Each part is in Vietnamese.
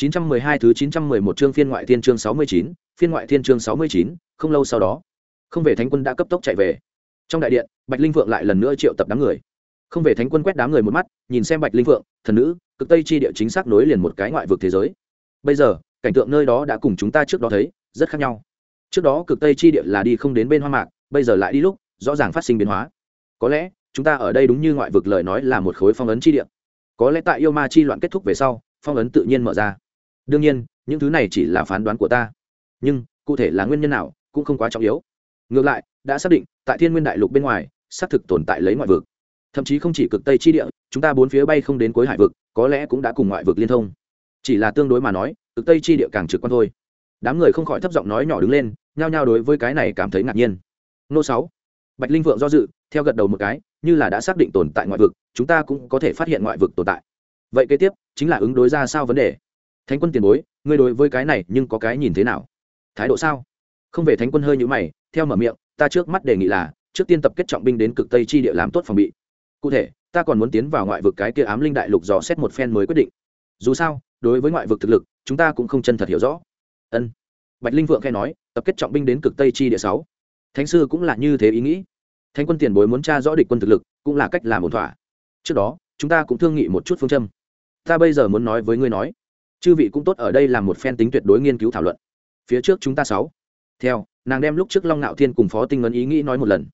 912 thứ 911 chương phiên ngoại thiên chương 69, phiên ngoại thiên chương 69, không lâu sau đó, không về thánh quân đã cấp tốc chạy về. Trong đại điện, Bạch Linh Vượng lại lần nữa triệu tập đám người. Không về thánh quân quét đám người một mắt, nhìn xem Bạch Linh Vượng, thần nữ, cực tây chi địa chính xác nối liền một cái ngoại vực thế giới. Bây giờ, cảnh tượng nơi đó đã cùng chúng ta trước đó thấy, rất khác nhau. Trước đó cực tây chi địa là đi không đến bên hoa mạc, bây giờ lại đi lúc, rõ ràng phát sinh biến hóa. Có lẽ, chúng ta ở đây đúng như ngoại vực lời nói là một khối phong ấn chi địa. Có lẽ tại yêu ma chi loạn kết thúc về sau, phong ấn tự nhiên mở ra đương nhiên, những thứ này chỉ là phán đoán của ta. Nhưng, cụ thể là nguyên nhân nào cũng không quá trọng yếu. Ngược lại, đã xác định, tại thiên nguyên đại lục bên ngoài, xác thực tồn tại lấy ngoại vực. Thậm chí không chỉ cực tây chi địa, chúng ta bốn phía bay không đến cuối hải vực, có lẽ cũng đã cùng ngoại vực liên thông. Chỉ là tương đối mà nói, cực tây chi địa càng trực quan thôi. Đám người không khỏi thấp giọng nói nhỏ đứng lên, nhao nhao đối với cái này cảm thấy ngạc nhiên. Nô sáu, bạch linh vượng do dự, theo gật đầu một cái, như là đã xác định tồn tại ngoại vực, chúng ta cũng có thể phát hiện ngoại vực tồn tại. Vậy kế tiếp, chính là ứng đối ra sao vấn đề? Thánh quân tiền bối, ngươi đối với cái này nhưng có cái nhìn thế nào? Thái độ sao? Không về thánh quân hơi như mày, theo mở miệng, ta trước mắt đề nghị là, trước tiên tập kết trọng binh đến cực tây chi địa làm tốt phòng bị. Cụ thể, ta còn muốn tiến vào ngoại vực cái kia ám linh đại lục dò xét một phen mới quyết định. Dù sao, đối với ngoại vực thực lực, chúng ta cũng không chân thật hiểu rõ. Ân. Bạch linh vượng khai nói, tập kết trọng binh đến cực tây chi địa sáu. Thánh sư cũng là như thế ý nghĩ. Thánh quân tiền bối muốn tra rõ địch quân thực lực, cũng là cách làm ổn thỏa. Trước đó, chúng ta cũng thương nghị một chút phương châm. Ta bây giờ muốn nói với ngươi nói chư vị cũng tốt ở đây làm một phen tính tuyệt đối nghiên cứu thảo luận. Phía trước chúng ta sáu. Theo, nàng đem lúc trước long ngạo thiên cùng phó tinh ấn ý nghĩ nói một lần.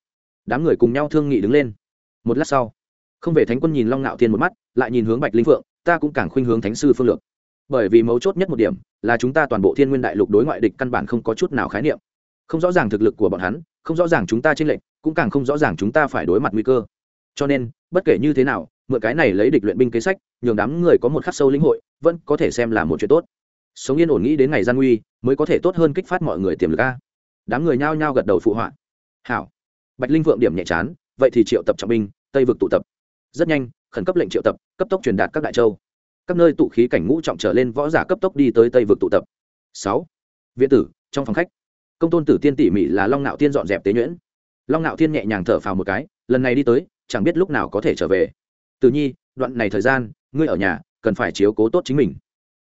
Đám người cùng nhau thương nghị đứng lên. Một lát sau, không về thánh quân nhìn long ngạo thiên một mắt, lại nhìn hướng bạch linh phượng, ta cũng càng khuynh hướng thánh sư phương lược. Bởi vì mấu chốt nhất một điểm là chúng ta toàn bộ thiên nguyên đại lục đối ngoại địch căn bản không có chút nào khái niệm. Không rõ ràng thực lực của bọn hắn, không rõ ràng chúng ta trên lệnh cũng càng không rõ ràng chúng ta phải đối mặt nguy cơ. Cho nên, bất kể như thế nào mượn cái này lấy địch luyện binh kế sách, nhường đám người có một khắc sâu lĩnh hội, vẫn có thể xem là một chuyện tốt. Sống yên ổn nghĩ đến ngày gian nguy, mới có thể tốt hơn kích phát mọi người tiềm lực a. Đám người nhao nhao gật đầu phụ họa. Hảo. Bạch linh vượng điểm nhẹ chán, vậy thì triệu tập trọng binh, tây vực tụ tập. Rất nhanh, khẩn cấp lệnh triệu tập, cấp tốc truyền đạt các đại châu. Các nơi tụ khí cảnh ngũ trọng trở lên võ giả cấp tốc đi tới tây vực tụ tập. Sáu. Viện tử, trong phòng khách. Công tôn tử tiên tỉ mỉ là long nạo tiên dọn dẹp tế nhuyễn. Long nạo tiên nhẹ nhàng thở phào một cái, lần này đi tới, chẳng biết lúc nào có thể trở về từ nhi, đoạn này thời gian, ngươi ở nhà, cần phải chiếu cố tốt chính mình.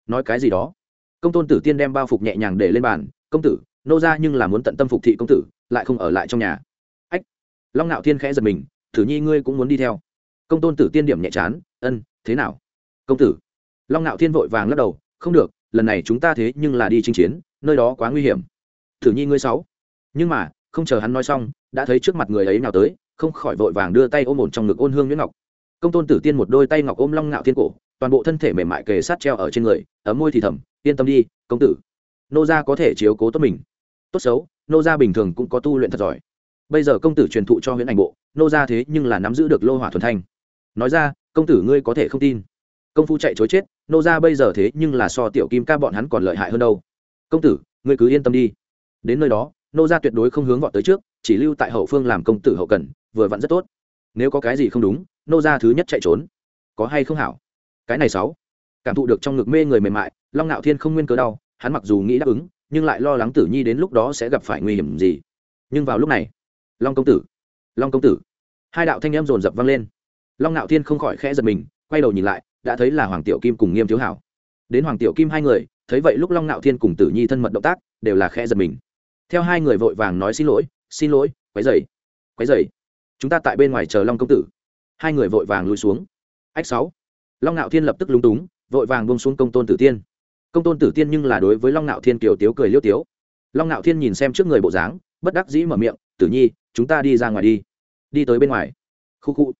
Nói cái gì đó? Công tôn tử tiên đem bao phục nhẹ nhàng để lên bàn, công tử, nô ra nhưng là muốn tận tâm phục thị công tử, lại không ở lại trong nhà. Ách! Long ngạo thiên khẽ giật mình thử nhi ngươi cũng muốn đi theo. Công tôn tử tiên điểm nhẹ chán, ân, thế nào? Công tử. Long ngạo thiên vội vàng lắc đầu, không được, lần này chúng ta thế nhưng là đi chinh chiến, nơi đó quá nguy hiểm. Thử nhi ngươi sáu. Nhưng mà, không chờ hắn nói xong, đã thấy trước mặt người ấy nào tới, không khỏi vội vàng đưa tay ôm ổn trong ngực ôn hương nhuyễn ngọc công tôn tử tiên một đôi tay ngọc ôm long ngạo thiên cổ, toàn bộ thân thể mềm mại kề sát treo ở trên người, ấm môi thì thầm, yên tâm đi, công tử. Nô gia có thể chiếu cố tốt mình. Tốt xấu, nô gia bình thường cũng có tu luyện thật giỏi. Bây giờ công tử truyền thụ cho huyện ảnh bộ, nô gia thế nhưng là nắm giữ được lô hỏa thuần thanh. Nói ra, công tử ngươi có thể không tin. Công phu chạy chối chết, nô gia bây giờ thế nhưng là so tiểu kim ca bọn hắn còn lợi hại hơn đâu. Công tử, ngươi cứ yên tâm đi. Đến nơi đó, nô gia tuyệt đối không hướng vọt tới trước, chỉ lưu tại hậu phương làm công tử hậu cần, vừa vặn rất tốt. Nếu có cái gì không đúng nô gia thứ nhất chạy trốn. Có hay không hảo? Cái này sáu. Cảm thụ được trong ngực mê người mềm mại, long ngạo thiên không nguyên cớ đau, hắn mặc dù nghĩ đáp ứng, nhưng lại lo lắng tử nhi đến lúc đó sẽ gặp phải nguy hiểm gì. Nhưng vào lúc này, long công tử, long công tử. Hai đạo thanh em dồn dập vang lên. Long ngạo thiên không khỏi khẽ giật mình, quay đầu nhìn lại, đã thấy là hoàng tiểu kim cùng nghiêm thiếu hảo. Đến hoàng tiểu kim hai người, thấy vậy lúc long ngạo thiên cùng tử nhi thân mật động tác, đều là khẽ giật mình. Theo hai người vội vàng nói xin lỗi xin lỗi, quấy dày quấy dày chúng ta tại bên ngoài chờ long công tử hai người vội vàng lui xuống. Ách sáu. Long ngạo thiên lập tức lúng túng, vội vàng bông xuống công tôn tử tiên. Công tôn tử tiên nhưng là đối với long ngạo thiên kiều tiếu cười liêu tiếu. Long ngạo thiên nhìn xem trước người bộ dáng, bất đắc dĩ mở miệng, tử nhi, chúng ta đi ra ngoài đi. Đi tới bên ngoài. Khu khu.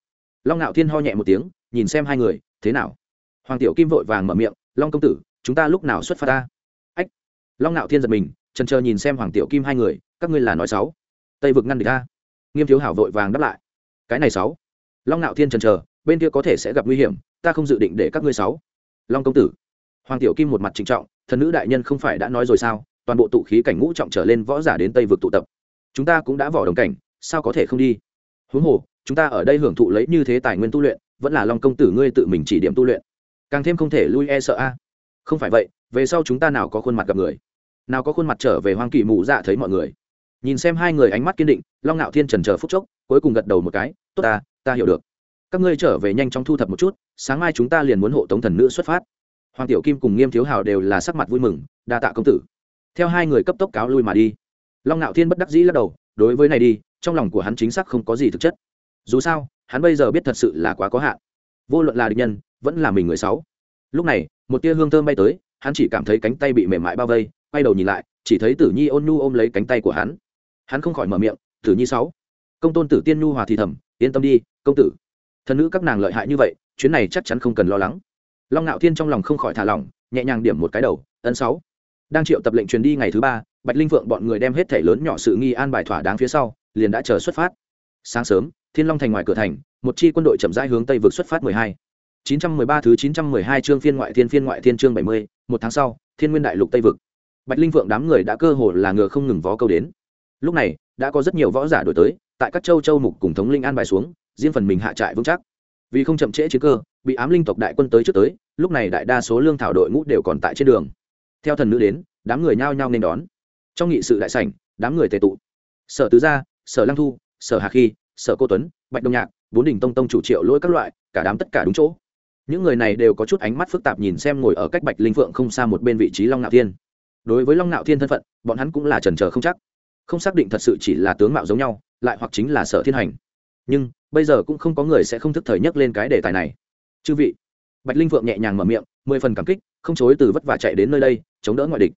Long ngạo thiên ho nhẹ một tiếng, nhìn xem hai người, thế nào? Hoàng tiểu kim vội vàng mở miệng, long công tử, chúng ta lúc nào xuất phát ta? Ách. Long ngạo thiên giật mình trần chờ nhìn xem hoàng tiểu kim hai người, các ngươi là nói sáu tây vực ngăn địch ta. Nghiêm thiếu hảo vội vàng đáp lại, cái này sáu long ngạo thiên trần chờ, bên kia có thể sẽ gặp nguy hiểm, ta không dự định để các ngươi sáu. Long công tử. Hoàng tiểu kim một mặt trịnh trọng, thần nữ đại nhân không phải đã nói rồi sao? Toàn bộ tụ khí cảnh ngũ trọng trở lên võ giả đến tây vực tụ tập. Chúng ta cũng đã vỏ đồng cảnh, sao có thể không đi? Huống hồ, chúng ta ở đây hưởng thụ lấy như thế tài nguyên tu luyện, vẫn là long công tử ngươi tự mình chỉ điểm tu luyện. Càng thêm không thể lui e sợ a. Không phải vậy, về sau chúng ta nào có khuôn mặt gặp người? Nào có khuôn mặt trở về hoang kỳ mù dạ thấy mọi người? Nhìn xem hai người ánh mắt kiên định, long ngạo thiên trần chờ phút chốc, cuối cùng gật đầu một cái, tốt ta ta hiểu được. Các ngươi trở về nhanh chóng thu thập một chút, sáng mai chúng ta liền muốn hộ tống thần nữ xuất phát. Hoàng tiểu kim cùng nghiêm thiếu hào đều là sắc mặt vui mừng, đa tạ công tử. Theo hai người cấp tốc cáo lui mà đi. Long ngạo thiên bất đắc dĩ lắc đầu, đối với này đi, trong lòng của hắn chính xác không có gì thực chất. Dù sao, hắn bây giờ biết thật sự là quá có hạn. Vô luận là địch nhân, vẫn là mình người sáu. Lúc này, một tia hương thơm bay tới, hắn chỉ cảm thấy cánh tay bị mềm mại bao vây, quay đầu nhìn lại, chỉ thấy tử nhi ôn nhu ôm lấy cánh tay của hắn. Hắn không khỏi mở miệng, tử nhi sáu công tôn tử tiên nhu hòa thì thầm yên tâm đi công tử thần nữ các nàng lợi hại như vậy chuyến này chắc chắn không cần lo lắng long ngạo thiên trong lòng không khỏi thả lỏng nhẹ nhàng điểm một cái đầu ấn sáu đang triệu tập lệnh truyền đi ngày thứ ba bạch linh vượng bọn người đem hết thể lớn nhỏ sự nghi an bài thỏa đáng phía sau liền đã chờ xuất phát sáng sớm thiên long thành ngoài cửa thành một chi quân đội chậm rãi hướng tây vượt xuất phát 12. 913 thứ 912 chương phiên ngoại thiên phiên ngoại thiên chương 70, một tháng sau, Thiên Nguyên đại lục Tây vực. Bạch Linh Phượng đám người đã cơ hồ là ngựa không ngừng vó câu đến. Lúc này, đã có rất nhiều võ giả đổi tới, tại các châu châu mục cùng thống linh an bài xuống, riêng phần mình hạ trại vững chắc. Vì không chậm trễ chiến cơ, bị ám linh tộc đại quân tới trước tới, lúc này đại đa số lương thảo đội ngũ đều còn tại trên đường. Theo thần nữ đến, đám người nhao nhao nên đón. Trong nghị sự đại sảnh, đám người tề tụ. Sở Tứ gia, Sở Lăng Thu, Sở Hà Khi, Sở Cô Tuấn, Bạch Đông Nhạc, bốn đỉnh tông tông chủ triệu lỗi các loại, cả đám tất cả đúng chỗ những người này đều có chút ánh mắt phức tạp nhìn xem ngồi ở cách bạch linh phượng không xa một bên vị trí long ngạo thiên đối với long ngạo thiên thân phận bọn hắn cũng là trần trờ không chắc không xác định thật sự chỉ là tướng mạo giống nhau, lại hoặc chính là sở thiên hành. Nhưng, bây giờ cũng không có người sẽ không thức thời nhắc lên cái đề tài này. Chư vị, bạch linh vượng nhẹ nhàng mở miệng, mười phần cảm kích, không chối từ vất vả chạy đến nơi đây, chống đỡ ngoại địch.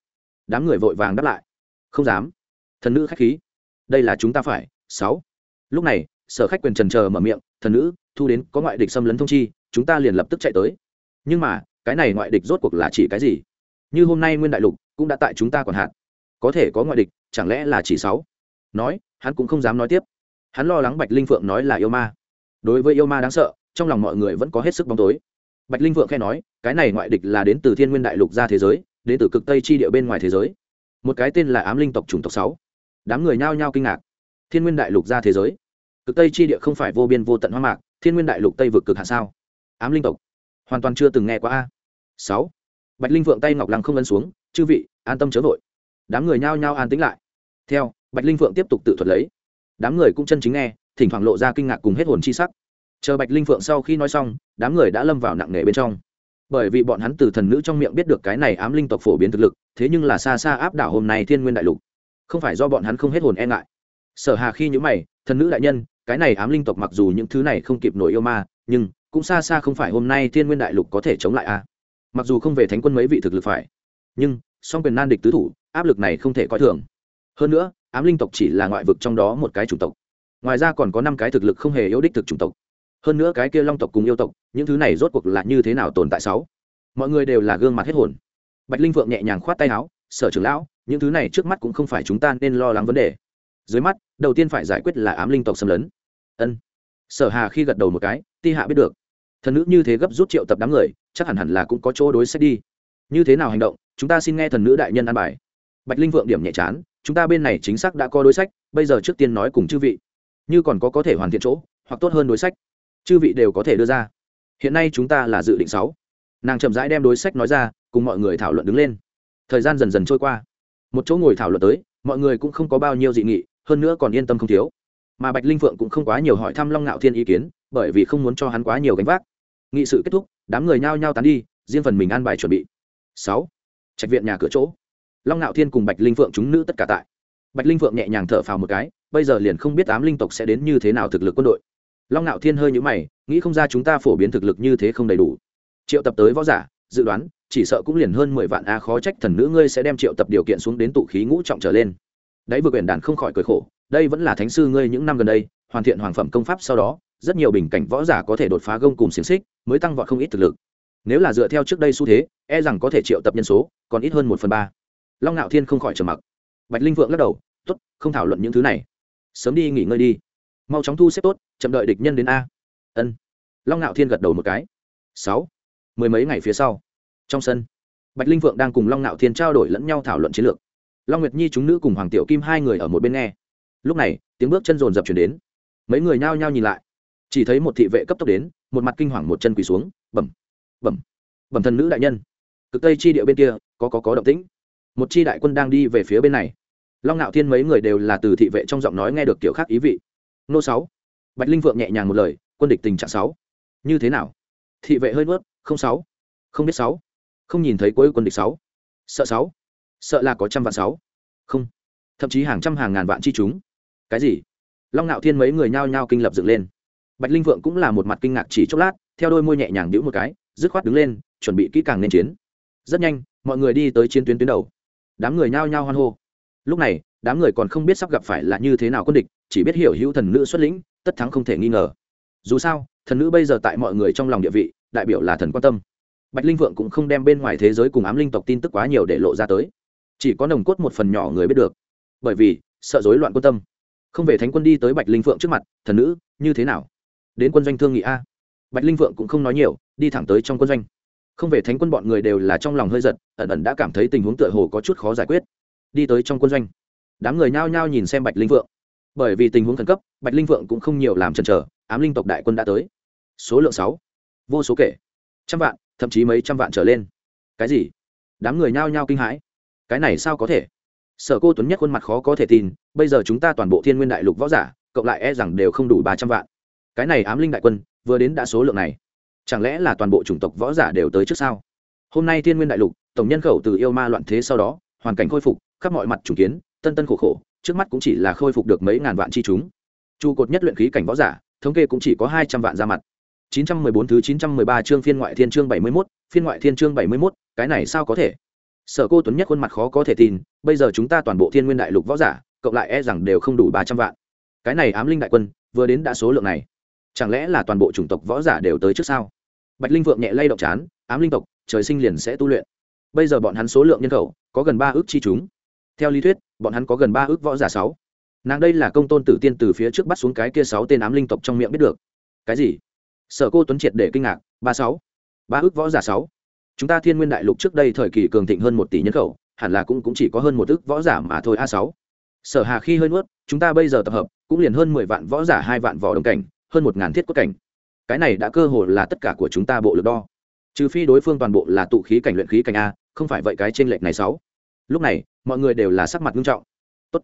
Đám người vội vàng đáp lại. Không dám. Thần nữ khách khí. Đây là chúng ta phải. Sáu. Lúc này, sở khách quyền trần chờ mở miệng, thần nữ, thu đến có ngoại địch xâm lấn thông chi, chúng ta liền lập tức chạy tới. Nhưng mà, cái này ngoại địch rốt cuộc là chỉ cái gì? Như hôm nay nguyên đại lục cũng đã tại chúng ta còn hạn có thể có ngoại địch, chẳng lẽ là chỉ sáu? Nói, hắn cũng không dám nói tiếp. Hắn lo lắng bạch linh phượng nói là yêu ma. Đối với yêu ma đáng sợ, trong lòng mọi người vẫn có hết sức bóng tối. Bạch linh phượng khe nói, cái này ngoại địch là đến từ thiên nguyên đại lục ra thế giới, đến từ cực tây chi địa bên ngoài thế giới. Một cái tên là ám linh tộc chủng tộc sáu. Đám người nhao nhao kinh ngạc. Thiên nguyên đại lục ra thế giới. Cực tây chi địa không phải vô biên vô tận hoa mạc, thiên nguyên đại lục tây vực cực hạ sao? Ám linh tộc. Hoàn toàn chưa từng nghe qua a. Sáu. Bạch linh vượng tay ngọc lăng không ấn xuống, chư vị, an tâm chớ vội đám người nhao nhao an tĩnh lại. Theo, bạch linh phượng tiếp tục tự thuật lấy. Đám người cũng chân chính nghe, thỉnh thoảng lộ ra kinh ngạc cùng hết hồn chi sắc. Chờ bạch linh phượng sau khi nói xong, đám người đã lâm vào nặng nề bên trong. Bởi vì bọn hắn từ thần nữ trong miệng biết được cái này ám linh tộc phổ biến thực lực, thế nhưng là xa xa áp đảo hôm nay thiên nguyên đại lục. Không phải do bọn hắn không hết hồn e ngại. Sở hà khi nhữ mày, thần nữ đại nhân, cái này ám linh tộc mặc dù những thứ này không kịp nổi yêu ma, nhưng cũng xa xa không phải hôm nay thiên nguyên đại lục có thể chống lại a. Mặc dù không về thánh quân mấy vị thực lực phải, nhưng song quyền nan địch tứ thủ áp lực này không thể coi thường. Hơn nữa, ám linh tộc chỉ là ngoại vực trong đó một cái chủng tộc. Ngoài ra còn có năm cái thực lực không hề yếu đích thực chủng tộc. Hơn nữa cái kia long tộc cùng yêu tộc, những thứ này rốt cuộc là như thế nào tồn tại sáu? Mọi người đều là gương mặt hết hồn. Bạch linh vượng nhẹ nhàng khoát tay áo, sở trưởng lão, những thứ này trước mắt cũng không phải chúng ta nên lo lắng vấn đề. Dưới mắt, đầu tiên phải giải quyết là ám linh tộc xâm lấn. Ân. Sở hà khi gật đầu một cái, ti hạ biết được. Thần nữ như thế gấp rút triệu tập đám người, chắc hẳn hẳn là cũng có chỗ đối sách đi. Như thế nào hành động, chúng ta xin nghe thần nữ đại nhân an bài bạch linh vượng điểm nhẹ chán, chúng ta bên này chính xác đã có đối sách, bây giờ trước tiên nói cùng chư vị. Như còn có có thể hoàn thiện chỗ, hoặc tốt hơn đối sách. Chư vị đều có thể đưa ra. Hiện nay chúng ta là dự định sáu. Nàng chậm rãi đem đối sách nói ra, cùng mọi người thảo luận đứng lên. Thời gian dần dần trôi qua. Một chỗ ngồi thảo luận tới, mọi người cũng không có bao nhiêu dị nghị, hơn nữa còn yên tâm không thiếu. Mà bạch linh phượng cũng không quá nhiều hỏi thăm long ngạo thiên ý kiến, bởi vì không muốn cho hắn quá nhiều gánh vác. Nghị sự kết thúc, đám người nhao nhao tán đi, riêng phần mình ăn bài chuẩn bị. Sáu. Trạch viện nhà cửa chỗ long ngạo thiên cùng bạch linh phượng chúng nữ tất cả tại. Bạch linh phượng nhẹ nhàng thở phào một cái, bây giờ liền không biết ám linh tộc sẽ đến như thế nào thực lực quân đội. Long ngạo thiên hơi nhũ mày, nghĩ không ra chúng ta phổ biến thực lực như thế không đầy đủ. Triệu tập tới võ giả, dự đoán, chỉ sợ cũng liền hơn mười vạn a khó trách thần nữ ngươi sẽ đem triệu tập điều kiện xuống đến tụ khí ngũ trọng trở lên. Đấy vừa quyển đàn không khỏi cười khổ, đây vẫn là thánh sư ngươi những năm gần đây, hoàn thiện hoàng phẩm công pháp sau đó, rất nhiều bình cảnh võ giả có thể đột phá gông cùng xiềng xích, mới tăng vọt không ít thực lực. Nếu là dựa theo trước đây xu thế e rằng có thể triệu tập nhân số, còn ít hơn một phần ba long ngạo thiên không khỏi trầm mặc. Bạch linh vượng lắc đầu t ố t không thảo luận những thứ này. Sớm đi nghỉ ngơi đi. Mau chóng thu xếp tốt, chậm đợi địch nhân đến a. Ân. Long ngạo thiên gật đầu một cái. Sáu, mười mấy ngày phía sau, trong sân, bạch linh vượng đang cùng long ngạo thiên trao đổi lẫn nhau thảo luận chiến lược. Long nguyệt nhi chúng nữ cùng hoàng tiểu kim hai người ở một bên nghe. Lúc này, tiếng bước chân rồn rập chuyển đến. Mấy người nhao nhao nhìn lại. Chỉ thấy một thị vệ cấp tốc đến, một mặt kinh hoàng một chân quỳ xuống, bẩm bẩm bẩm thần nữ đại nhân. Cực tây chi địa bên kia, có có có động tĩnh một chi đại quân đang đi về phía bên này. Long ngạo thiên mấy người đều là từ thị vệ trong giọng nói nghe được kiểu khác ý vị. Nô sáu. Bạch linh vượng nhẹ nhàng một lời, quân địch tình trạng sáu. Như thế nào? Thị vệ hơi nuốt, không sáu. Không biết sáu. Không nhìn thấy cuối quân địch sáu. Sợ sáu. Sợ là có trăm vạn sáu. Không. Thậm chí hàng trăm hàng ngàn vạn chi chúng. Cái gì? Long ngạo thiên mấy người nhao nhao kinh lập dựng lên. Bạch linh vượng cũng là một mặt kinh ngạc chỉ chốc lát, theo đôi môi nhẹ nhàng đĩu một cái, dứt khoát đứng lên, chuẩn bị kỹ càng nên chiến. Rất nhanh, mọi người đi tới chiến tuyến tuyến đầu đám người nhao nhao hoan hô. Lúc này, đám người còn không biết sắp gặp phải là như thế nào quân địch, chỉ biết hiểu hữu thần nữ xuất lĩnh, tất thắng không thể nghi ngờ. Dù sao, thần nữ bây giờ tại mọi người trong lòng địa vị, đại biểu là thần quan tâm. Bạch linh vượng cũng không đem bên ngoài thế giới cùng ám linh tộc tin tức quá nhiều để lộ ra tới. Chỉ có nồng cốt một phần nhỏ người biết được. Bởi vì, sợ rối loạn quân tâm. Không về thánh quân đi tới bạch linh phượng trước mặt, thần nữ, như thế nào? Đến quân doanh thương nghị a. Bạch linh phượng cũng không nói nhiều, đi thẳng tới trong quân doanh không về thánh quân bọn người đều là trong lòng hơi giật, ẩn ẩn đã cảm thấy tình huống tựa hồ có chút khó giải quyết. Đi tới trong quân doanh, đám người nhao nhao nhìn xem bạch linh Vượng. bởi vì tình huống khẩn cấp, bạch linh Vượng cũng không nhiều làm chần chờ, ám linh tộc đại quân đã tới. Số lượng sáu, vô số kể, trăm vạn, thậm chí mấy trăm vạn trở lên. Cái gì? Đám người nhao nhao kinh hãi. Cái này sao có thể? Sở cô tuấn nhất khuôn mặt khó có thể tin, bây giờ chúng ta toàn bộ thiên nguyên đại lục võ giả, cộng lại e rằng đều không đủ ba trăm vạn. Cái này ám linh đại quân, vừa đến đã số lượng này chẳng lẽ là toàn bộ chủng tộc võ giả đều tới trước sao hôm nay thiên nguyên đại lục tổng nhân khẩu từ yêu ma loạn thế sau đó hoàn cảnh khôi phục khắp mọi mặt chủng kiến tân tân khổ khổ trước mắt cũng chỉ là khôi phục được mấy ngàn vạn chi chúng trụ cột nhất luyện khí cảnh võ giả thống kê cũng chỉ có hai trăm vạn ra mặt 914 thứ 913 chương phiên ngoại thiên chương 71, phiên ngoại thiên chương 71, cái này sao có thể? Sở Cô Tuấn nhất khuôn mặt khó có thể tin, bây giờ chúng ta toàn bộ Thiên Nguyên đại lục võ giả, cộng lại e rằng đều không đủ 300 vạn. Cái này ám linh đại quân, vừa đến đã số lượng này. Chẳng lẽ là toàn bộ chủng tộc võ giả đều tới trước sao? Bạch Linh vượng nhẹ lay động chán, ám linh tộc, trời sinh liền sẽ tu luyện. Bây giờ bọn hắn số lượng nhân khẩu có gần ba ước chi chúng. Theo lý thuyết, bọn hắn có gần ba ước võ giả sáu. Nàng đây là công tôn tử tiên từ phía trước bắt xuống cái kia sáu tên ám linh tộc trong miệng biết được. Cái gì? sở cô tuấn triệt để kinh ngạc ba sáu ba ước võ giả sáu chúng ta thiên nguyên đại lục trước đây thời kỳ cường thịnh hơn một tỷ nhân khẩu hẳn là cũng, cũng chỉ có hơn một ước võ giả mà thôi a sáu sở hà khi hơi nuốt chúng ta bây giờ tập hợp cũng liền hơn mười vạn võ giả hai vạn võ đồng cảnh hơn một ngàn thiết quốc cảnh cái này đã cơ hội là tất cả của chúng ta bộ lực đo. Trừ phi đối phương toàn bộ là tụ khí cảnh, luyện khí cảnh a, không phải vậy cái trên lệch này sáu. Lúc này, mọi người đều là sắc mặt nghiêm trọng. Tốt.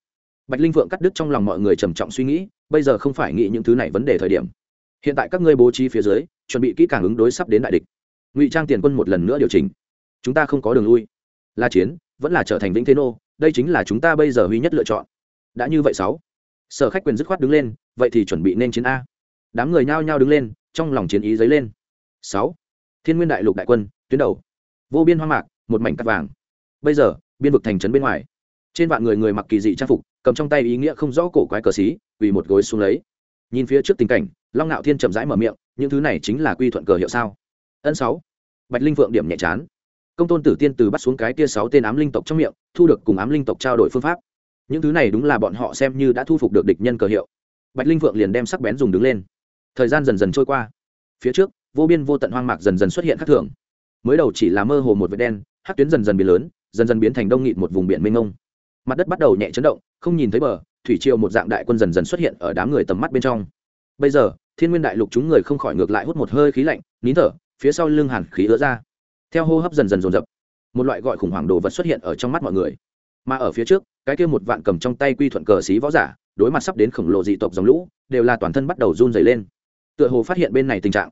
bạch linh vượng cắt đứt trong lòng mọi người trầm trọng suy nghĩ, bây giờ không phải nghĩ những thứ này vấn đề thời điểm. Hiện tại các ngươi bố trí phía dưới, chuẩn bị kỹ càng ứng đối sắp đến đại địch. Ngụy trang tiền quân một lần nữa điều chỉnh. Chúng ta không có đường lui. Là chiến, vẫn là trở thành vĩnh thế nô, đây chính là chúng ta bây giờ duy nhất lựa chọn. Đã như vậy sáu. Sở khách quyền dứt khoát đứng lên, vậy thì chuẩn bị nên chiến a. Đám người nhao nhao đứng lên trong lòng chiến ý dấy lên. Sáu. Thiên nguyên đại lục đại quân, tuyến đầu. Vô biên hoa mạc, một mảnh cắt vàng. Bây giờ, biên vực thành trấn bên ngoài. Trên vạn người người mặc kỳ dị trang phục, cầm trong tay ý nghĩa không rõ cổ quái cờ xí vì một gối xuống lấy. Nhìn phía trước tình cảnh, long ngạo thiên chậm rãi mở miệng, những thứ này chính là quy thuận cờ hiệu sao? Ân sáu. Bạch linh vượng điểm nhẹ chán. Công tôn tử tiên từ bắt xuống cái tia sáu tên ám linh tộc trong miệng, thu được cùng ám linh tộc trao đổi phương pháp. Những thứ này đúng là bọn họ xem như đã thu phục được địch nhân cờ hiệu. Bạch linh vượng liền đem sắc bén dùng đứng lên thời gian dần dần trôi qua. Phía trước, vô biên vô tận hoang mạc dần dần xuất hiện khắc thường. Mới đầu chỉ là mơ hồ một vệt đen hát tuyến dần dần biến lớn, dần dần biến thành đông nghịt một vùng biển mênh mông. Mặt đất bắt đầu nhẹ chấn động, không nhìn thấy bờ, thủy triều một dạng đại quân dần dần xuất hiện ở đám người tầm mắt bên trong. Bây giờ, thiên nguyên đại lục chúng người không khỏi ngược lại hút một hơi khí lạnh, nín thở, phía sau lưng hàn khí ứa ra. Theo hô hấp dần dần dồn dập, một loại gọi khủng hoảng đồ vật xuất hiện ở trong mắt mọi người. Mà ở phía trước, cái kia một vạn cầm trong tay quy thuận cờ xí võ giả, đối mặt sắp đến khổng lồ dị tộc dòng lũ, đều là toàn thân bắt đầu run dày lên tựa hồ phát hiện bên này tình trạng.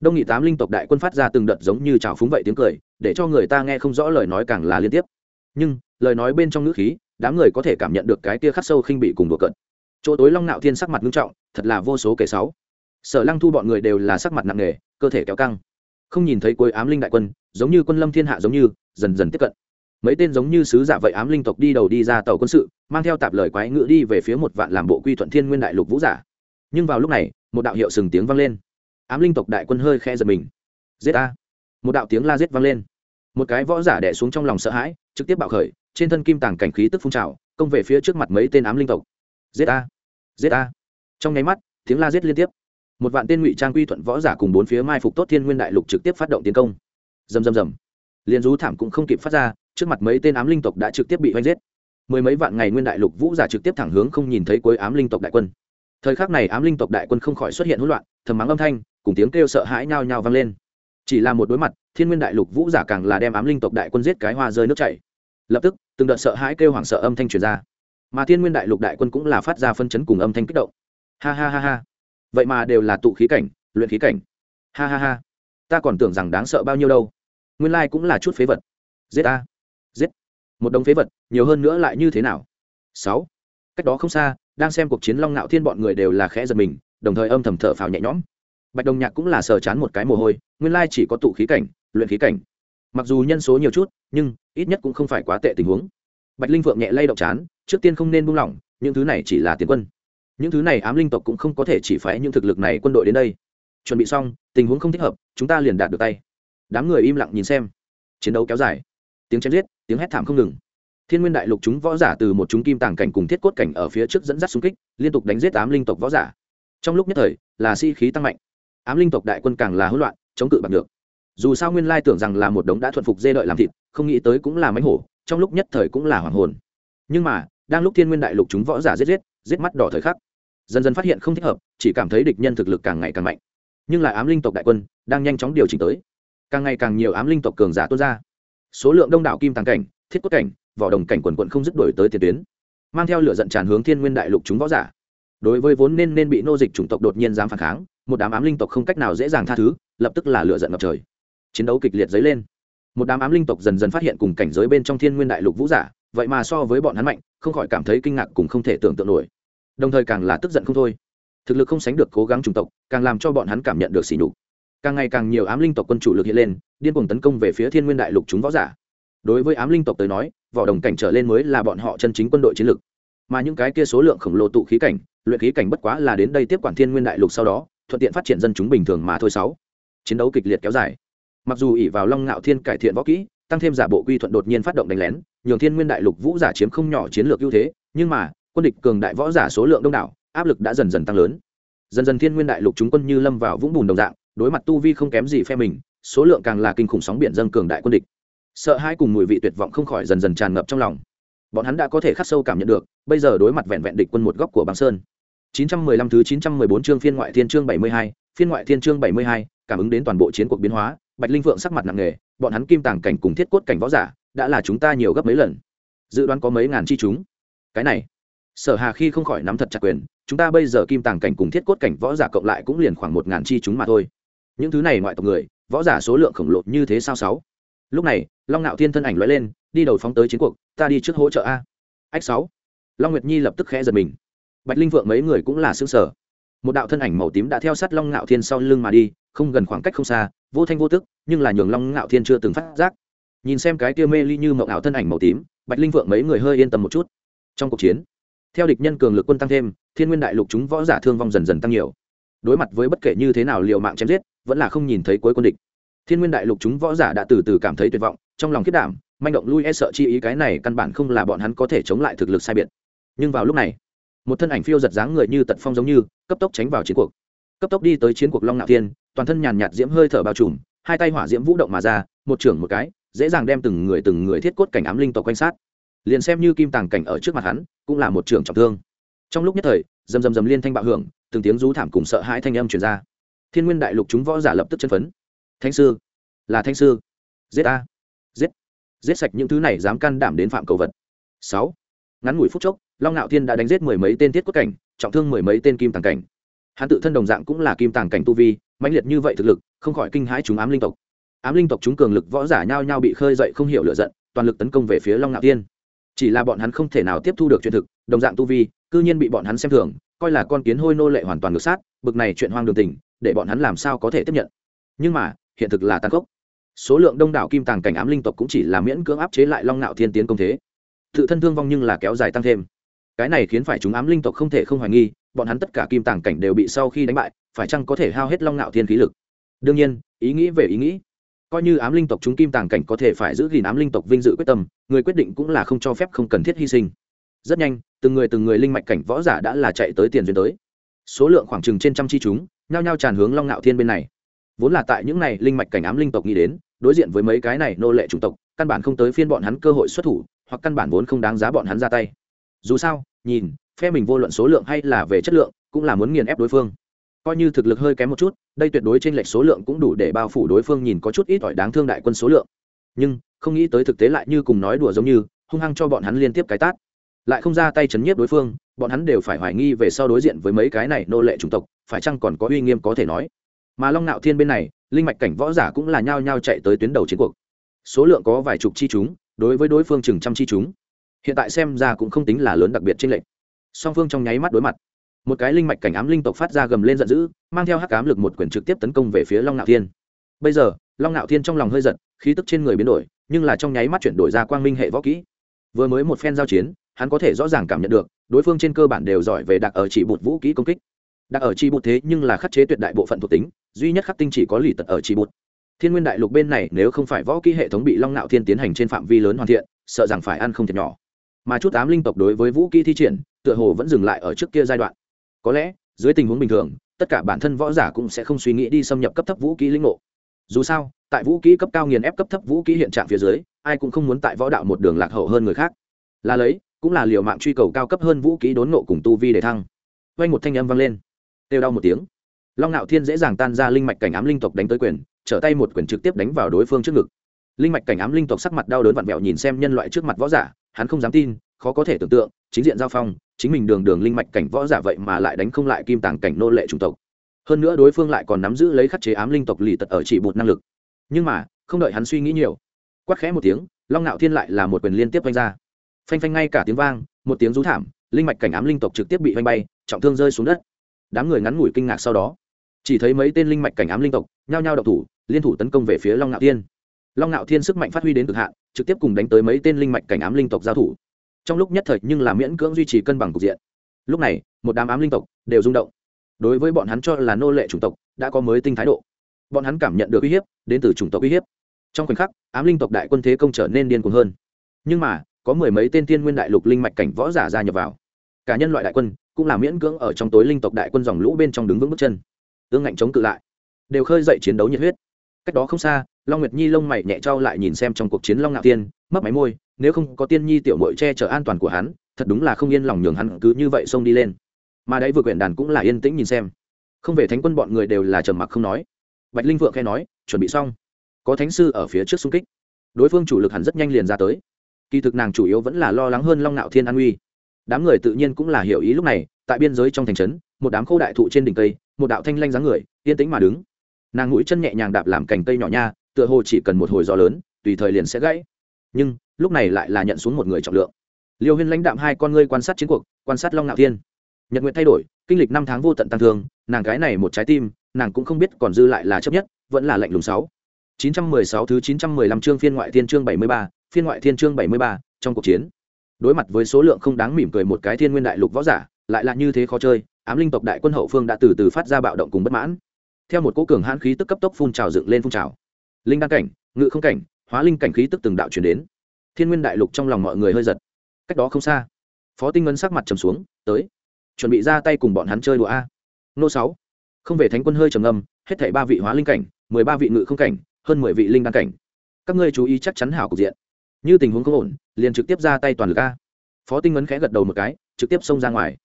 Đông nghị tám linh tộc đại quân phát ra từng đợt giống như trào phúng vậy tiếng cười, để cho người ta nghe không rõ lời nói càng là liên tiếp. Nhưng, lời nói bên trong ngữ khí, đám người có thể cảm nhận được cái kia khắc sâu khinh bị cùng đùa cận chỗ tối long nạo thiên sắc mặt nghiêm trọng, thật là vô số kẻ sáu sở lăng thu bọn người đều là sắc mặt nặng nề, cơ thể kéo căng. Không nhìn thấy cuối ám linh đại quân, giống như quân lâm thiên hạ giống như, dần dần tiếp cận. Mấy tên giống như sứ giả vậy ám linh tộc đi đầu đi ra tàu quân sự, mang theo tạp lời quái ngựa đi về phía một vạn làm bộ quy thuận thiên nguyên đại lục vũ giả nhưng vào lúc này, một đạo hiệu sừng tiếng vang lên. Ám linh tộc đại quân hơi khe giật mình. Giết a một đạo tiếng la giết vang lên. Một cái võ giả đẻ xuống trong lòng sợ hãi, trực tiếp bạo khởi, trên thân kim tàng cảnh khí tức phun trào, công về phía trước mặt mấy tên ám linh tộc. Giết a giết a trong nháy mắt, tiếng la giết liên tiếp. Một vạn tên ngụy trang quy thuận võ giả cùng bốn phía mai phục tốt thiên nguyên đại lục trực tiếp phát động tiến công. Dầm dầm dầm liền rú thảm cũng không kịp phát ra, trước mặt mấy tên ám linh tộc đã trực tiếp bị oanh giết. Mười mấy vạn ngày nguyên đại lục vũ giả trực tiếp thẳng hướng không nhìn thấy cuối ám linh tộc đại quân thời khắc này ám linh tộc đại quân không khỏi xuất hiện hỗn loạn, thầm mắng âm thanh, cùng tiếng kêu sợ hãi nhao nhao vang lên. Chỉ là một đối mặt, thiên nguyên đại lục vũ giả càng là đem ám linh tộc đại quân giết cái hoa rơi nước chảy. Lập tức, từng đợt sợ hãi kêu hoảng sợ âm thanh truyền ra. Mà thiên nguyên đại lục đại quân cũng là phát ra phân chấn cùng âm thanh kích động. Ha ha ha ha. Vậy mà đều là tụ khí cảnh, luyện khí cảnh. Ha ha ha. Ta còn tưởng rằng đáng sợ bao nhiêu đâu. Nguyên lai cũng là chút phế vật. Giết a giết. Một đống phế vật, nhiều hơn nữa lại như thế nào? Sáu. Cách đó không xa đang xem cuộc chiến long ngạo thiên bọn người đều là khẽ giật mình, đồng thời âm thầm thở phào nhẹ nhõm. Bạch đồng nhạc cũng là sờ chán một cái mồ hôi, nguyên lai chỉ có tụ khí cảnh, luyện khí cảnh. Mặc dù nhân số nhiều chút, nhưng ít nhất cũng không phải quá tệ tình huống. Bạch linh vượng nhẹ lay động chán, trước tiên không nên buông lỏng, những thứ này chỉ là tiền quân. Những thứ này ám linh tộc cũng không có thể chỉ phái những thực lực này quân đội đến đây. Chuẩn bị xong, tình huống không thích hợp, chúng ta liền đạt được tay. Đám người im lặng nhìn xem. Chiến đấu kéo dài. Tiếng chém giết, tiếng hét thảm không ngừng thiên nguyên đại lục chúng võ giả từ một chúng kim tàng cảnh cùng thiết cốt cảnh ở phía trước dẫn dắt xung kích, liên tục đánh giết ám linh tộc võ giả. Trong lúc nhất thời, là si-khí tăng mạnh. Ám linh tộc đại quân càng là hỗn loạn, chống cự bằng được. Dù sao nguyên lai tưởng rằng là một đống đã thuần phục dê đợi làm thịt, không nghĩ tới cũng là mánh hổ, trong lúc nhất thời cũng là hoàng hồn. Nhưng mà, đang lúc thiên nguyên đại lục chúng võ giả giết giết giết mắt đỏ thời khắc, dần dần phát hiện không thích hợp, chỉ cảm thấy địch nhân thực lực càng ngày càng mạnh. Nhưng lại ám linh tộc đại quân đang nhanh chóng điều chỉnh tới. Càng ngày càng nhiều ám linh tộc cường giả tuôn ra. Số lượng đông đảo kim tàng cảnh, thiết cốt cảnh vỏ đồng cảnh quần quận không dứt đổi tới tiền tuyến, mang theo lửa giận tràn hướng thiên nguyên đại lục chúng võ giả. Đối với vốn nên nên bị nô dịch chủng tộc đột nhiên dám phản kháng, một đám ám linh tộc không cách nào dễ dàng tha thứ, lập tức là lửa giận ngập trời. Chiến đấu kịch liệt dấy lên. Một đám ám linh tộc dần dần phát hiện cùng cảnh giới bên trong thiên nguyên đại lục vũ giả, vậy mà so với bọn hắn mạnh, không khỏi cảm thấy kinh ngạc cùng không thể tưởng tượng nổi. Đồng thời càng là tức giận không thôi. Thực lực không sánh được cố gắng chủng tộc, càng làm cho bọn hắn cảm nhận được sỉ nhục. Càng ngày càng nhiều ám linh tộc quân chủ lực hiện lên, điên cuồng tấn công về phía thiên nguyên đại lục chúng võ giả. Đối với ám linh tộc tới nói vỏ đồng cảnh trở lên mới là bọn họ chân chính quân đội chiến lược. Mà những cái kia số lượng khổng lồ tụ khí cảnh, luyện khí cảnh bất quá là đến đây tiếp quản thiên nguyên đại lục sau đó, thuận tiện phát triển dân chúng bình thường mà thôi sáu. Chiến đấu kịch liệt kéo dài. Mặc dù ỷ vào long ngạo thiên cải thiện võ kỹ, tăng thêm giả bộ quy thuận đột nhiên phát động đánh lén, nhường thiên nguyên đại lục vũ giả chiếm không nhỏ chiến lược ưu thế, nhưng mà, quân địch cường đại võ giả số lượng đông đảo, áp lực đã dần dần tăng lớn. Dần dần thiên nguyên đại lục chúng quân như lâm vào vũng bùn đồng dạng, đối mặt tu vi không kém gì phe mình, số lượng càng là kinh khủng sóng biển dâng cường đại quân địch sợ hai cùng mùi vị tuyệt vọng không khỏi dần dần tràn ngập trong lòng bọn hắn đã có thể khắc sâu cảm nhận được bây giờ đối mặt vẹn vẹn địch quân một góc của băng sơn 915 thứ 914 chương phiên ngoại thiên chương 72, phiên ngoại thiên chương 72, cảm ứng đến toàn bộ chiến cuộc biến hóa, Bạch Linh Vượng sắc mặt nặng nề, bọn hắn kim tàng cảnh cùng thiết cốt cảnh võ giả, đã là chúng ta nhiều gấp mấy lần. Dự đoán có mấy ngàn chi chúng. Cái này, Sở Hà khi không khỏi nắm thật chặt quyền, chúng ta bây giờ kim tàng cảnh cùng thiết cốt cảnh võ giả cộng lại cũng liền khoảng một ngàn chi chúng mà thôi. Những thứ này ngoại tộc người, võ giả số lượng khổng lồ như thế sao sáu? Lúc này, Long Nạo Thiên thân ảnh lóe lên, đi đầu phóng tới chiến cuộc, ta đi trước hỗ trợ a. Ách sáu. Long Nguyệt Nhi lập tức khẽ giật mình. Bạch linh vượng mấy người cũng là xương sở một đạo thân ảnh màu tím đã theo sát long ngạo thiên sau lưng mà đi không gần khoảng cách không xa vô thanh vô tức nhưng là nhường long ngạo thiên chưa từng phát giác. Nhìn xem cái kia mê ly như mộng ảo thân ảnh màu tím bạch linh vượng mấy người hơi yên tâm một chút. Trong cuộc chiến theo địch nhân cường lực quân tăng thêm thiên nguyên đại lục chúng võ giả thương vong dần dần tăng nhiều. Đối mặt với bất kể như thế nào liều mạng chém giết vẫn là không nhìn thấy cuối quân địch thiên nguyên đại lục chúng võ giả đã từ từ cảm thấy tuyệt vọng, trong lòng kết đảm, manh động lui e sợ chi ý cái này căn bản không là bọn hắn có thể chống lại thực lực sai biệt. Nhưng vào lúc này, một thân ảnh phiêu giật dáng người như tật phong giống như, cấp tốc tránh vào chiến cuộc. Cấp tốc đi tới chiến cuộc long nạo thiên, toàn thân nhàn nhạt diễm hơi thở bao trùm, hai tay hỏa diễm vũ động mà ra, một trưởng một cái, dễ dàng đem từng người từng người thiết cốt cảnh ám linh tộc quanh sát. Liền xem như kim tàng cảnh ở trước mặt hắn, cũng là một trưởng trọng thương. Trong lúc nhất thời, rầm rầm rầm liên thanh bạo hưởng, từng tiếng rú thảm cùng sợ hãi thanh âm truyền ra. Thiên nguyên đại lục chúng võ giả lập tức chân phấn thanh sư. Là thanh sư. Giết a. Giết. Giết sạch những thứ này dám can đảm đến phạm cầu vật. Sáu. Ngắn ngủi phút chốc, long ngạo thiên đã đánh giết mười mấy tên thiết cốt cảnh, trọng thương mười mấy tên kim tàng cảnh. Hắn tự thân đồng dạng cũng là kim tàng cảnh tu vi, mãnh liệt như vậy thực lực, không khỏi kinh hãi chúng ám linh tộc. Ám linh tộc chúng cường lực võ giả nhau nhau bị khơi dậy không hiểu lựa giận, toàn lực tấn công về phía long ngạo thiên. Chỉ là bọn hắn không thể nào tiếp thu được chuyện thực, đồng dạng tu vi, cư nhiên bị bọn hắn xem thường, coi là con kiến hôi nô lệ hoàn toàn ngược sát, bực này chuyện hoang đường tình, để bọn hắn làm sao có thể tiếp nhận. Nhưng mà hiện thực là tàn khốc. Số lượng đông đảo kim tàng cảnh ám linh tộc cũng chỉ là miễn cưỡng áp chế lại long nạo thiên tiến công thế. Tự thân thương vong nhưng là kéo dài tăng thêm. Cái này khiến phải chúng ám linh tộc không thể không hoài nghi, bọn hắn tất cả kim tàng cảnh đều bị sau khi đánh bại, phải chăng có thể hao hết long nạo thiên khí lực? Đương nhiên, ý nghĩ về ý nghĩ. Coi như ám linh tộc chúng kim tàng cảnh có thể phải giữ gìn ám linh tộc vinh dự quyết tâm, người quyết định cũng là không cho phép không cần thiết hy sinh. Rất nhanh, từng người từng người linh mạch cảnh võ giả đã là chạy tới tiền duyên tới. Số lượng khoảng chừng trên trăm chi chúng, nhao nhao tràn hướng long nạo thiên bên này vốn là tại những này linh mạch cảnh ám linh tộc nghĩ đến, đối diện với mấy cái này nô lệ chủng tộc, căn bản không tới phiên bọn hắn cơ hội xuất thủ, hoặc căn bản vốn không đáng giá bọn hắn ra tay. Dù sao, nhìn, phe mình vô luận số lượng hay là về chất lượng, cũng là muốn nghiền ép đối phương. Coi như thực lực hơi kém một chút, đây tuyệt đối trên lệch số lượng cũng đủ để bao phủ đối phương nhìn có chút ít ỏi đáng thương đại quân số lượng. Nhưng, không nghĩ tới thực tế lại như cùng nói đùa giống như, hung hăng cho bọn hắn liên tiếp cái tát. Lại không ra tay chấn nhiếp đối phương, bọn hắn đều phải hoài nghi về sau đối diện với mấy cái này nô lệ chủng tộc, phải chăng còn có uy nghiêm có thể nói mà long nạo thiên bên này linh mạch cảnh võ giả cũng là nhao nhao chạy tới tuyến đầu chiến cuộc số lượng có vài chục chi chúng đối với đối phương chừng trăm chi chúng hiện tại xem ra cũng không tính là lớn đặc biệt trên lệnh song phương trong nháy mắt đối mặt một cái linh mạch cảnh ám linh tộc phát ra gầm lên giận dữ mang theo hắc ám lực một quyền trực tiếp tấn công về phía long nạo thiên bây giờ long nạo thiên trong lòng hơi giận khí tức trên người biến đổi nhưng là trong nháy mắt chuyển đổi ra quang minh hệ võ kỹ vừa mới một phen giao chiến hắn có thể rõ ràng cảm nhận được đối phương trên cơ bản đều giỏi về đặc ở chỉ bụt vũ kỹ công kích đặc ở chỉ bụt thế nhưng là khắc chế tuyệt đại bộ phận thuộc tính duy nhất khắc tinh chỉ có lì tật ở chỉ bụt. Thiên nguyên đại lục bên này nếu không phải võ kỹ hệ thống bị long nạo thiên tiến hành trên phạm vi lớn hoàn thiện, sợ rằng phải ăn không thiệt nhỏ. Mà chút ám linh tộc đối với vũ kỹ thi triển, tựa hồ vẫn dừng lại ở trước kia giai đoạn. Có lẽ, dưới tình huống bình thường, tất cả bản thân võ giả cũng sẽ không suy nghĩ đi xâm nhập cấp thấp vũ kỹ linh ngộ. Dù sao, tại vũ kỹ cấp cao nghiền ép cấp thấp vũ kỹ hiện trạng phía dưới, ai cũng không muốn tại võ đạo một đường lạc hậu hơn người khác. Là lấy, cũng là liều mạng truy cầu cao cấp hơn vũ kỹ đốn nộ cùng tu vi để thăng. Vay một thanh âm vang lên. Têu đau một tiếng long ngạo thiên dễ dàng tan ra linh mạch cảnh ám linh tộc đánh tới quyền, trở tay một quyền trực tiếp đánh vào đối phương trước ngực. Linh mạch cảnh ám linh tộc sắc mặt đau đớn vặn vẹo nhìn xem nhân loại trước mặt võ giả, hắn không dám tin, khó có thể tưởng tượng, chính diện giao phong, chính mình đường đường linh mạch cảnh võ giả vậy mà lại đánh không lại kim tàng cảnh nô lệ chủng tộc. Hơn nữa đối phương lại còn nắm giữ lấy khắc chế ám linh tộc lì tật ở chỉ bột năng lực. Nhưng mà, không đợi hắn suy nghĩ nhiều, quát khẽ một tiếng, long ngạo thiên lại là một quyền liên tiếp vanh ra. Phanh phanh ngay cả tiếng vang, một tiếng rú thảm, linh mạch cảnh ám linh tộc trực tiếp bị vanh bay, trọng thương rơi xuống đất. Đám người ngắn ngủi kinh ngạc sau đó chỉ thấy mấy tên linh mạch cảnh ám linh tộc, nhao nhao độc thủ, liên thủ tấn công về phía long ngạo thiên. Long ngạo thiên sức mạnh phát huy đến cực hạn, trực tiếp cùng đánh tới mấy tên linh mạch cảnh ám linh tộc giao thủ. Trong lúc nhất thời nhưng là miễn cưỡng duy trì cân bằng cục diện. Lúc này, một đám ám linh tộc đều rung động. Đối với bọn hắn cho là nô lệ chủng tộc, đã có mới tinh thái độ. Bọn hắn cảm nhận được uy hiếp, đến từ chủng tộc uy hiếp. Trong khoảnh khắc, ám linh tộc đại quân thế công trở nên điên cuồng hơn. Nhưng mà, có mười mấy tên tiên nguyên đại lục linh mạch cảnh võ giả gia nhập vào. Cả nhân loại đại quân cũng là miễn cưỡng ở trong tối linh tộc đại quân dòng lũ bên trong đứng vững bước chân ương ngạnh chống cự lại, đều khơi dậy chiến đấu nhiệt huyết. Cách đó không xa, long nguyệt nhi lông mày nhẹ trao lại nhìn xem trong cuộc chiến long ngạo tiên mất máy môi, nếu không có tiên nhi tiểu mội che chở an toàn của hắn, thật đúng là không yên lòng nhường hắn cứ như vậy xông đi lên. Mà đấy vừa quyển đàn cũng là yên tĩnh nhìn xem. Không về thánh quân bọn người đều là trầm mặc không nói. Bạch linh vượng khe nói, chuẩn bị xong. Có thánh sư ở phía trước xung kích. Đối phương chủ lực hẳn rất nhanh liền ra tới. Kỳ thực nàng chủ yếu vẫn là lo lắng hơn long nạo thiên an uy đám người tự nhiên cũng là hiểu ý lúc này, tại biên giới trong thành trấn, một đám khô đại thụ trên đỉnh cây một đạo thanh lanh dáng người yên tĩnh mà đứng. Nàng mũi chân nhẹ nhàng đạp làm cành cây nhỏ nha tựa hồ chỉ cần một hồi gió lớn tùy thời liền sẽ gãy. Nhưng lúc này lại là nhận xuống một người trọng lượng. Liêu huyên lãnh đạm hai con ngươi quan sát chiến cuộc quan sát long ngạo thiên. Nhật nguyện thay đổi kinh lịch năm tháng vô tận tăng thương nàng gái này một trái tim nàng cũng không biết còn dư lại là chấp nhất vẫn là lạnh lùng sáu. 916 thứ 915 chương phiên ngoại thiên chương 73, phiên ngoại thiên chương 73, trong cuộc chiến. Đối mặt với số lượng không đáng mỉm cười một cái thiên nguyên đại lục võ giả, lại là như thế khó chơi, ám linh tộc đại quân hậu phương đã từ từ phát ra bạo động cùng bất mãn. Theo một cỗ cường hãn khí tức cấp tốc phun trào dựng lên phun trào. Linh đăng cảnh, ngự không cảnh, hóa linh cảnh khí tức từng đạo truyền đến. Thiên nguyên đại lục trong lòng mọi người hơi giật. Cách đó không xa, Phó Tinh Ngân sắc mặt trầm xuống, tới, chuẩn bị ra tay cùng bọn hắn chơi đùa a. Nô sáu. Không về thánh quân hơi trầm ngâm, hết thảy ba vị hóa linh cảnh, 13 vị ngự không cảnh, hơn mười vị linh đăng cảnh các ngươi chú ý chắc chắn hảo cục diện như tình huống không ổn liền trực tiếp ra tay toàn lực a phó tinh ngấn khẽ gật đầu một cái trực tiếp xông ra ngoài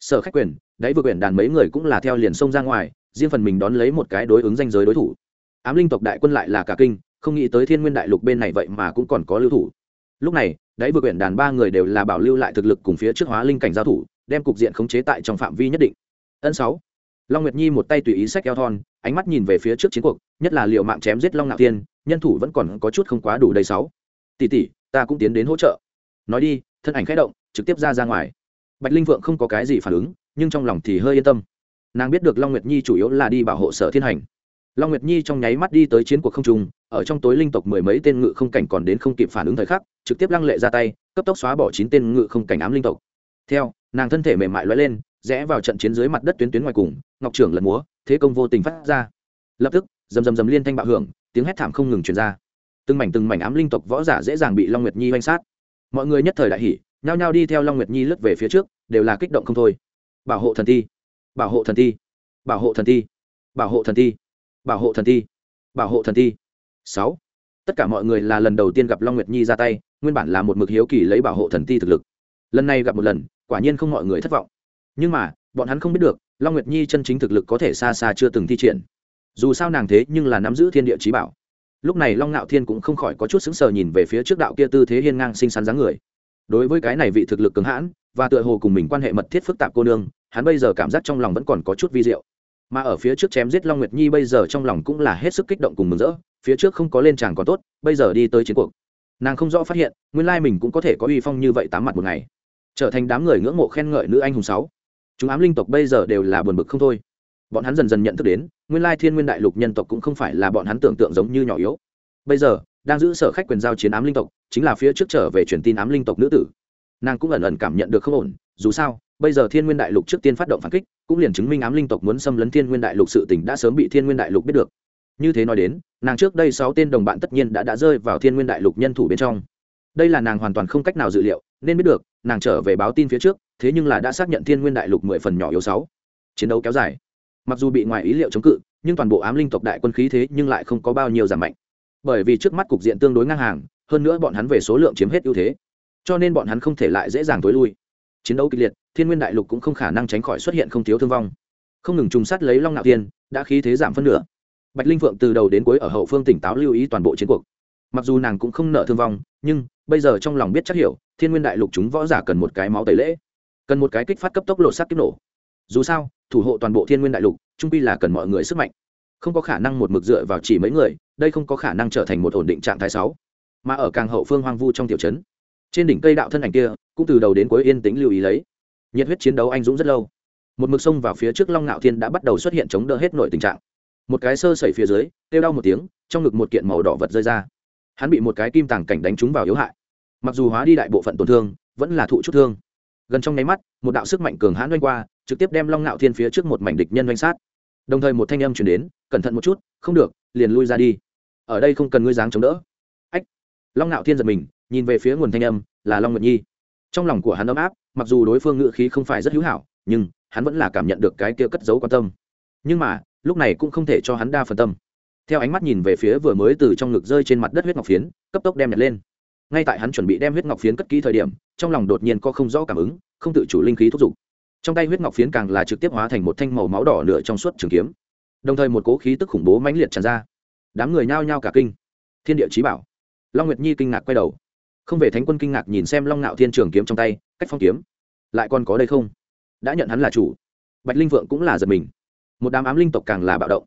sở khách quyền đáy vừa quyển đàn mấy người cũng là theo liền sông ra ngoài, riêng phần mình đón lấy một cái đối ứng danh giới đối thủ. Ám linh tộc đại quân lại là cả kinh, không nghĩ tới thiên nguyên đại lục bên này vậy mà cũng còn có lưu thủ. Lúc này đáy vừa quyển đàn ba người đều là bảo lưu lại thực lực cùng phía trước hóa linh cảnh giao thủ, đem cục diện khống chế tại trong phạm vi nhất định. Ân sáu, long nguyệt nhi một tay tùy ý sách eo thon, ánh mắt nhìn về phía trước chiến cuộc, nhất là liệu mạng chém giết long ngạo tiên nhân thủ vẫn còn có chút không quá đủ đầy sáu. Tỷ tỷ, ta cũng tiến đến hỗ trợ. Nói đi, thân ảnh khẽ động, trực tiếp ra ra ngoài. Bạch linh vượng không có cái gì phản ứng nhưng trong lòng thì hơi yên tâm. Nàng biết được long nguyệt nhi chủ yếu là đi bảo hộ sở thiên hành. Long nguyệt nhi trong nháy mắt đi tới chiến cuộc không trung, ở trong tối linh tộc mười mấy tên ngự không cảnh còn đến không kịp phản ứng thời khắc, trực tiếp lăng lệ ra tay, cấp tốc xóa bỏ chín tên ngự không cảnh ám linh tộc. Theo, nàng thân thể mềm mại lóe lên, rẽ vào trận chiến dưới mặt đất tuyến tuyến ngoài cùng, ngọc trưởng lật múa, thế công vô tình phát ra. Lập tức, rầm rầm rầm liên thanh bạo hưởng, tiếng hét thảm không ngừng truyền ra. Từng mảnh từng mảnh ám linh tộc võ giả dễ dàng bị long nguyệt nhi oanh sát. Mọi người nhất thời đại hỉ, nhao nhao đi theo long nguyệt nhi lướt về phía trước, đều là kích động không thôi bảo hộ thần thi bảo hộ thần thi bảo hộ thần thi bảo hộ thần thi bảo hộ thần thi bảo hộ thần thi sáu, tất cả mọi người là lần đầu tiên gặp long nguyệt nhi ra tay, nguyên bản là một mực hiếu kỳ lấy bảo hộ thần thi thực lực. Lần này gặp một lần, quả nhiên không mọi người thất vọng. Nhưng mà, bọn hắn không biết được, long nguyệt nhi chân chính thực lực có thể xa xa chưa từng thi triển. Dù sao nàng thế nhưng là nắm giữ thiên địa trí bảo. Lúc này long ngạo thiên cũng không khỏi có chút sững sờ nhìn về phía trước đạo kia tư thế hiên ngang xinh xắn dáng người đối với cái này vị thực lực cứng hãn, và tựa hồ cùng mình quan hệ mật thiết phức tạp cô nương, hắn bây giờ cảm giác trong lòng vẫn còn có chút vi diệu. Mà ở phía trước chém giết long nguyệt nhi bây giờ trong lòng cũng là hết sức kích động cùng mừng rỡ, phía trước không có lên tràng còn tốt, bây giờ đi tới chiến cuộc. Nàng không rõ phát hiện, nguyên lai mình cũng có thể có uy phong như vậy tám mặt một ngày. Trở thành đám người ngưỡng mộ khen ngợi nữ anh hùng sáu. Chúng ám linh tộc bây giờ đều là buồn bực không thôi. Bọn hắn dần dần nhận thức đến, nguyên lai thiên nguyên đại lục nhân tộc cũng không phải là bọn hắn tưởng tượng giống như nhỏ yếu. Bây giờ đang giữ sở khách quyền giao chiến ám linh tộc, chính là phía trước trở về truyền tin ám linh tộc nữ tử. Nàng cũng ẩn ẩn cảm nhận được không ổn, dù sao, bây giờ thiên nguyên đại lục trước tiên phát động phản kích, cũng liền chứng minh ám linh tộc muốn xâm lấn thiên nguyên đại lục sự tỉnh đã sớm bị thiên nguyên đại lục biết được. Như thế nói đến, nàng trước đây sáu tên đồng bạn tất nhiên đã đã rơi vào thiên nguyên đại lục nhân thủ bên trong. Đây là nàng hoàn toàn không cách nào dự liệu, nên biết được, nàng trở về báo tin phía trước, thế nhưng là đã xác nhận thiên nguyên đại lục mười phần nhỏ yếu sáu. Chiến đấu kéo dài. Mặc dù bị ngoài ý liệu chống cự, nhưng toàn bộ ám linh tộc đại quân khí thế nhưng lại không có bao nhiêu giảm mạnh bởi vì trước mắt cục diện tương đối ngang hàng, hơn nữa bọn hắn về số lượng chiếm hết ưu thế. Cho nên bọn hắn không thể lại dễ dàng tối lui. Chiến đấu kịch liệt, thiên nguyên đại lục cũng không khả năng tránh khỏi xuất hiện không thiếu thương vong. Không ngừng trùng sát lấy long nạo thiên, đã khí thế giảm phân nửa. Bạch linh phượng từ đầu đến cuối ở hậu phương tỉnh táo lưu ý toàn bộ chiến cuộc. Mặc dù nàng cũng không nợ thương vong, nhưng bây giờ trong lòng biết chắc hiểu, thiên nguyên đại lục chúng võ giả cần một cái máu tẩy lễ. Cần một cái kích phát cấp tốc lộ sắt kiếp nổ. Dù sao, thủ hộ toàn bộ thiên nguyên đại lục, trung pi là cần mọi người sức mạnh không có khả năng một mực dựa vào chỉ mấy người, đây không có khả năng trở thành một ổn định trạng thái sáu. Mà ở càng hậu phương hoang vu trong tiểu trấn, trên đỉnh cây đạo thân ảnh kia cũng từ đầu đến cuối yên tĩnh lưu ý lấy. Nhiệt huyết chiến đấu anh dũng rất lâu. Một mực sông vào phía trước long ngạo thiên đã bắt đầu xuất hiện chống đỡ hết nội tình trạng. Một cái sơ sẩy phía dưới, kêu đau một tiếng, trong ngực một kiện màu đỏ vật rơi ra. Hắn bị một cái kim tàng cảnh đánh trúng vào yếu hại. Mặc dù hóa đi đại bộ phận tổn thương, vẫn là thụ chút thương. Gần trong nháy mắt, một đạo sức mạnh cường hãn doanh qua, trực tiếp đem long ngạo thiên phía trước một mảnh địch nhân doanh sát đồng thời một thanh âm chuyển đến, cẩn thận một chút, không được, liền lui ra đi. Ở đây không cần ngươi dáng chống đỡ. Ách. Long ngạo thiên giật mình, nhìn về phía nguồn thanh âm, là long nguyệt nhi. Trong lòng của hắn ấm áp, mặc dù đối phương ngự khí không phải rất hữu hảo, nhưng hắn vẫn là cảm nhận được cái kia cất giấu quan tâm. Nhưng mà, lúc này cũng không thể cho hắn đa phần tâm. Theo ánh mắt nhìn về phía vừa mới từ trong ngực rơi trên mặt đất huyết ngọc phiến, cấp tốc đem nhặt lên. Ngay tại hắn chuẩn bị đem huyết ngọc phiến cất kỹ thời điểm, trong lòng đột nhiên có không rõ cảm ứng, không tự chủ linh khí thúc giục trong tay huyết ngọc phiến càng là trực tiếp hóa thành một thanh màu máu đỏ nửa trong suốt trường kiếm. Đồng thời một cố khí tức khủng bố mãnh liệt tràn ra. Đám người nhao nhao cả kinh. Thiên địa trí bảo. Long nguyệt nhi kinh ngạc quay đầu. Không về thánh quân kinh ngạc nhìn xem long ngạo thiên trường kiếm trong tay, cách phong kiếm. Lại còn có đây không? Đã nhận hắn là chủ. Bạch linh vượng cũng là giật mình. Một đám ám linh tộc càng là bạo động.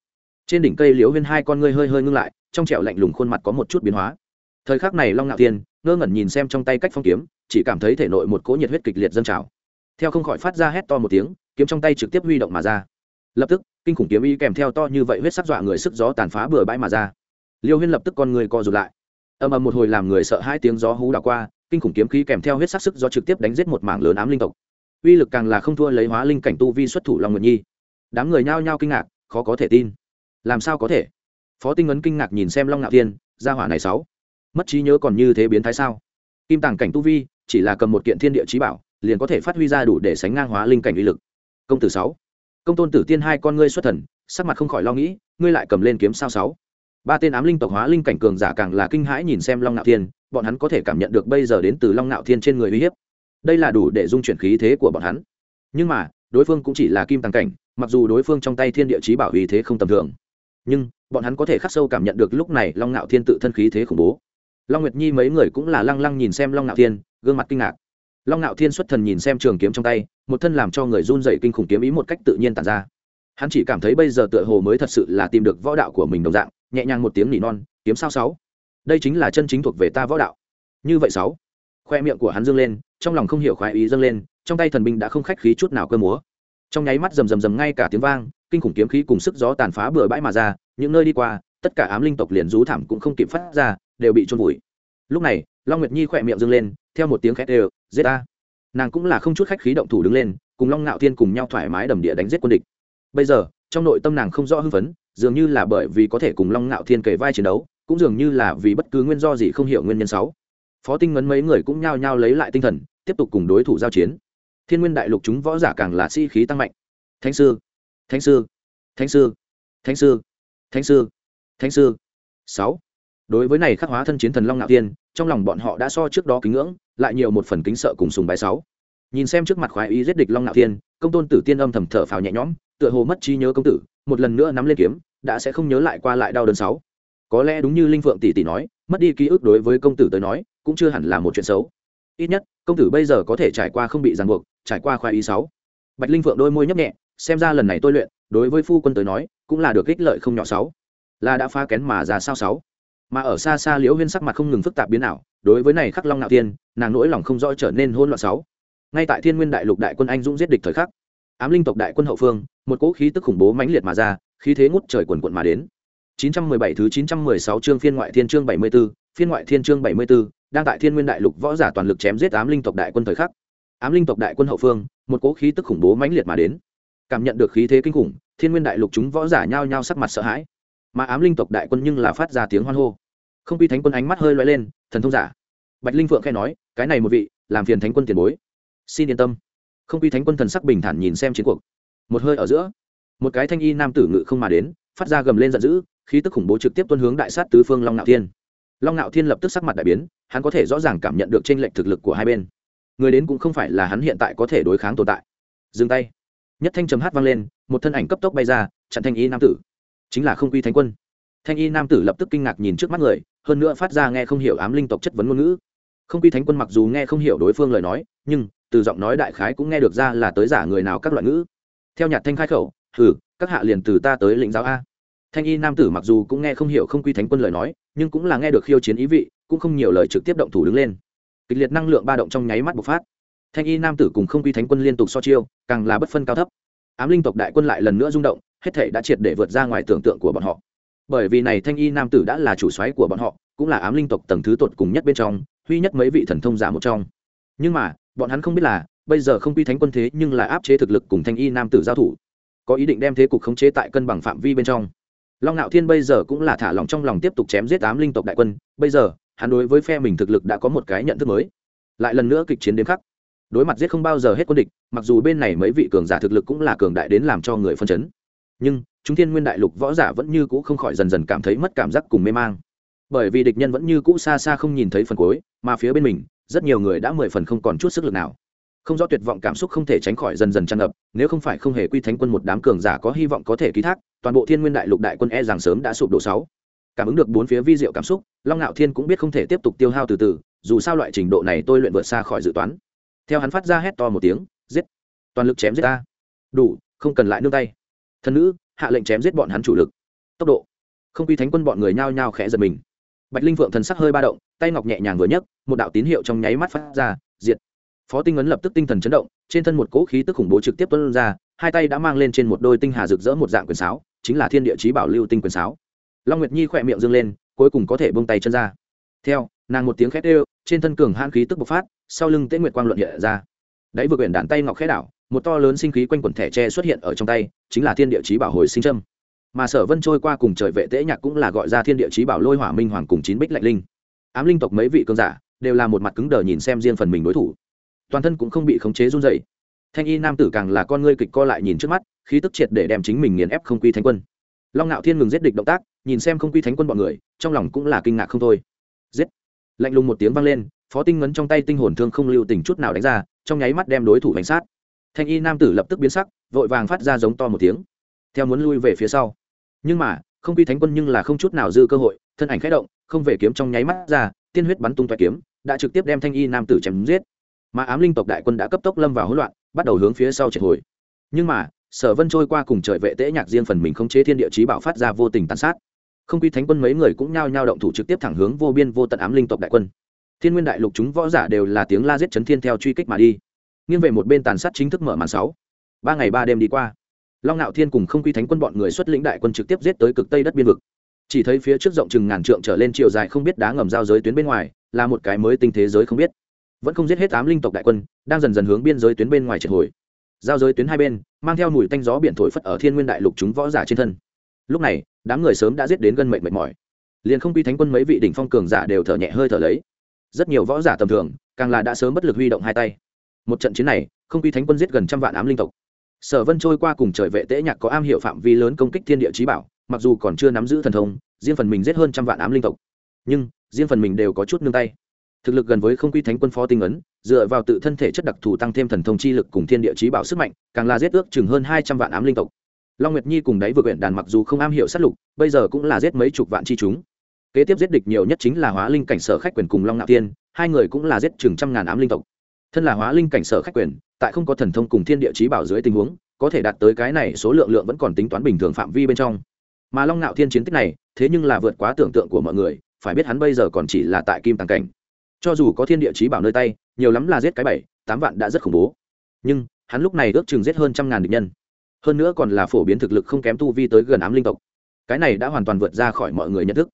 Trên đỉnh cây liễu huyên hai con ngươi hơi hơi ngưng lại, trong trẻo lạnh lùng khuôn mặt có một chút biến hóa. Thời khắc này long ngạo thiên, ngơ ngẩn nhìn xem trong tay cách phong kiếm, chỉ cảm thấy thể nội một cỗ nhiệt huyết kịch liệt dâng trào theo không khỏi phát ra hét to một tiếng, kiếm trong tay trực tiếp huy động mà ra. Lập tức, kinh khủng kiếm y kèm theo to như vậy huyết sắc dọa người sức gió tàn phá bừa bãi mà ra. Liêu huyên lập tức con người co rụt lại. Ầm ầm một hồi làm người sợ hai tiếng gió hú đảo qua, kinh khủng kiếm khí kèm theo huyết sắc sức gió trực tiếp đánh giết một mảng lớn ám linh tộc. Uy lực càng là không thua lấy hóa linh cảnh tu vi xuất thủ long nguyệt nhi. Đám người nhao nhao kinh ngạc, khó có thể tin. Làm sao có thể? Phó tinh ấn kinh ngạc nhìn xem long ngạo thiên, gia hỏa này sáu mất trí nhớ còn như thế biến thái sao? Kim tàng cảnh tu vi, chỉ là cầm một kiện thiên địa trí bảo liền có thể phát huy ra đủ để sánh ngang hóa linh cảnh uy lực. Công tử sáu. Công tôn tử tiên hai con ngươi xuất thần, sắc mặt không khỏi lo nghĩ, ngươi lại cầm lên kiếm sao sáu. Ba tên ám linh tộc hóa linh cảnh cường giả càng là kinh hãi nhìn xem long nạo thiên, bọn hắn có thể cảm nhận được bây giờ đến từ long nạo thiên trên người uy hiếp. Đây là đủ để dung chuyển khí thế của bọn hắn. Nhưng mà, đối phương cũng chỉ là kim tàng cảnh, mặc dù đối phương trong tay thiên địa chí bảo uy thế không tầm thường. Nhưng, bọn hắn có thể khắc sâu cảm nhận được lúc này long nạo thiên tự thân khí thế khủng bố. Long nguyệt nhi mấy người cũng là lăng lăng nhìn xem long nạo thiên, gương mặt kinh ngạc long ngạo thiên xuất thần nhìn xem trường kiếm trong tay, một thân làm cho người run dày kinh khủng kiếm ý một cách tự nhiên tàn ra. Hắn chỉ cảm thấy bây giờ tựa hồ mới thật sự là tìm được võ đạo của mình đồng dạng, nhẹ nhàng một tiếng nỉ non, kiếm sao sáu? Đây chính là chân chính thuộc về ta võ đạo. Như vậy sáu? Khoe miệng của hắn dâng lên, trong lòng không hiểu khoái ý dâng lên, trong tay thần binh đã không khách khí chút nào cơ múa. Trong nháy mắt rầm rầm rầm ngay cả tiếng vang, kinh khủng kiếm khí cùng sức gió tàn phá bừa bãi mà ra, những nơi đi qua, tất cả ám linh tộc liền rú thảm cũng không kịp phát ra, đều bị trôn vùi. Lúc này long nguyệt nhi khỏe miệng dâng lên, theo một tiếng khét đều, giết ta. Nàng cũng là không chút khách khí động thủ đứng lên, cùng long ngạo thiên cùng nhau thoải mái đầm địa đánh giết quân địch. Bây giờ, trong nội tâm nàng không rõ hưng phấn, dường như là bởi vì có thể cùng long ngạo thiên kể vai chiến đấu, cũng dường như là vì bất cứ nguyên do gì không hiểu nguyên nhân sáu. Phó tinh ngấn mấy người cũng nhao nhao lấy lại tinh thần, tiếp tục cùng đối thủ giao chiến. Thiên nguyên đại lục chúng võ giả càng là sĩ khí tăng mạnh. Thánh sư thánh sư thánh sư thánh sư thánh sư thánh sư. Sáu. Đối với này khắc hóa thân chiến thần long ngạo tiên trong lòng bọn họ đã so trước đó kính ngưỡng, lại nhiều một phần kính sợ cùng sùng bái sáu. Nhìn xem trước mặt khoái ý giết địch long ngạo thiên, công tôn tử tiên âm thầm thở phào nhẹ nhõm, tựa hồ mất trí nhớ công tử, một lần nữa nắm lên kiếm, đã sẽ không nhớ lại qua lại đau đớn sáu. Có lẽ đúng như linh phượng tỷ tỷ nói, mất đi ký ức đối với công tử tới nói, cũng chưa hẳn là một chuyện xấu. Ít nhất, công tử bây giờ có thể trải qua không bị ràng buộc, trải qua khoái ý sáu. Bạch linh phượng đôi môi nhấp nhẹ, xem ra lần này tôi luyện, đối với phu quân tới nói, cũng là được ích lợi không nhỏ sáu. Là đã phá kén mà ra sao sáu? Mà ở xa xa liễu huyên sắc mặt không ngừng phức tạp biến ảo đối với này khắc long nạo tiên nàng nỗi lòng không rõ trở nên hôn loạn sáu ngay tại thiên nguyên đại lục đại quân anh dũng giết địch thời khắc ám linh tộc đại quân hậu phương một cỗ khí tức khủng bố mãnh liệt mà ra khí thế ngút trời quần quận mà đến. 917 thứ 916 chương phiên ngoại thiên chương 74, phiên ngoại thiên chương 74, đang tại thiên nguyên đại lục võ giả toàn lực chém giết ám linh tộc đại quân thời khắc. Ám linh tộc đại quân hậu phương một cỗ khí tức khủng bố mãnh liệt mà đến. Cảm nhận được khí thế kinh khủng thiên nguyên đại lục chúng võ giả nhao nhao sắc mặt sợ hãi mà ám linh tộc đại quân nhưng là phát ra tiếng hoan hô. Không quy thánh quân ánh mắt hơi loay lên, thần thông giả. Bạch linh phượng khai nói, cái này một vị, làm phiền thánh quân tiền bối. Xin yên tâm. Không quy thánh quân thần sắc bình thản nhìn xem chiến cuộc. Một hơi ở giữa, một cái thanh y nam tử ngự không mà đến, phát ra gầm lên giận dữ, khí tức khủng bố trực tiếp tuân hướng đại sát tứ phương long nạo thiên. Long nạo thiên lập tức sắc mặt đại biến, hắn có thể rõ ràng cảm nhận được tranh lệch thực lực của hai bên. Người đến cũng không phải là hắn hiện tại có thể đối kháng tồn tại. Dừng tay. Nhất thanh trầm hát vang lên, một thân ảnh cấp tốc bay ra, chặn thanh y nam tử chính là không quy thánh quân. Thanh y nam tử lập tức kinh ngạc nhìn trước mắt người, hơn nữa phát ra nghe không hiểu ám linh tộc chất vấn ngôn ngữ. Không quy thánh quân mặc dù nghe không hiểu đối phương lời nói, nhưng, từ giọng nói đại khái cũng nghe được ra là tới giả người nào các loại ngữ. Theo nhạc thanh khai khẩu thử các hạ liền từ ta tới lĩnh giáo a. Thanh y nam tử mặc dù cũng nghe không hiểu không quy thánh quân lời nói, nhưng cũng là nghe được khiêu chiến ý vị, cũng không nhiều lời trực tiếp động thủ đứng lên. Kịch liệt năng lượng ba động trong nháy mắt bộc phát. Thanh y nam tử cùng không quy thánh quân liên tục so chiêu, càng là bất phân cao thấp ám linh tộc đại quân lại lần nữa rung động, hết thể đã triệt để vượt ra ngoài tưởng tượng của bọn họ. Bởi vì này thanh y nam tử đã là chủ soái của bọn họ, cũng là ám linh tộc tầng thứ tột cùng nhất bên trong huy nhất mấy vị thần thông giả một trong. Nhưng mà, bọn hắn không biết là, bây giờ không quy thánh quân thế nhưng là áp chế thực lực cùng thanh y nam tử giao thủ. Có ý định đem thế cục khống chế tại cân bằng phạm vi bên trong. Long ngạo thiên bây giờ cũng là thả lòng trong lòng tiếp tục chém giết ám linh tộc đại quân, bây giờ, hắn đối với phe mình thực lực đã có một cái nhận thức mới. Lại lần nữa kịch chiến đến khắc đối mặt giết không bao giờ hết quân địch, mặc dù bên này mấy vị cường giả thực lực cũng là cường đại đến làm cho người phân chấn. Nhưng, chúng thiên nguyên đại lục võ giả vẫn như cũ không khỏi dần dần cảm thấy mất cảm giác cùng mê mang. Bởi vì địch nhân vẫn như cũ xa xa không nhìn thấy phần cuối, mà phía bên mình, rất nhiều người đã mười phần không còn chút sức lực nào. Không rõ tuyệt vọng cảm xúc không thể tránh khỏi dần dần tràn ngập, nếu không phải không hề quy thánh quân một đám cường giả có hy vọng có thể ký thác, toàn bộ thiên nguyên đại lục đại quân e rằng sớm đã sụp đổ sáu. Cảm ứng được bốn phía vi diệu cảm xúc, long ngạo thiên cũng biết không thể tiếp tục tiêu hao từ từ, dù sao loại trình độ này tôi luyện vượt xa khỏi dự toán theo hắn phát ra hét to một tiếng, giết. Toàn lực chém giết ta. Đủ, không cần lại nương tay. Thần nữ, hạ lệnh chém giết bọn hắn chủ lực. Tốc độ. Không quy thánh quân bọn người nhao nhao khẽ giật mình. Bạch linh phượng thần sắc hơi ba động, tay ngọc nhẹ nhàng vừa nhấc, một đạo tín hiệu trong nháy mắt phát ra, diệt. Phó tinh ấn lập tức tinh thần chấn động, trên thân một cỗ khí tức khủng bố trực tiếp tuân ra, hai tay đã mang lên trên một đôi tinh hà rực rỡ một dạng quyền sáo, chính là thiên địa chí bảo lưu tinh quyền sáo. Long nguyệt nhi khỏe miệng dâng lên, cuối cùng có thể bông tay chân ra. Theo nàng một tiếng khét ê trên thân cường hãn khí tức bộc phát, sau lưng tễ nguyệt quang luận hiện ra. Đáy vừa quyển đàn tay ngọc khẽ đảo, một to lớn sinh khí quanh quần thẻ tre xuất hiện ở trong tay, chính là thiên địa chí bảo hồi sinh trâm mà sở vân trôi qua cùng trời vệ tễ nhạc cũng là gọi ra thiên địa chí bảo lôi hỏa minh hoàng cùng chín bích lạnh linh. Ám linh tộc mấy vị cường giả đều là một mặt cứng đờ nhìn xem riêng phần mình đối thủ. Toàn thân cũng không bị khống chế run dày thanh y nam tử càng là con ngươi kịch co lại nhìn trước mắt, khí tức triệt để đem chính mình nghiền ép không quy thánh quân. Long ngạo thiên ngừng giết địch động tác, nhìn xem không quy thánh quân bọn người, trong lòng cũng là kinh ngạc không thôi. Giết! Lạnh lùng một tiếng vang lên, phó tinh ngấn trong tay tinh hồn thương không lưu tình chút nào đánh ra, trong nháy mắt đem đối thủ bánh sát. Thanh y nam tử lập tức biến sắc, vội vàng phát ra giống to một tiếng. Theo muốn lui về phía sau. Nhưng mà, không quy thánh quân nhưng là không chút nào dư cơ hội, thân ảnh khẽ động, không về kiếm trong nháy mắt ra, tiên huyết bắn tung toại kiếm, đã trực tiếp đem thanh y nam tử chém giết. Mà ám linh tộc đại quân đã cấp tốc lâm vào hỗn loạn, bắt đầu hướng phía sau triệt hồi. Nhưng mà, sở vân trôi qua cùng trời vệ tễ nhạc riêng phần mình không chế thiên địa chí bảo phát ra vô tình tàn sát không quy thánh quân mấy người cũng nhao nhao động thủ trực tiếp thẳng hướng vô biên vô tận ám linh tộc đại quân. Thiên nguyên đại lục chúng võ giả đều là tiếng la giết chấn thiên theo truy kích mà đi. Nghiêng về một bên tàn sát chính thức mở màn sáu. Ba ngày ba đêm đi qua, long ngạo thiên cùng không quy thánh quân bọn người xuất lĩnh đại quân trực tiếp giết tới cực tây đất biên vực. Chỉ thấy phía trước rộng chừng ngàn trượng trở lên chiều dài không biết đá ngầm giao giới tuyến bên ngoài, là một cái mới tinh thế giới không biết. Vẫn không giết hết tám linh tộc đại quân, đang dần dần hướng biên giới tuyến bên ngoài triệt hồi. Giao giới tuyến hai bên, mang theo mùi tanh gió biển thổi phất ở thiên nguyên đại lục chúng võ giả trên thân. Lúc này đám người sớm đã giết đến gân mệt mệt mỏi. Liền không quy thánh quân mấy vị đỉnh phong cường giả đều thở nhẹ hơi thở lấy. Rất nhiều võ giả tầm thường, càng là đã sớm bất lực huy động hai tay. Một trận chiến này, không quy thánh quân giết gần trăm vạn ám linh tộc. Sở vân trôi qua cùng trời vệ tễ nhạc có am hiệu phạm vi lớn công kích thiên địa trí bảo, mặc dù còn chưa nắm giữ thần thông, riêng phần mình giết hơn trăm vạn ám linh tộc. Nhưng, riêng phần mình đều có chút nương tay. Thực lực gần với không quy thánh quân phó tinh ấn, dựa vào tự thân thể chất đặc thù tăng thêm thần thông chi lực cùng thiên địa trí bảo sức mạnh, càng là giết ước chừng hơn hai trăm vạn ám linh tộc long nguyệt nhi cùng đáy vừa quyển đàn mặc dù không am hiểu sát lục, bây giờ cũng là giết mấy chục vạn chi chúng. Kế tiếp giết địch nhiều nhất chính là hóa linh cảnh sở khách quyền cùng long nạo tiên hai người cũng là giết chừng trăm ngàn ám linh tộc. Thân là hóa linh cảnh sở khách quyền, tại không có thần thông cùng thiên địa trí bảo dưới tình huống, có thể đạt tới cái này số lượng lượng vẫn còn tính toán bình thường phạm vi bên trong. Mà long nạo thiên chiến tích này, thế nhưng là vượt quá tưởng tượng của mọi người, phải biết hắn bây giờ còn chỉ là tại kim tàng cảnh. Cho dù có thiên địa chí bảo nơi tay, nhiều lắm là giết cái bảy, tám vạn đã rất khủng bố. Nhưng, hắn lúc này ước chừng giết hơn trăm ngàn địch nhân hơn nữa còn là phổ biến thực lực không kém tu vi tới gần ám linh tộc. Cái này đã hoàn toàn vượt ra khỏi mọi người nhận thức.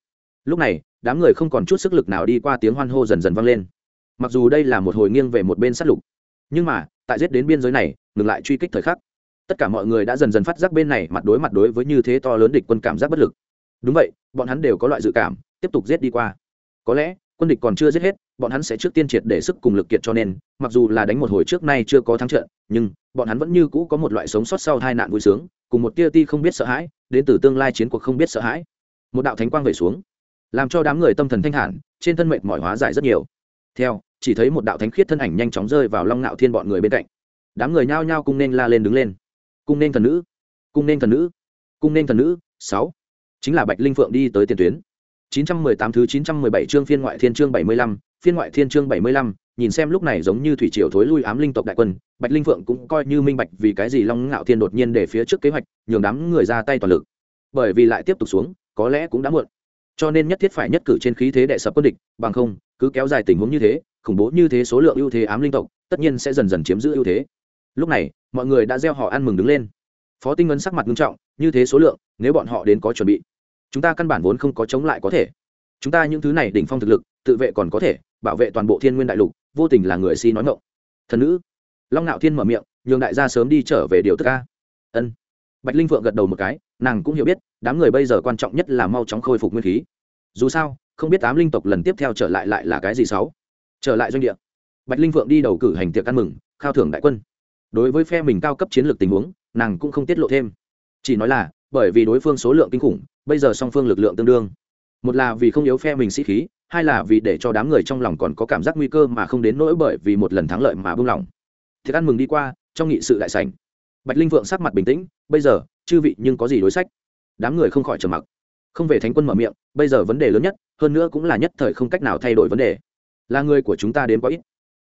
Lúc này, đám người không còn chút sức lực nào đi qua tiếng hoan hô dần dần vang lên. Mặc dù đây là một hồi nghiêng về một bên sát lục, nhưng mà, tại giết đến biên giới này, ngừng lại truy kích thời khắc. Tất cả mọi người đã dần dần phát giác bên này mặt đối mặt đối với như thế to lớn địch quân cảm giác bất lực. Đúng vậy, bọn hắn đều có loại dự cảm, tiếp tục giết đi qua. Có lẽ, quân địch còn chưa giết hết, bọn hắn sẽ trước tiên triệt để sức cùng lực kiệt cho nên, mặc dù là đánh một hồi trước nay chưa có thắng trận, nhưng bọn hắn vẫn như cũ có một loại sống sót sau hai nạn vui sướng cùng một tia ti không biết sợ hãi đến từ tương lai chiến cuộc không biết sợ hãi. Một đạo thánh quang về xuống làm cho đám người tâm thần thanh hẳn trên thân mệnh mỏi hóa giải rất nhiều. Theo chỉ thấy một đạo thánh khiết thân ảnh nhanh chóng rơi vào long ngạo thiên bọn người bên cạnh. Đám người nhao nhao cung nên la lên đứng lên. Cung nên thần nữ cung nên thần nữ cung nên thần nữ sáu. Chính là bạch linh phượng đi tới tiền tuyến. 918 thứ 917 chương phiên ngoại thiên chương 75, phiên ngoại thiên chương 75, nhìn xem lúc này giống như thủy triều thối lui ám linh tộc đại quân, Bạch Linh Phượng cũng coi như minh bạch vì cái gì Long Ngạo Thiên đột nhiên để phía trước kế hoạch, nhường đám người ra tay toàn lực. Bởi vì lại tiếp tục xuống, có lẽ cũng đã muộn. Cho nên nhất thiết phải nhất cử trên khí thế đệ sập quân địch, bằng không, cứ kéo dài tình huống như thế, khủng bố như thế số lượng ưu thế ám linh tộc, tất nhiên sẽ dần dần chiếm giữ ưu thế. Lúc này, mọi người đã gieo họ ăn mừng đứng lên. Phó Tinh Ngân sắc mặt nghiêm trọng, như thế số lượng, nếu bọn họ đến có chuẩn bị, chúng ta căn bản vốn không có chống lại có thể chúng ta những thứ này đỉnh phong thực lực tự vệ còn có thể bảo vệ toàn bộ thiên nguyên đại lục, vô tình là người si nói ngộng thần nữ. Long ngạo thiên mở miệng, nhường đại gia sớm đi trở về điều tức ca ân. Bạch linh vượng gật đầu một cái, nàng cũng hiểu biết, đám người bây giờ quan trọng nhất là mau chóng khôi phục nguyên khí. Dù sao, không biết tám linh tộc lần tiếp theo trở lại lại là cái gì xấu trở lại doanh địa. Bạch linh vượng đi đầu cử hành tiệc ăn mừng, khao thưởng đại quân. Đối với phe mình cao cấp chiến lược tình huống, nàng cũng không tiết lộ thêm. Chỉ nói là, bởi vì đối phương số lượng kinh khủng, bây giờ song phương lực lượng tương đương. Một là vì không yếu phe mình sĩ khí hai là vì để cho đám người trong lòng còn có cảm giác nguy cơ mà không đến nỗi bởi vì một lần thắng lợi mà buông lỏng. Thiệt ăn mừng đi qua, trong nghị sự đại sảnh, bạch linh vượng sắc mặt bình tĩnh, bây giờ, chư vị nhưng có gì đối sách? Đám người không khỏi trầm mặc. Không về thánh quân mở miệng, bây giờ vấn đề lớn nhất, hơn nữa cũng là nhất thời không cách nào thay đổi vấn đề. Là người của chúng ta đến quá ít.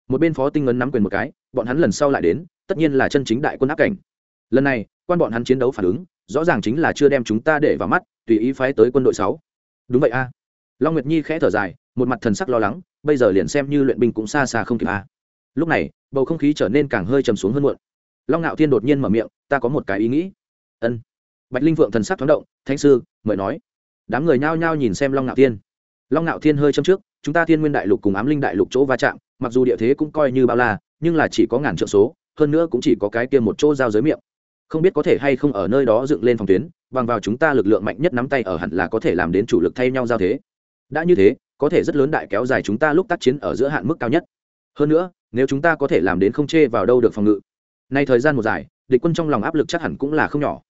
Một bên phó tinh ngân nắm quyền một cái, bọn hắn lần sau lại đến, tất nhiên là chân chính đại quân áp cảnh. Lần này, quan bọn hắn chiến đấu phản ứng, rõ ràng chính là chưa đem chúng ta để vào mắt, tùy ý phái tới quân đội sáu. Đúng vậy a long nguyệt nhi khẽ thở dài, một mặt thần sắc lo lắng, bây giờ liền xem như luyện binh cũng xa xa không kịp a lúc này, bầu không khí trở nên càng hơi trầm xuống hơn muộn. Long ngạo thiên đột nhiên mở miệng, ta có một cái ý nghĩ. Ân. Bạch linh vượng thần sắc thoáng động, thánh sư, mời nói. Đám người nhao nhao nhìn xem long ngạo thiên. Long ngạo thiên hơi châm trước, chúng ta thiên nguyên đại lục cùng ám linh đại lục chỗ va chạm, mặc dù địa thế cũng coi như bao la, nhưng là chỉ có ngàn triệu số, hơn nữa cũng chỉ có cái kia một chỗ giao giới miệng. Không biết có thể hay không ở nơi đó dựng lên phòng tuyến, bằng vào chúng ta lực lượng mạnh nhất nắm tay ở hẳn là có thể làm đến chủ lực thay nhau giao thế đã như thế, có thể rất lớn đại kéo dài chúng ta lúc tác chiến ở giữa hạn mức cao nhất. Hơn nữa, nếu chúng ta có thể làm đến không chê vào đâu được phòng ngự. Nay thời gian một dài, địch quân trong lòng áp lực chắc hẳn cũng là không nhỏ.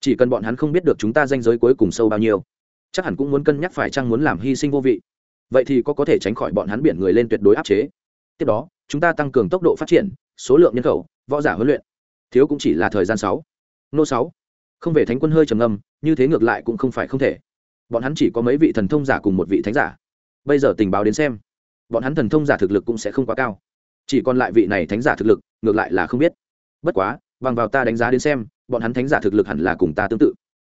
Chỉ cần bọn hắn không biết được chúng ta danh giới cuối cùng sâu bao nhiêu, chắc hẳn cũng muốn cân nhắc phải chăng muốn làm hy sinh vô vị. Vậy thì có có thể tránh khỏi bọn hắn biển người lên tuyệt đối áp chế. Tiếp đó, chúng ta tăng cường tốc độ phát triển, số lượng nhân khẩu, võ giả huấn luyện. Thiếu cũng chỉ là thời gian sáu. Nô sáu. Không về thánh quân hơi trầm ngâm, như thế ngược lại cũng không phải không thể bọn hắn chỉ có mấy vị thần thông giả cùng một vị thánh giả. Bây giờ tình báo đến xem, bọn hắn thần thông giả thực lực cũng sẽ không quá cao. Chỉ còn lại vị này thánh giả thực lực, ngược lại là không biết. Bất quá, bằng vào ta đánh giá đến xem, bọn hắn thánh giả thực lực hẳn là cùng ta tương tự.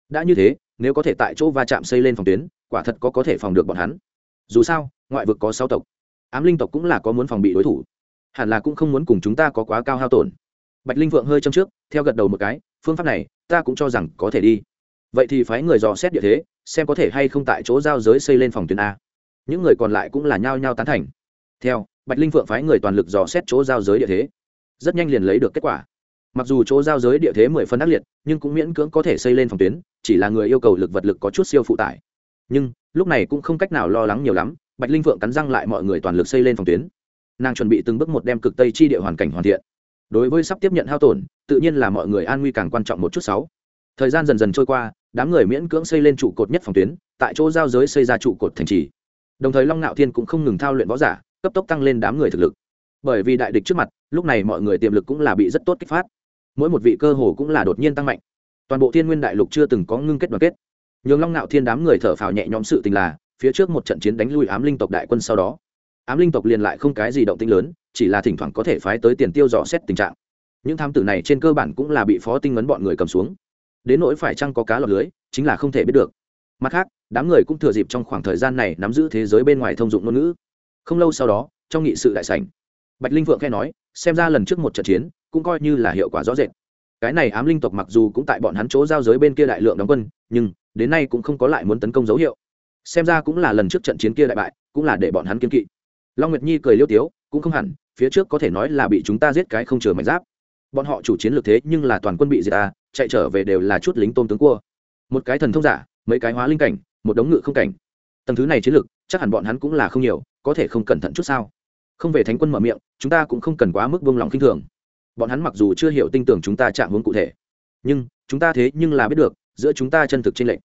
Đã như thế, nếu có thể tại chỗ va chạm xây lên phòng tuyến, quả thật có có thể phòng được bọn hắn. Dù sao, ngoại vực có sáu tộc, ám linh tộc cũng là có muốn phòng bị đối thủ. Hẳn là cũng không muốn cùng chúng ta có quá cao hao tổn. Bạch linh vượng hơi châm trước, theo gật đầu một cái, phương pháp này, ta cũng cho rằng có thể đi vậy thì phái người dò xét địa thế, xem có thể hay không tại chỗ giao giới xây lên phòng tuyến a. Những người còn lại cũng là nhao nhao tán thành. Theo, bạch linh phượng phái người toàn lực dò xét chỗ giao giới địa thế. Rất nhanh liền lấy được kết quả. Mặc dù chỗ giao giới địa thế mười phân ác liệt, nhưng cũng miễn cưỡng có thể xây lên phòng tuyến, chỉ là người yêu cầu lực vật lực có chút siêu phụ tải. Nhưng, lúc này cũng không cách nào lo lắng nhiều lắm, bạch linh phượng cắn răng lại mọi người toàn lực xây lên phòng tuyến. Nàng chuẩn bị từng bước một đem cực tây chi địa hoàn cảnh hoàn thiện. Đối với sắp tiếp nhận hao tổn, tự nhiên là mọi người an nguy càng quan trọng một chút sáu. Thời gian dần dần trôi qua đám người miễn cưỡng xây lên trụ cột nhất phòng tuyến, tại chỗ giao giới xây ra trụ cột thành trì. Đồng thời long ngạo thiên cũng không ngừng thao luyện võ giả, cấp tốc tăng lên đám người thực lực. Bởi vì đại địch trước mặt, lúc này mọi người tiềm lực cũng là bị rất tốt kích phát. Mỗi một vị cơ hồ cũng là đột nhiên tăng mạnh. Toàn bộ thiên nguyên đại lục chưa từng có ngưng kết đoàn kết. Nhường long ngạo thiên đám người thở phào nhẹ nhõm sự tình là, phía trước một trận chiến đánh lui ám linh tộc đại quân sau đó, ám linh tộc liền lại không cái gì động tĩnh lớn, chỉ là thỉnh thoảng có thể phái tới tiền tiêu dò xét tình trạng. Những tham tử này trên cơ bản cũng là bị phó tinh vấn bọn người cầm xuống đến nỗi phải chăng có cá lọt lưới, chính là không thể biết được. Mặt khác, đám người cũng thừa dịp trong khoảng thời gian này nắm giữ thế giới bên ngoài thông dụng ngôn ngữ. Không lâu sau đó, trong nghị sự đại sảnh, bạch linh vượng khe nói, xem ra lần trước một trận chiến cũng coi như là hiệu quả rõ rệt. Cái này ám linh tộc mặc dù cũng tại bọn hắn chỗ giao giới bên kia đại lượng đóng quân, nhưng đến nay cũng không có lại muốn tấn công dấu hiệu. Xem ra cũng là lần trước trận chiến kia đại bại, cũng là để bọn hắn kiên kỵ. Long nguyệt nhi cười liêu tiếu, cũng không hẳn, phía trước có thể nói là bị chúng ta giết cái không chừa mảnh giáp. Bọn họ chủ chiến lược thế nhưng là toàn quân bị diệt ta chạy trở về đều là chút lính tôm tướng cua. Một cái thần thông giả, mấy cái hóa linh cảnh, một đống ngự không cảnh. Tầng thứ này chiến lực chắc hẳn bọn hắn cũng là không nhiều, có thể không cẩn thận chút sao? Không về thánh quân mở miệng, chúng ta cũng không cần quá mức vương lòng kinh thường. Bọn hắn mặc dù chưa hiểu tin tưởng chúng ta chạm hướng cụ thể, nhưng chúng ta thế nhưng là biết được, giữa chúng ta chân thực trên lệnh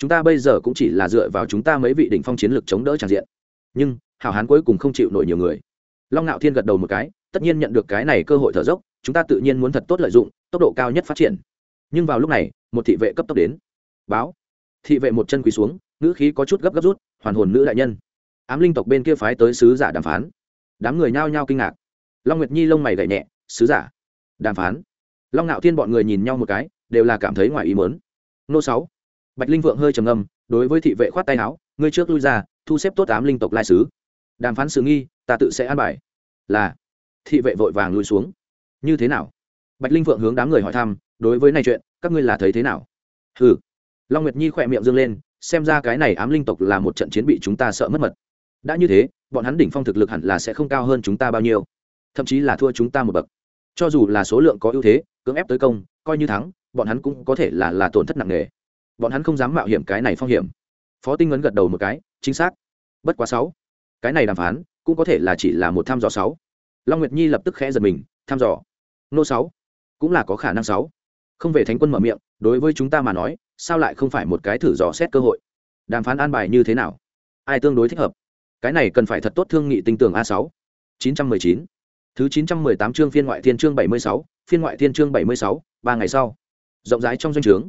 chúng ta bây giờ cũng chỉ là dựa vào chúng ta mấy vị đỉnh phong chiến lược chống đỡ tràn diện. Nhưng, hảo hán cuối cùng không chịu nổi nhiều người. Long ngạo thiên gật đầu một cái, tất nhiên nhận được cái này cơ hội thở dốc, chúng ta tự nhiên muốn thật tốt lợi dụng, tốc độ cao nhất phát triển nhưng vào lúc này, một thị vệ cấp tốc đến. Báo. Thị vệ một chân quỳ xuống, ngữ khí có chút gấp gấp rút, hoàn hồn nữ đại nhân. Ám linh tộc bên kia phái tới sứ giả đàm phán. Đám người nhao nhao kinh ngạc. Long nguyệt nhi lông mày gậy nhẹ, sứ giả? Đàm phán. Long ngạo thiên bọn người nhìn nhau một cái, đều là cảm thấy ngoài ý mớn nô sáu. Bạch linh vượng hơi trầm ngâm, đối với thị vệ khoát tay áo, ngươi trước lui ra, thu xếp tốt ám linh tộc lai sứ. Đàm phán sự nghi, ta tự sẽ an bài. Là. Thị vệ vội vàng lui xuống. Như thế nào? Bạch linh vượng hướng đám người hỏi thăm đối với này chuyện, các ngươi là thấy thế nào? Ừ long nguyệt nhi khỏe miệng dâng lên, xem ra cái này ám linh tộc là một trận chiến bị chúng ta sợ mất mật. Đã như thế, bọn hắn đỉnh phong thực lực hẳn là sẽ không cao hơn chúng ta bao nhiêu, thậm chí là thua chúng ta một bậc. Cho dù là số lượng có ưu thế, cưỡng ép tới công, coi như thắng, bọn hắn cũng có thể là là tổn thất nặng nề. Bọn hắn không dám mạo hiểm cái này phong hiểm. Phó tinh ngấn gật đầu một cái, chính xác. Bất quá sáu, cái này đàm phán cũng có thể là chỉ là một thăm dò sáu. Long nguyệt nhi lập tức khẽ giật mình, thăm dò? Nô sáu? Cũng là có khả năng sáu không về thánh quân mở miệng, đối với chúng ta mà nói, sao lại không phải một cái thử dò xét cơ hội? Đàm phán an bài như thế nào? Ai tương đối thích hợp? Cái này cần phải thật tốt thương nghị tinh tường a sáu. chín trăm mười chín. Thứ chín trăm mười tám chương phiên ngoại thiên chương bảy mươi sáu, phiên ngoại thiên chương bảy mươi sáu, ba ngày sau. Rộng rãi trong doanh trướng.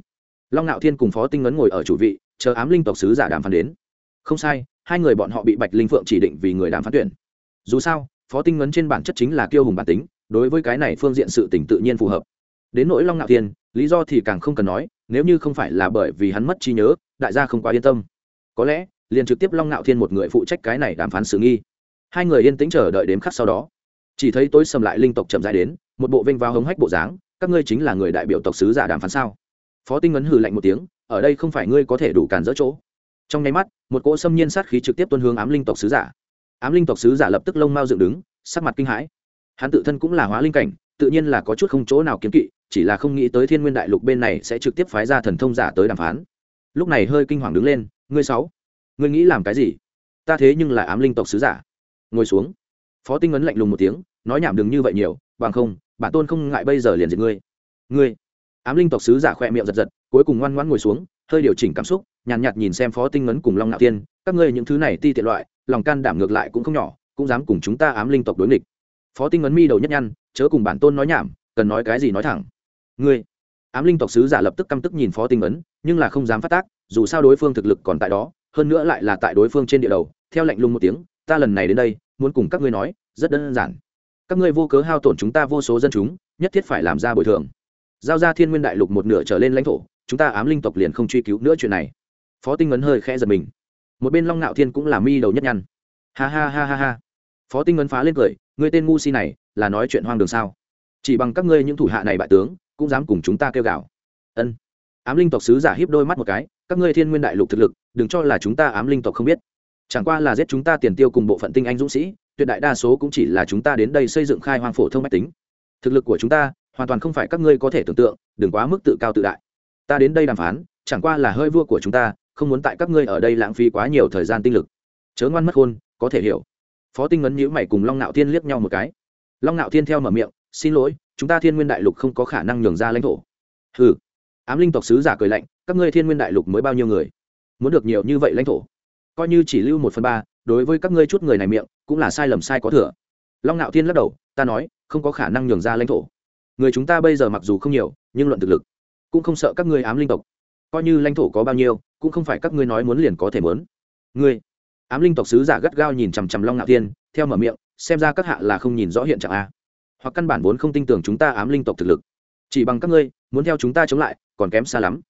Long ngạo thiên cùng phó tinh ngấn ngồi ở chủ vị, chờ ám linh tộc sứ giả đàm phán đến. Không sai, hai người bọn họ bị bạch linh phượng chỉ định vì người đàm phán tuyển. Dù sao, phó tinh ngấn trên bản chất chính là kiêu hùng bản tính, đối với cái này phương diện sự tỉnh tự nhiên phù hợp. Đến nỗi long ngạo thiên lý do thì càng không cần nói, nếu như không phải là bởi vì hắn mất trí nhớ, đại gia không quá yên tâm. Có lẽ, liền trực tiếp long ngạo thiên một người phụ trách cái này đàm phán xử nghi. Hai người yên tĩnh chờ đợi đếm khắc sau đó. Chỉ thấy tối sầm lại linh tộc chậm dài đến, một bộ vinh vào hống hách bộ dáng, các ngươi chính là người đại biểu tộc sứ giả đàm phán sao? Phó tinh ấn hừ lạnh một tiếng, ở đây không phải ngươi có thể đủ cản dỡ chỗ. Trong nháy mắt, một cỗ xâm nhiên sát khí trực tiếp tuân hướng ám linh tộc sứ giả. Ám linh tộc sứ giả lập tức lông mau dựng đứng, sắc mặt kinh hãi. Hắn tự thân cũng là hóa linh cảnh, tự nhiên là có chút không chỗ nào kiếm kỵ chỉ là không nghĩ tới thiên nguyên đại lục bên này sẽ trực tiếp phái ra thần thông giả tới đàm phán. Lúc này hơi kinh hoàng đứng lên ngươi sáu ngươi nghĩ làm cái gì? Ta thế nhưng là ám linh tộc sứ giả. Ngồi xuống. Phó tinh ấn lạnh lùng một tiếng nói nhảm đừng như vậy nhiều bằng không bản tôn không ngại bây giờ liền diệt ngươi. Ngươi? Ám linh tộc sứ giả khỏe miệng giật giật cuối cùng ngoan ngoãn ngồi xuống hơi điều chỉnh cảm xúc nhàn nhạt, nhạt nhìn xem phó tinh ấn cùng long ngạo tiên các ngươi những thứ này ti tiện loại lòng can đảm ngược lại cũng không nhỏ cũng dám cùng chúng ta ám linh tộc đối nghịch. Phó tinh ấn mi đầu nhất nhăn chớ cùng bản tôn nói nhảm cần nói cái gì nói thẳng ngươi. Ám linh tộc sứ giả lập tức căm tức nhìn phó tinh ấn, nhưng là không dám phát tác, dù sao đối phương thực lực còn tại đó, hơn nữa lại là tại đối phương trên địa đầu, theo lệnh lùng một tiếng, ta lần này đến đây, muốn cùng các ngươi nói, rất đơn giản. Các ngươi vô cớ hao tổn chúng ta vô số dân chúng, nhất thiết phải làm ra bồi thường. Giao ra thiên nguyên đại lục một nửa trở lên lãnh thổ, chúng ta ám linh tộc liền không truy cứu nữa chuyện này. Phó tinh ấn hơi khẽ giật mình. Một bên long ngạo thiên cũng là mi đầu nhất nhăn. Ha ha ha ha ha. Phó tinh ấn phá lên cười, ngươi tên ngu si này, là nói chuyện hoang đường sao? Chỉ bằng các ngươi những thủ hạ này bại tướng cũng dám cùng chúng ta kêu gào. Ân. Ám linh tộc sứ giả hiếp đôi mắt một cái các ngươi thiên nguyên đại lục thực lực đừng cho là chúng ta ám linh tộc không biết. Chẳng qua là giết chúng ta tiền tiêu cùng bộ phận tinh anh dũng sĩ tuyệt đại đa số cũng chỉ là chúng ta đến đây xây dựng khai hoang phổ thông mách tính. Thực lực của chúng ta hoàn toàn không phải các ngươi có thể tưởng tượng đừng quá mức tự cao tự đại. Ta đến đây đàm phán chẳng qua là hơi vua của chúng ta không muốn tại các ngươi ở đây lãng phí quá nhiều thời gian tinh lực. Chớ ngoan mất hôn, có thể hiểu. Phó tinh ngấn nhữ mày cùng long nạo thiên liếc nhau một cái. Long nạo thiên theo mở miệng xin lỗi chúng ta thiên nguyên đại lục không có khả năng nhường ra lãnh thổ. Ừ ám linh tộc sứ giả cười lạnh, các ngươi thiên nguyên đại lục mới bao nhiêu người? Muốn được nhiều như vậy lãnh thổ? Coi như chỉ lưu một phần ba, đối với các ngươi chút người này miệng, cũng là sai lầm sai có thừa. Long ngạo thiên lắc đầu, ta nói, không có khả năng nhường ra lãnh thổ. Người chúng ta bây giờ mặc dù không nhiều, nhưng luận thực lực, cũng không sợ các ngươi ám linh tộc. Coi như lãnh thổ có bao nhiêu, cũng không phải các ngươi nói muốn liền có thể muốn. Ngươi, ám linh tộc sứ giả gắt gao nhìn chằm chằm long ngạo thiên, theo mở miệng, xem ra các hạ là không nhìn rõ hiện trạng a hoặc căn bản vốn không tin tưởng chúng ta ám linh tộc thực lực. Chỉ bằng các ngươi, muốn theo chúng ta chống lại, còn kém xa lắm.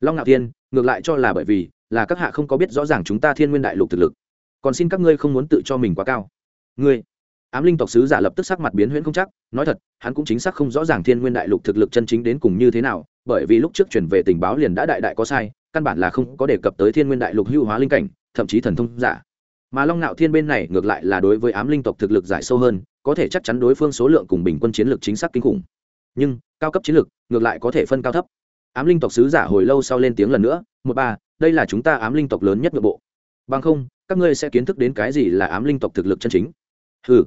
Long ngạo thiên, ngược lại cho là bởi vì là các hạ không có biết rõ ràng chúng ta thiên nguyên đại lục thực lực. Còn xin các ngươi không muốn tự cho mình quá cao. Ngươi, ám linh tộc sứ giả lập tức sắc mặt biến huyễn không chắc, nói thật, hắn cũng chính xác không rõ ràng thiên nguyên đại lục thực lực chân chính đến cùng như thế nào, bởi vì lúc trước chuyển về tình báo liền đã đại đại có sai, căn bản là không có đề cập tới thiên nguyên đại lục hưu hóa linh cảnh, thậm chí thần thông giả. Mà long nạo thiên bên này ngược lại là đối với ám linh tộc thực lực giải sâu hơn có thể chắc chắn đối phương số lượng cùng bình quân chiến lược chính xác kinh khủng. Nhưng, cao cấp chiến lược, ngược lại có thể phân cao thấp. Ám linh tộc sứ giả hồi lâu sau lên tiếng lần nữa, một ba, đây là chúng ta ám linh tộc lớn nhất nội bộ. Bằng không, các ngươi sẽ kiến thức đến cái gì là ám linh tộc thực lực chân chính? Ừ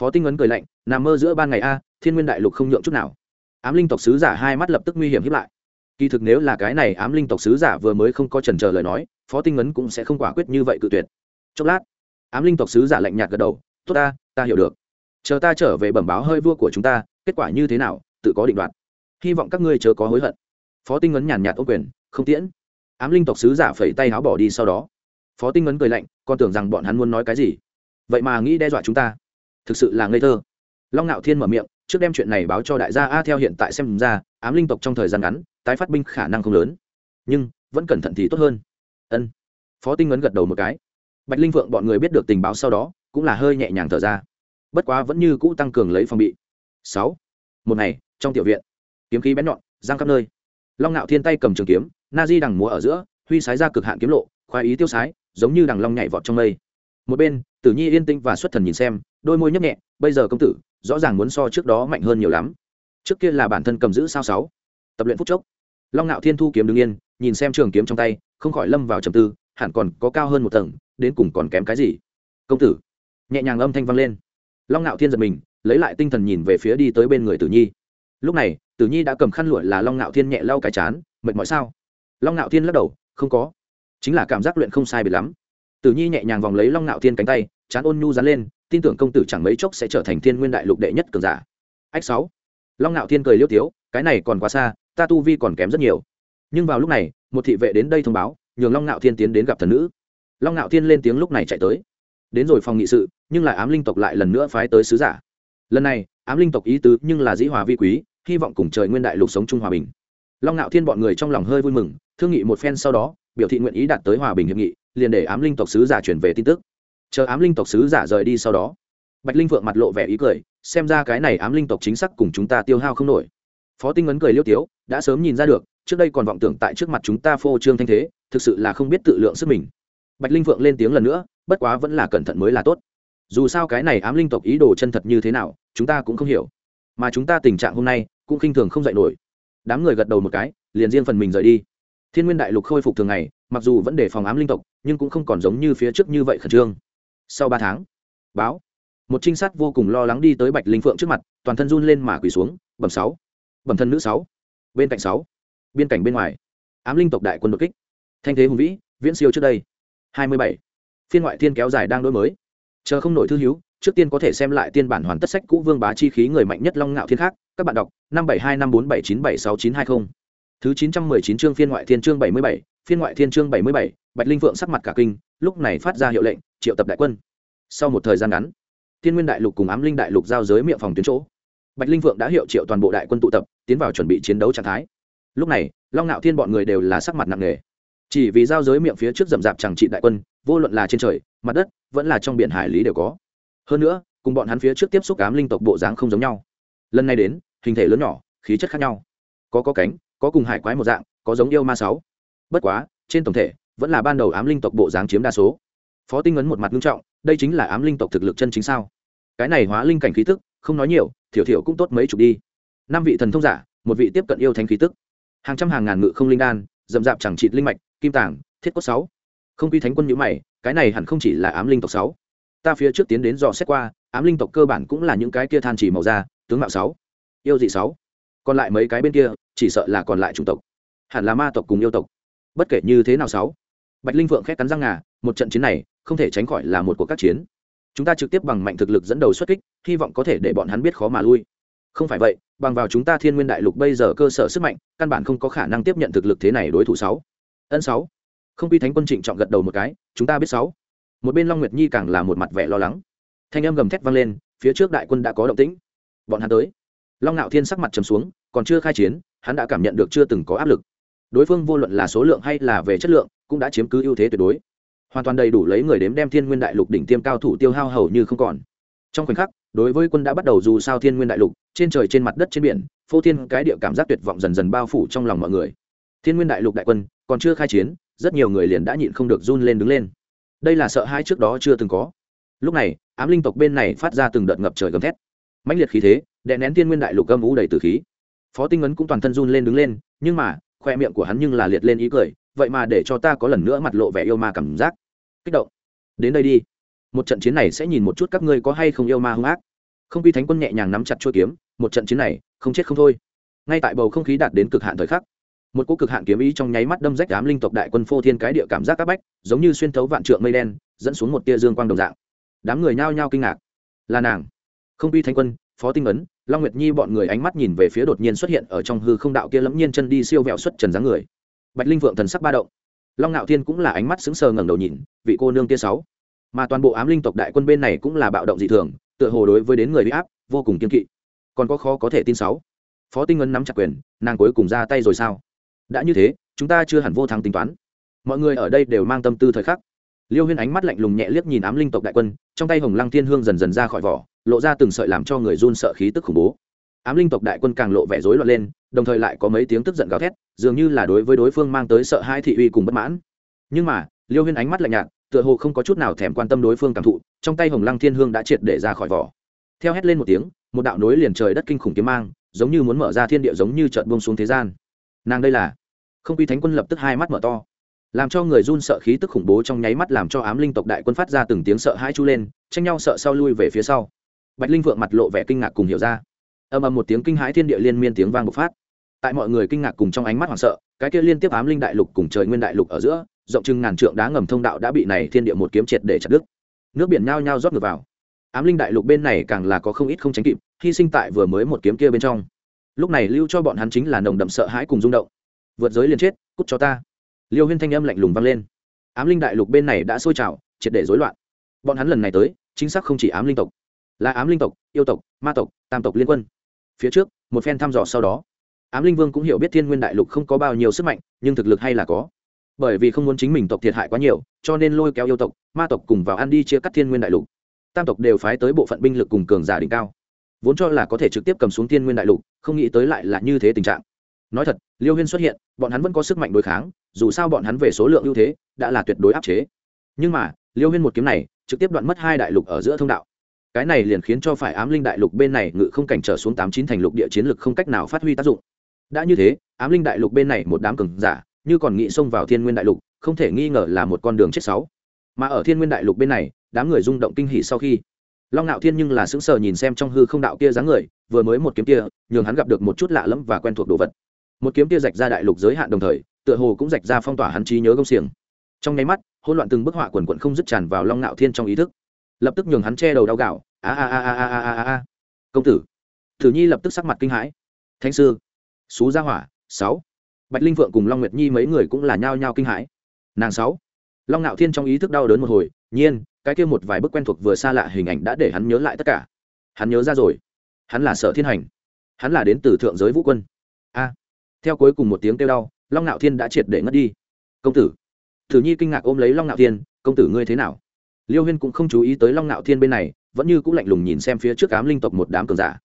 phó tinh ấn cười lạnh, nằm mơ giữa ban ngày a, thiên nguyên đại lục không nhượng chút nào. Ám linh tộc sứ giả hai mắt lập tức nguy hiểm hiếp lại. Kỳ thực nếu là cái này ám linh tộc sứ giả vừa mới không có trần trờ lời nói, phó tinh ấn cũng sẽ không quả quyết như vậy cự tuyệt. Chốc lát, ám linh tộc sứ giả lạnh nhạt gật đầu, tốt ta ta hiểu được chờ ta trở về bẩm báo hơi vua của chúng ta, kết quả như thế nào, tự có định đoạt. Hy vọng các ngươi chớ có hối hận. Phó tinh ấn nhàn nhạt ô quyền, không tiễn. Ám linh tộc sứ giả phẩy tay áo bỏ đi sau đó. Phó tinh ấn cười lạnh còn tưởng rằng bọn hắn muốn nói cái gì. Vậy mà nghĩ đe dọa chúng ta. Thực sự là ngây thơ. Long ngạo thiên mở miệng, trước đem chuyện này báo cho đại gia a theo hiện tại xem ra, ám linh tộc trong thời gian ngắn, tái phát binh khả năng không lớn. Nhưng, vẫn cẩn thận thì tốt hơn. Ân. Phó tinh ấn gật đầu một cái. Bạch linh vượng bọn người biết được tình báo sau đó, cũng là hơi nhẹ nhàng thở ra bất quá vẫn như cũ tăng cường lấy phòng bị. Sáu. Một ngày, trong tiểu viện, kiếm khí bén nhọn, giang khắp nơi. Long ngạo thiên tay cầm trường kiếm, na di đằng múa ở giữa, huy sái ra cực hạn kiếm lộ, khoái ý tiêu sái, giống như đằng long nhảy vọt trong mây. Một bên, tử nhi yên tĩnh và xuất thần nhìn xem, đôi môi nhấp nhẹ, bây giờ công tử, rõ ràng muốn so trước đó mạnh hơn nhiều lắm. Trước kia là bản thân cầm giữ sao sáu. Tập luyện phút chốc, long ngạo thiên thu kiếm đứng yên, nhìn xem trường kiếm trong tay, không khỏi lâm vào trầm tư, hẳn còn có cao hơn một tầng, đến cùng còn kém cái gì? Công tử, nhẹ nhàng âm thanh vang lên long ngạo thiên giật mình, lấy lại tinh thần nhìn về phía đi tới bên người tử nhi. Lúc này, tử nhi đã cầm khăn lụa là long ngạo thiên nhẹ lau cái chán, mệt mỏi sao? Long ngạo thiên lắc đầu, không có. Chính là cảm giác luyện không sai biệt lắm. Tử nhi nhẹ nhàng vòng lấy long ngạo thiên cánh tay, chán ôn nhu dán lên, tin tưởng công tử chẳng mấy chốc sẽ trở thành thiên nguyên đại lục đệ nhất cường giả. Ách sáu. Long ngạo thiên cười liêu tiếu, cái này còn quá xa, ta tu vi còn kém rất nhiều. Nhưng vào lúc này, một thị vệ đến đây thông báo, nhường long ngạo thiên tiến đến gặp thần nữ. Long ngạo thiên lên tiếng lúc này chạy tới đến rồi phòng nghị sự, nhưng lại ám linh tộc lại lần nữa phái tới sứ giả. Lần này, ám linh tộc ý tứ nhưng là dĩ hòa vi quý, hy vọng cùng trời nguyên đại lục sống chung hòa bình. Long ngạo thiên bọn người trong lòng hơi vui mừng, thương nghị một phen sau đó, biểu thị nguyện ý đạt tới hòa bình hiệp nghị, liền để ám linh tộc sứ giả chuyển về tin tức. Chờ ám linh tộc sứ giả rời đi sau đó, bạch linh vượng mặt lộ vẻ ý cười, xem ra cái này ám linh tộc chính xác cùng chúng ta tiêu hao không nổi. Phó tinh ấn cười liêu tiếu, đã sớm nhìn ra được, trước đây còn vọng tưởng tại trước mặt chúng ta phô trương thanh thế, thực sự là không biết tự lượng sức mình. Bạch linh vượng lên tiếng lần nữa bất quá vẫn là cẩn thận mới là tốt. Dù sao cái này ám linh tộc ý đồ chân thật như thế nào, chúng ta cũng không hiểu. Mà chúng ta tình trạng hôm nay cũng khinh thường không dạy nổi. Đám người gật đầu một cái, liền riêng phần mình rời đi. Thiên nguyên đại lục khôi phục thường ngày, mặc dù vẫn để phòng ám linh tộc, nhưng cũng không còn giống như phía trước như vậy khẩn trương. Sau ba tháng, báo, một trinh sát vô cùng lo lắng đi tới bạch linh phượng trước mặt, toàn thân run lên mà quỳ xuống, bẩm sáu, bẩm thân nữ sáu, bên cạnh sáu biên cảnh bên ngoài. Ám linh tộc đại quân đột kích. Thanh thế hùng vĩ, viễn siêu trước đây. Hai mươi bảy phiên ngoại thiên kéo dài đang đổi mới. Chờ không nổi thư hiếu trước tiên có thể xem lại tiên bản hoàn tất sách cũ vương bá chi khí người mạnh nhất long ngạo thiên khác, các bạn đọc, năm bảy hai năm bốn bảy chín bảy sáu chín hai mươi thứ chín trăm mười chín chương phiên ngoại thiên chương bảy mươi bảy, phiên ngoại thiên chương bảy mươi bảy, bạch linh vượng sắc mặt cả kinh, lúc này phát ra hiệu lệnh, triệu tập đại quân. Sau một thời gian ngắn, thiên nguyên đại lục cùng ám linh đại lục giao giới miệng phòng tuyến chỗ. Bạch linh vượng đã hiệu triệu toàn bộ đại quân tụ tập, tiến vào chuẩn bị chiến đấu trạng thái. Lúc này, long ngạo thiên bọn người đều là sắc mặt nặng nề. Chỉ vì giao giới miệng phía trước rậm rạp chẳng trị đại quân vô luận là trên trời, mặt đất, vẫn là trong biển hải lý đều có. Hơn nữa, cùng bọn hắn phía trước tiếp xúc ám linh tộc bộ dáng không giống nhau. Lần này đến, hình thể lớn nhỏ, khí chất khác nhau. Có có cánh, có cùng hải quái một dạng, có giống yêu ma sáu. Bất quá, trên tổng thể, vẫn là ban đầu ám linh tộc bộ dáng chiếm đa số. Phó tinh ấn một mặt nghiêm trọng, đây chính là ám linh tộc thực lực chân chính sao? Cái này hóa linh cảnh khí tức, không nói nhiều, thiểu thiểu cũng tốt mấy chục đi. Năm vị thần thông giả, một vị tiếp cận yêu thánh khí tức. Hàng trăm hàng ngàn ngự không linh đan dậm dạp chẳng trị linh mạch, kim tảng, thiết cốt sáu không quy thánh quân nhữ mày, cái này hẳn không chỉ là ám linh tộc sáu. Ta phía trước tiến đến dò xét qua, ám linh tộc cơ bản cũng là những cái kia than chỉ màu da, tướng mạo sáu. Yêu dị sáu. Còn lại mấy cái bên kia, chỉ sợ là còn lại chủng tộc. Hẳn là ma tộc cùng yêu tộc. Bất kể như thế nào sáu. Bạch linh vượng khét cắn răng ngà, một trận chiến này, không thể tránh khỏi là một cuộc các chiến. Chúng ta trực tiếp bằng mạnh thực lực dẫn đầu xuất kích, hy vọng có thể để bọn hắn biết khó mà lui. Không phải vậy, bằng vào chúng ta thiên nguyên đại lục bây giờ cơ sở sức mạnh, căn bản không có khả năng tiếp nhận thực lực thế này đối thủ sáu. Ân sáu không quy thánh quân trịnh chọn gật đầu một cái, chúng ta biết sáu. Một bên long nguyệt nhi càng là một mặt vẻ lo lắng. Thanh âm gầm thét vang lên, phía trước đại quân đã có động tĩnh. Bọn hắn tới. Long ngạo thiên sắc mặt trầm xuống, còn chưa khai chiến, hắn đã cảm nhận được chưa từng có áp lực. Đối phương vô luận là số lượng hay là về chất lượng, cũng đã chiếm cứ ưu thế tuyệt đối. Hoàn toàn đầy đủ lấy người đếm đem thiên nguyên đại lục đỉnh tiêm cao thủ tiêu hao hầu như không còn. Trong khoảnh khắc, đối với quân đã bắt đầu dù sao thiên nguyên đại lục, trên trời trên mặt đất trên biển, phô thiên cái địa cảm giác tuyệt vọng dần dần bao phủ trong lòng mọi người. Thiên nguyên đại lục đại quân còn chưa khai chiến rất nhiều người liền đã nhịn không được run lên đứng lên. Đây là sợ hãi trước đó chưa từng có. Lúc này, ám linh tộc bên này phát ra từng đợt ngập trời gầm thét. Mãnh liệt khí thế, đè nén thiên nguyên đại lục âm ú đầy từ khí. Phó tinh ấn cũng toàn thân run lên đứng lên, nhưng mà, khoe miệng của hắn nhưng là liệt lên ý cười, vậy mà để cho ta có lần nữa mặt lộ vẻ yêu ma cảm giác. Kích động. Đến đây đi. Một trận chiến này sẽ nhìn một chút các ngươi có hay không yêu ma hung ác. Không quy thánh quân nhẹ nhàng nắm chặt chuôi kiếm, một trận chiến này, không chết không thôi. Ngay tại bầu không khí đạt đến cực hạn thời khắc một cú cực hạn kiếm ý trong nháy mắt đâm rách đám linh tộc đại quân phô thiên cái địa cảm giác các bách, giống như xuyên thấu vạn trượng mây đen, dẫn xuống một tia dương quang đồng dạng. Đám người nhao nhao kinh ngạc. Là nàng. Không quy thánh quân, phó tinh ấn, long nguyệt nhi bọn người ánh mắt nhìn về phía đột nhiên xuất hiện ở trong hư không đạo kia lẫm nhiên chân đi siêu vẹo xuất trần dáng người. Bạch linh vượng thần sắc ba động. Long ngạo thiên cũng là ánh mắt sững sờ ngẩng đầu nhìn, vị cô nương tia sáu. Mà toàn bộ ám linh tộc đại quân bên này cũng là bạo động dị thường, tựa hồ đối với đến người bị áp, vô cùng kiên kỵ. Còn có khó có thể tin sáu. Phó tinh ấn nắm chặt quyền, nàng cuối cùng ra tay rồi sao? Đã như thế, chúng ta chưa hẳn vô thắng tính toán. Mọi người ở đây đều mang tâm tư thời khắc. Liêu huyên ánh mắt lạnh lùng nhẹ liếc nhìn ám linh tộc đại quân, trong tay hồng lăng thiên hương dần dần ra khỏi vỏ, lộ ra từng sợi làm cho người run sợ khí tức khủng bố. Ám linh tộc đại quân càng lộ vẻ rối loạn lên, đồng thời lại có mấy tiếng tức giận gào thét, dường như là đối với đối phương mang tới sợ hai thị uy cùng bất mãn. Nhưng mà, liêu huyên ánh mắt lạnh nhạt, tựa hồ không có chút nào thèm quan tâm đối phương cảm thụ, trong tay hồng lăng thiên hương đã triệt để ra khỏi vỏ. Theo hét lên một tiếng, một đạo nối liền trời đất kinh khủng kiếm mang, giống như muốn mở ra thiên địa giống như trợt buông xuống thế gian nàng đây là không quy thánh quân lập tức hai mắt mở to làm cho người run sợ khí tức khủng bố trong nháy mắt làm cho ám linh tộc đại quân phát ra từng tiếng sợ hãi chu lên tranh nhau sợ sau lui về phía sau bạch linh vượng mặt lộ vẻ kinh ngạc cùng hiểu ra âm âm một tiếng kinh hãi thiên địa liên miên tiếng vang bộc phát tại mọi người kinh ngạc cùng trong ánh mắt hoảng sợ cái kia liên tiếp ám linh đại lục cùng trời nguyên đại lục ở giữa rộng chừng ngàn trượng đá ngầm thông đạo đã bị này thiên địa một kiếm triệt để chặt đứt nước biển nhao nhao rót ngược vào ám linh đại lục bên này càng là có không ít không tránh kịp hy sinh tại vừa mới một kiếm kia bên trong lúc này lưu cho bọn hắn chính là nồng đậm sợ hãi cùng rung động. Vượt giới liền chết, cút cho ta. Liêu huyên thanh âm lạnh lùng vang lên. Ám linh đại lục bên này đã sôi trào, triệt để rối loạn. Bọn hắn lần này tới, chính xác không chỉ ám linh tộc, là ám linh tộc, yêu tộc, ma tộc, tam tộc liên quân. Phía trước, một phen thăm dò sau đó, ám linh vương cũng hiểu biết thiên nguyên đại lục không có bao nhiêu sức mạnh, nhưng thực lực hay là có. Bởi vì không muốn chính mình tộc thiệt hại quá nhiều, cho nên lôi kéo yêu tộc, ma tộc cùng vào ăn đi chia cắt thiên nguyên đại lục. Tam tộc đều phái tới bộ phận binh lực cùng cường giả đỉnh cao vốn cho là có thể trực tiếp cầm xuống thiên nguyên đại lục, không nghĩ tới lại là như thế tình trạng. Nói thật, liêu huyên xuất hiện, bọn hắn vẫn có sức mạnh đối kháng, dù sao bọn hắn về số lượng ưu thế, đã là tuyệt đối áp chế. Nhưng mà, liêu huyên một kiếm này, trực tiếp đoạn mất hai đại lục ở giữa thông đạo. Cái này liền khiến cho phải ám linh đại lục bên này ngự không cảnh trở xuống tám chín thành lục địa chiến lực không cách nào phát huy tác dụng. Đã như thế, ám linh đại lục bên này một đám cường giả, như còn nghĩ xông vào thiên nguyên đại lục, không thể nghi ngờ là một con đường chết sáu. Mà ở thiên nguyên đại lục bên này, đám người rung động kinh hỉ sau khi long ngạo thiên nhưng là sững sờ nhìn xem trong hư không đạo kia dáng người, vừa mới một kiếm kia, nhường hắn gặp được một chút lạ lẫm và quen thuộc đồ vật. Một kiếm kia rạch ra đại lục giới hạn đồng thời, tựa hồ cũng rạch ra phong tỏa hắn trí nhớ công xiềng. Trong nháy mắt, hỗn loạn từng bức họa quần quận không dứt tràn vào long ngạo thiên trong ý thức. Lập tức nhường hắn che đầu đau gạo. A a a a a a a công tử. Thử nhi lập tức sắc mặt kinh hãi. Thánh sư. Xú gia hỏa, sáu. Bạch linh vượng cùng long nguyệt nhi mấy người cũng là nhao nhao kinh hãi. Nàng sáu. Long ngạo thiên trong ý thức đau đớn một hồi, nhiên cái kia một vài bức quen thuộc vừa xa lạ hình ảnh đã để hắn nhớ lại tất cả. Hắn nhớ ra rồi. Hắn là sở thiên hành. Hắn là đến từ thượng giới vũ quân. A. Theo cuối cùng một tiếng kêu đau, long ngạo thiên đã triệt để ngất đi. Công tử. Thử nhi kinh ngạc ôm lấy long ngạo thiên, công tử ngươi thế nào? Liêu huyên cũng không chú ý tới long ngạo thiên bên này, vẫn như cũng lạnh lùng nhìn xem phía trước ám linh tộc một đám cường giả.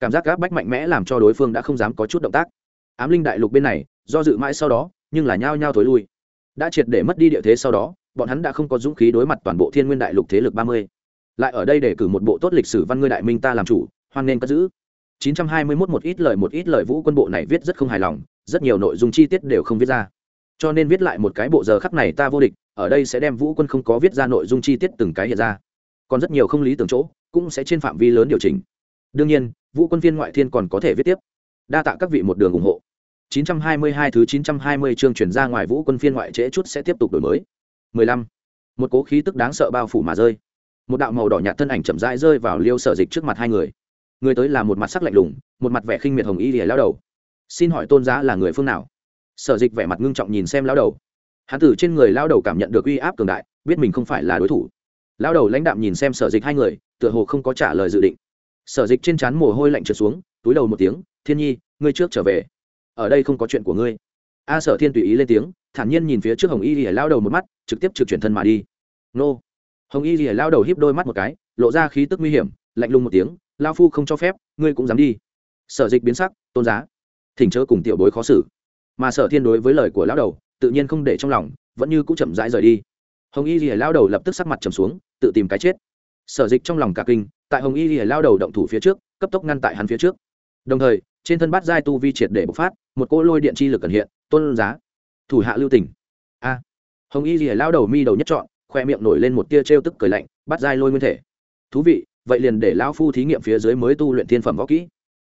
Cảm giác gác bách mạnh mẽ làm cho đối phương đã không dám có chút động tác. Ám linh đại lục bên này, do dự mãi sau đó, nhưng là nhao nhao thối lui. Đã triệt để mất đi địa thế sau đó bọn hắn đã không có dũng khí đối mặt toàn bộ thiên nguyên đại lục thế lực ba mươi. Lại ở đây để cử một bộ tốt lịch sử văn ngươi đại minh ta làm chủ, hoan nên cất giữ. 921 một ít lời một ít lời vũ quân bộ này viết rất không hài lòng, rất nhiều nội dung chi tiết đều không viết ra. Cho nên viết lại một cái bộ giờ khắc này ta vô địch, ở đây sẽ đem vũ quân không có viết ra nội dung chi tiết từng cái hiện ra. Còn rất nhiều không lý tưởng chỗ, cũng sẽ trên phạm vi lớn điều chỉnh. Đương nhiên, vũ quân viên ngoại thiên còn có thể viết tiếp. Đa tạ các vị một đường ủng hộ. 922 thứ 920 chương chuyển ra ngoài vũ quân phiên ngoại trễ chút sẽ tiếp tục đổi mới. 15. một cố khí tức đáng sợ bao phủ mà rơi. Một đạo màu đỏ nhạt thân ảnh chậm rãi rơi vào liêu sở dịch trước mặt hai người. Người tới là một mặt sắc lạnh lùng, một mặt vẻ khinh miệt hồng y để lao đầu. Xin hỏi tôn giá là người phương nào? Sở dịch vẻ mặt ngưng trọng nhìn xem lao đầu. Hán tử trên người lao đầu cảm nhận được uy áp cường đại, biết mình không phải là đối thủ. Lao đầu lãnh đạm nhìn xem sở dịch hai người, tựa hồ không có trả lời dự định. Sở dịch trên trán mồ hôi lạnh trượt xuống, túi đầu một tiếng, thiên nhi, ngươi trước trở về. Ở đây không có chuyện của ngươi a sở thiên tùy ý lên tiếng, thản nhiên nhìn phía trước hồng y lìa lao đầu một mắt, trực tiếp trực chuyển thân mà đi. Nô. Hồng y lìa lao đầu híp đôi mắt một cái, lộ ra khí tức nguy hiểm, lạnh lùng một tiếng, lao phu không cho phép, ngươi cũng dám đi. Sở dịch biến sắc, tôn giá. Thỉnh chớ cùng tiểu bối khó xử. Mà sở thiên đối với lời của lão đầu, tự nhiên không để trong lòng, vẫn như cũng chậm rãi rời đi. Hồng y lìa lao đầu lập tức sắc mặt trầm xuống, tự tìm cái chết. Sở dịch trong lòng cả kinh, tại hồng y lìa lao đầu động thủ phía trước, cấp tốc ngăn tại hắn phía trước. Đồng thời, trên thân bát giai tu vi triệt để bộc phát, một cỗ lôi điện chi lực cần hiện tôn giá, thủ hạ lưu tỉnh a, hồng y lìa lao đầu mi đầu nhất chọn khoe miệng nổi lên một tia trêu tức cười lạnh, bắt dai lôi nguyên thể. Thú vị, vậy liền để lão phu thí nghiệm phía dưới mới tu luyện thiên phẩm võ kỹ.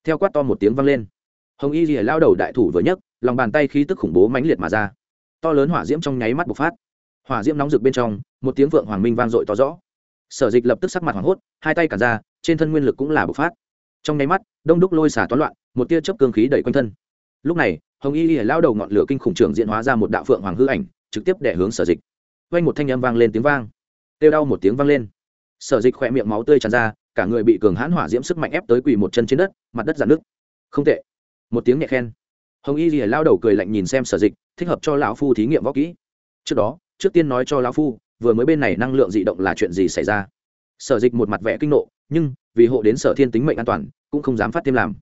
Theo quát to một tiếng vang lên. Hồng y lìa lao đầu đại thủ vừa nhấc, lòng bàn tay khí tức khủng bố mãnh liệt mà ra. To lớn hỏa diễm trong nháy mắt bộc phát. Hỏa diễm nóng rực bên trong, một tiếng vượng hoàng minh vang dội to rõ. Sở dịch lập tức sắc mặt hoảng hốt, hai tay cản ra, trên thân nguyên lực cũng là bộc phát. Trong nháy mắt, đông đúc lôi xả toán loạn, một tia chớp cương khí đẩy quanh thân. Lúc này hồng y lìa lao đầu ngọn lửa kinh khủng trưởng diễn hóa ra một đạo phượng hoàng hư ảnh, trực tiếp đẻ hướng sở dịch. Quanh một thanh âm vang lên tiếng vang. Têu đau một tiếng vang lên. Sở dịch khỏe miệng máu tươi tràn ra, cả người bị cường hãn hỏa diễm sức mạnh ép tới quỳ một chân trên đất, mặt đất dạn nước không tệ. Một tiếng nhẹ khen. Hồng y lìa lao đầu cười lạnh nhìn xem sở dịch, thích hợp cho lão phu thí nghiệm võ kỹ. Trước đó, trước tiên nói cho lão phu, vừa mới bên này năng lượng dị động là chuyện gì xảy ra. Sở dịch một mặt vẻ kinh nộ, nhưng, vì hộ đến sở thiên tính mệnh an toàn, cũng không dám phát thêm làm.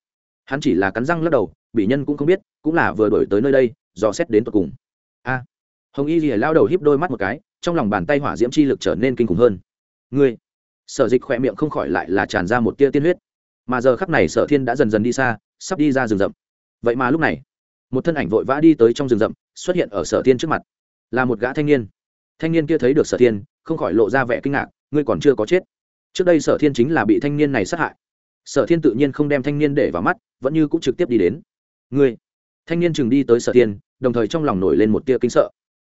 Hắn chỉ là cắn răng lắc đầu bị nhân cũng không biết, cũng là vừa đổi tới nơi đây do xét đến tột cùng. A, hồng y lìa lao đầu híp đôi mắt một cái, trong lòng bàn tay hỏa diễm chi lực trở nên kinh khủng hơn. Ngươi, sở dịch khỏe miệng không khỏi lại là tràn ra một tia tiên huyết. Mà giờ khắc này sở thiên đã dần dần đi xa, sắp đi ra rừng rậm. Vậy mà lúc này, một thân ảnh vội vã đi tới trong rừng rậm, xuất hiện ở sở thiên trước mặt. Là một gã thanh niên. Thanh niên kia thấy được sở thiên, không khỏi lộ ra vẻ kinh ngạc, ngươi còn chưa có chết. Trước đây sở thiên chính là bị thanh niên này sát hại. Sở thiên tự nhiên không đem thanh niên để vào mắt, vẫn như cũng trực tiếp đi đến ngươi. Thanh niên chừng đi tới sở thiên, đồng thời trong lòng nổi lên một tia kinh sợ.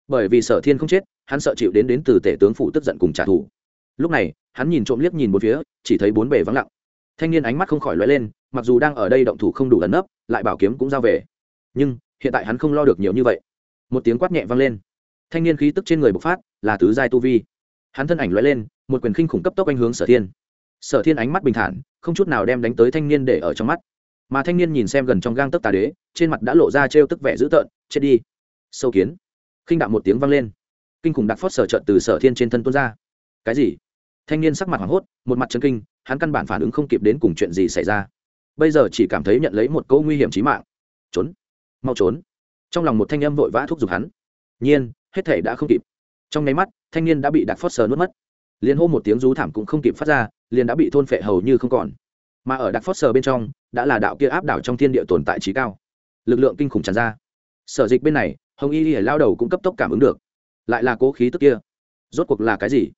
Bởi vì sở thiên không chết, hắn sợ chịu đến đến từ tể tướng phụ tức giận cùng trả thù. Lúc này, hắn nhìn trộm liếc nhìn một phía, chỉ thấy bốn bề vắng lặng. Thanh niên ánh mắt không khỏi lóe lên, mặc dù đang ở đây động thủ không đủ ẩn nấp, lại bảo kiếm cũng giao về. Nhưng, hiện tại hắn không lo được nhiều như vậy. Một tiếng quát nhẹ vang lên. Thanh niên khí tức trên người bộc phát, là tứ giai tu vi. Hắn thân ảnh lóe lên, một quyền khinh khủng cấp tốc anh hướng sở thiên. Sở thiên ánh mắt bình thản, không chút nào đem đánh tới thanh niên để ở trong mắt mà thanh niên nhìn xem gần trong gang tấc tà đế, trên mặt đã lộ ra trêu tức vẻ dữ tợn, chết đi. Sâu kiến. Khinh đạo một tiếng vang lên. Kinh khủng đặc phót sở trợn từ sở thiên trên thân tuôn ra. Cái gì? Thanh niên sắc mặt hoảng hốt, một mặt chân kinh, hắn căn bản phản ứng không kịp đến cùng chuyện gì xảy ra. Bây giờ chỉ cảm thấy nhận lấy một câu nguy hiểm trí mạng. Trốn. Mau trốn. Trong lòng một thanh âm vội vã thúc giục hắn. Nhiên, hết thể đã không kịp. Trong nháy mắt, thanh niên đã bị đặc phót sờ nuốt mất. Liền hô một tiếng rú thảm cũng không kịp phát ra, liền đã bị thôn phệ hầu như không còn. Mà ở đặc phót sờ bên trong đã là đạo kia áp đảo trong thiên địa tồn tại trí cao. Lực lượng kinh khủng tràn ra. Sở dịch bên này, hồng y lìa lao đầu cũng cấp tốc cảm ứng được. Lại là cố khí tức kia. Rốt cuộc là cái gì?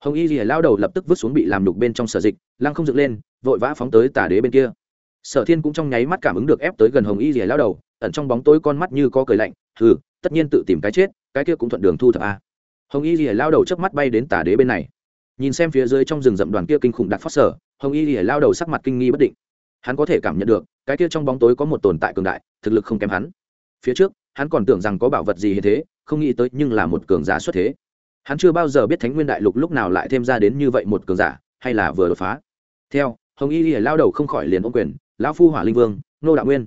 Hồng y lìa lao đầu lập tức vứt xuống bị làm đục bên trong sở dịch, lăng không dựng lên, vội vã phóng tới tà đế bên kia. Sở thiên cũng trong nháy mắt cảm ứng được ép tới gần hồng y lìa lao đầu, ẩn trong bóng tối con mắt như có cười lạnh ừ tất nhiên tự tìm cái chết, cái kia cũng thuận đường thu thập a. Hồng y lìa lao đầu trước mắt bay đến tà đế bên này. Nhìn xem phía dưới trong rừng rậm đoàn kia kinh khủng đặc phát sở, hồng y lìa lao đầu sắc mặt kinh nghi bất định hắn có thể cảm nhận được, cái kia trong bóng tối có một tồn tại cường đại, thực lực không kém hắn. Phía trước, hắn còn tưởng rằng có bảo vật gì như thế, không nghĩ tới nhưng là một cường giả xuất thế. Hắn chưa bao giờ biết thánh nguyên đại lục lúc nào lại thêm ra đến như vậy một cường giả, hay là vừa đột phá. Theo, hồng y lìa lao đầu không khỏi liền ôm quyền, lão phu hỏa linh vương, nô đạo nguyên,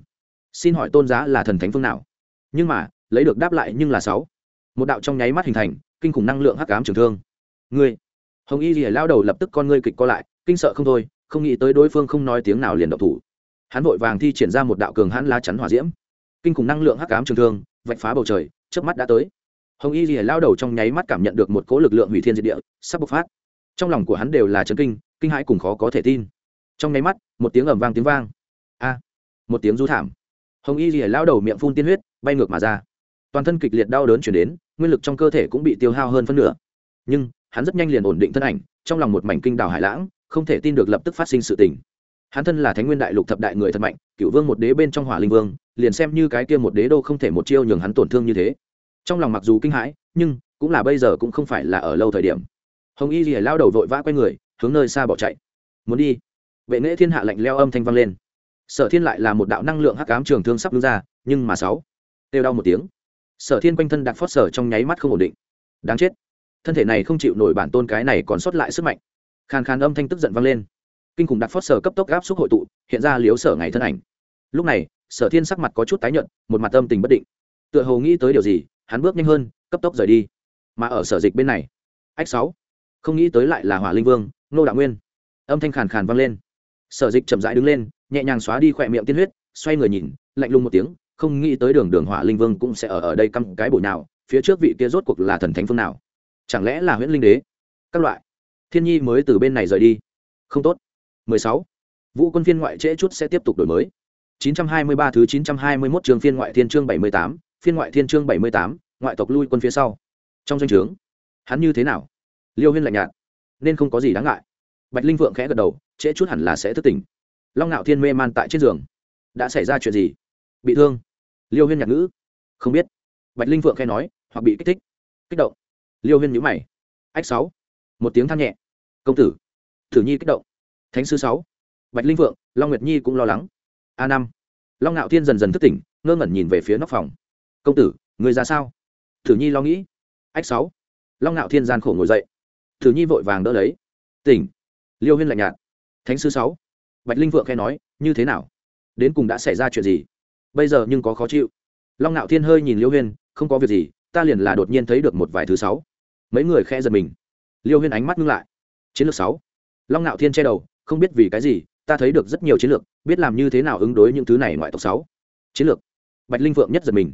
xin hỏi tôn giá là thần thánh phương nào? Nhưng mà, lấy được đáp lại nhưng là sáu. Một đạo trong nháy mắt hình thành, kinh khủng năng lượng hắc ám trường thương. Ngươi. Hồng y lìa lao đầu lập tức con ngươi kịch co lại, kinh sợ không thôi không nghĩ tới đối phương không nói tiếng nào liền động thủ. Hắn vội vàng thi triển ra một đạo cường hãn lá chắn hỏa diễm. Kinh khủng năng lượng hắc ám trường thương, vạch phá bầu trời trước mắt đã tới. Hồng y lìa lao đầu trong nháy mắt cảm nhận được một cỗ lực lượng hủy thiên diệt địa, sắp bộc phát. Trong lòng của hắn đều là chấn kinh kinh hãi cùng khó có thể tin. Trong nháy mắt, một tiếng ầm vang tiếng vang. A! Một tiếng rú thảm. Hồng y lìa lao đầu miệng phun tiên huyết, bay ngược mà ra. Toàn thân kịch liệt đau đớn chuyển đến, nguyên lực trong cơ thể cũng bị tiêu hao hơn phân nửa. Nhưng, hắn rất nhanh liền ổn định thân ảnh, trong lòng một mảnh kinh đào hải lãng không thể tin được lập tức phát sinh sự tình. Hắn thân là thánh nguyên đại lục thập đại người thật mạnh, cựu vương một đế bên trong hỏa linh vương, liền xem như cái kia một đế đô không thể một chiêu nhường hắn tổn thương như thế. Trong lòng mặc dù kinh hãi, nhưng cũng là bây giờ cũng không phải là ở lâu thời điểm. Hồng y rìa lao đầu vội vã quay người, hướng nơi xa bỏ chạy. Muốn đi? Vệ nghệ thiên hạ lạnh leo âm thanh vang lên. Sở thiên lại là một đạo năng lượng hắc ám trường thương sắp đứng ra, nhưng mà sáu têu đau một tiếng. Sở thiên quanh thân đặc phót sở trong nháy mắt không ổn định. Đáng chết, thân thể này không chịu nổi bản tôn cái này còn sót lại sức mạnh khàn khàn âm thanh tức giận vang lên. Kinh khủng đặt phót sở cấp tốc gáp xúc hội tụ, hiện ra liếu sở ngày thân ảnh. Lúc này, sở thiên sắc mặt có chút tái nhợt, một mặt âm tình bất định. Tựa hồ nghĩ tới điều gì, hắn bước nhanh hơn, cấp tốc rời đi. Mà ở sở dịch bên này, ách sáu, không nghĩ tới lại là hỏa linh vương, nô đạo nguyên. Âm thanh khàn khàn vang lên. Sở dịch chậm rãi đứng lên, nhẹ nhàng xóa đi khỏe miệng tiên huyết, xoay người nhìn, lạnh lùng một tiếng, không nghĩ tới đường đường hỏa linh vương cũng sẽ ở ở đây căm cái bổ nào phía trước vị kia rốt cuộc là thần thánh phương nào? Chẳng lẽ là huyễn linh đế? Các loại thiên nhi mới từ bên này rời đi. Không tốt. 16. vũ quân phiên ngoại trễ chút sẽ tiếp tục đổi mới. 923 thứ 921 trường phiên ngoại thiên chương 78, phiên ngoại thiên chương 78, ngoại tộc lui quân phía sau. Trong doanh trướng hắn như thế nào? Liêu huyên lạnh nhạt. Nên không có gì đáng ngại. Bạch linh vượng khẽ gật đầu trễ chút hẳn là sẽ thức tỉnh. Long ngạo thiên mê man tại trên giường. Đã xảy ra chuyện gì? Bị thương. Liêu huyên nhạc ngữ. Không biết. Bạch linh vượng khẽ nói hoặc bị kích thích. Kích động. Liêu huyên nhữ mày. Ách sáu. Một tiếng than nhẹ công tử. Thử nhi kích động. Thánh sư sáu. Bạch linh vượng long nguyệt nhi cũng lo lắng. A năm. Long ngạo thiên dần dần thức tỉnh, ngơ ngẩn nhìn về phía nóc phòng. Công tử, người ra sao? Thử nhi lo nghĩ. Ách sáu. Long ngạo thiên gian khổ ngồi dậy. Thử nhi vội vàng đỡ lấy. Tỉnh. Liêu huyên lạnh nhạt. Thánh sư sáu. Bạch linh vượng khen nói, như thế nào? Đến cùng đã xảy ra chuyện gì? Bây giờ nhưng có khó chịu. Long ngạo thiên hơi nhìn liêu huyên, không có việc gì, ta liền là đột nhiên thấy được một vài thứ sáu. Mấy người khe giật mình. Liêu huyên ánh mắt ngưng lại chiến lược sáu. Long ngạo thiên che đầu, không biết vì cái gì, ta thấy được rất nhiều chiến lược, biết làm như thế nào ứng đối những thứ này ngoại tộc sáu. Chiến lược. Bạch linh vượng nhất giật mình.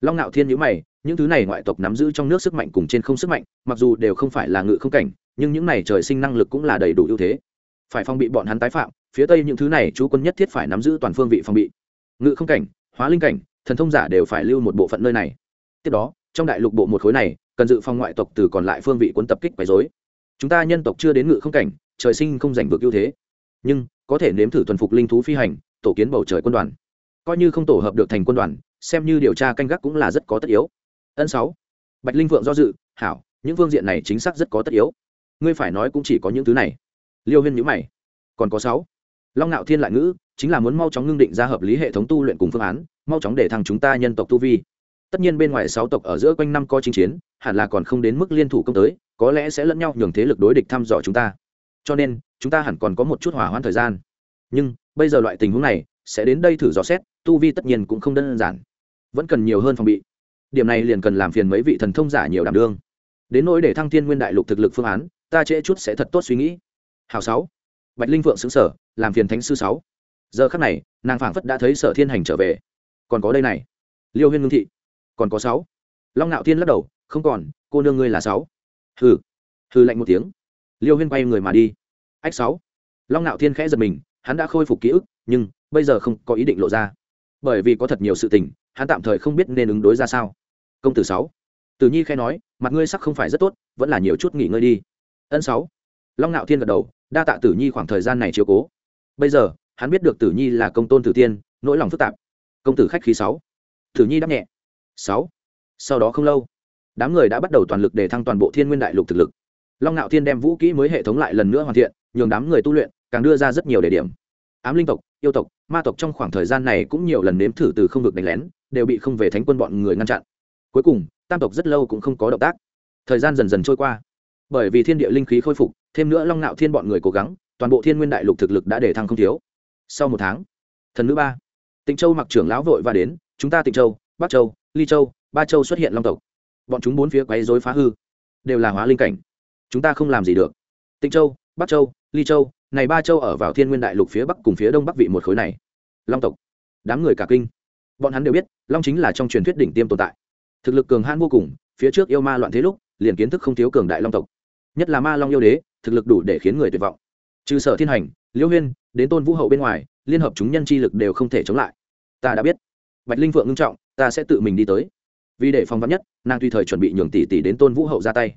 Long ngạo thiên nhữ mày, những thứ này ngoại tộc nắm giữ trong nước sức mạnh cùng trên không sức mạnh, mặc dù đều không phải là ngự không cảnh, nhưng những này trời sinh năng lực cũng là đầy đủ ưu thế. Phải phong bị bọn hắn tái phạm, phía tây những thứ này chú quân nhất thiết phải nắm giữ toàn phương vị phòng bị. Ngự không cảnh, hóa linh cảnh, thần thông giả đều phải lưu một bộ phận nơi này. Tiếp đó, trong đại lục bộ một khối này, cần dự phòng ngoại tộc từ còn lại phương vị quân tập kích quấy dối chúng ta nhân tộc chưa đến ngự không cảnh, trời sinh không giành vượt ưu thế. Nhưng, có thể nếm thử thuần phục linh thú phi hành, tổ kiến bầu trời quân đoàn. Coi như không tổ hợp được thành quân đoàn, xem như điều tra canh gác cũng là rất có tất yếu. Ân sáu. Bạch linh vượng do dự, hảo, những phương diện này chính xác rất có tất yếu. Ngươi phải nói cũng chỉ có những thứ này. Liêu huyên nhữ mày. Còn có sáu. Long ngạo thiên lại ngữ, chính là muốn mau chóng ngưng định ra hợp lý hệ thống tu luyện cùng phương án, mau chóng để thằng chúng ta nhân tộc tu vi. Tất nhiên bên ngoài sáu tộc ở giữa quanh năm co chính chiến, hẳn là còn không đến mức liên thủ công tới có lẽ sẽ lẫn nhau nhường thế lực đối địch thăm dò chúng ta. Cho nên, chúng ta hẳn còn có một chút hỏa hoãn thời gian. Nhưng, bây giờ loại tình huống này, sẽ đến đây thử dò xét, tu vi tất nhiên cũng không đơn giản. Vẫn cần nhiều hơn phòng bị. Điểm này liền cần làm phiền mấy vị thần thông giả nhiều đảm đương. Đến nỗi để thăng thiên nguyên đại lục thực lực phương án, ta trễ chút sẽ thật tốt suy nghĩ. Hào sáu. Bạch linh vượng xứng sở, làm phiền thánh sư sáu. Giờ khắc này, nàng phảng phất đã thấy sở thiên hành trở về. Còn có đây này. Liêu huyên ngưng thị. Còn có sáu. Long ngạo thiên lắc đầu, không còn, cô nương ngươi là sáu hừ. Hừ lạnh một tiếng. Liêu huyên quay người mà đi. Ách sáu. Long ngạo thiên khẽ giật mình, hắn đã khôi phục ký ức, nhưng bây giờ không có ý định lộ ra. Bởi vì có thật nhiều sự tình, hắn tạm thời không biết nên ứng đối ra sao. Công tử sáu. Tử nhi khẽ nói, mặt ngươi sắc không phải rất tốt, vẫn là nhiều chút nghỉ ngơi đi. Ân sáu. Long ngạo thiên gật đầu, đa tạ tử nhi khoảng thời gian này chiếu cố. Bây giờ, hắn biết được tử nhi là công tôn tử tiên, nỗi lòng phức tạp. Công tử khách khí sáu. Tử nhi đáp nhẹ. Sáu. Sau đó không lâu đám người đã bắt đầu toàn lực để thăng toàn bộ thiên nguyên đại lục thực lực. Long ngạo thiên đem vũ kỹ mới hệ thống lại lần nữa hoàn thiện, nhường đám người tu luyện càng đưa ra rất nhiều đề điểm. Ám linh tộc, yêu tộc, ma tộc trong khoảng thời gian này cũng nhiều lần nếm thử từ không được đánh lén, đều bị không về thánh quân bọn người ngăn chặn. Cuối cùng, tam tộc rất lâu cũng không có động tác. Thời gian dần dần trôi qua. Bởi vì thiên địa linh khí khôi phục, thêm nữa long nạo thiên bọn người cố gắng, toàn bộ thiên nguyên đại lục thực lực đã để thăng không thiếu. Sau một tháng, thần nữ ba, tịnh châu mặc trưởng lão vội và đến, chúng ta tịnh châu, bắc châu, ly châu, ba châu xuất hiện long tộc bọn chúng bốn phía quấy rối phá hư, đều là hóa linh cảnh. Chúng ta không làm gì được. Tịnh châu, bắc châu, ly châu, này ba châu ở vào thiên nguyên đại lục phía bắc cùng phía đông bắc vị một khối này. Long tộc, đám người cả kinh. Bọn hắn đều biết, long chính là trong truyền thuyết đỉnh tiêm tồn tại. Thực lực cường hãn vô cùng, phía trước yêu ma loạn thế lúc, liền kiến thức không thiếu cường đại long tộc. Nhất là ma long yêu đế, thực lực đủ để khiến người tuyệt vọng. Trừ sở thiên hành liễu huyên, đến tôn vũ hậu bên ngoài, liên hợp chúng nhân chi lực đều không thể chống lại. Ta đã biết. Bạch linh vượng ngưng trọng, ta sẽ tự mình đi tới vì để phòng vắn nhất, nàng tùy thời chuẩn bị nhường tỷ tỷ đến tôn vũ hậu ra tay.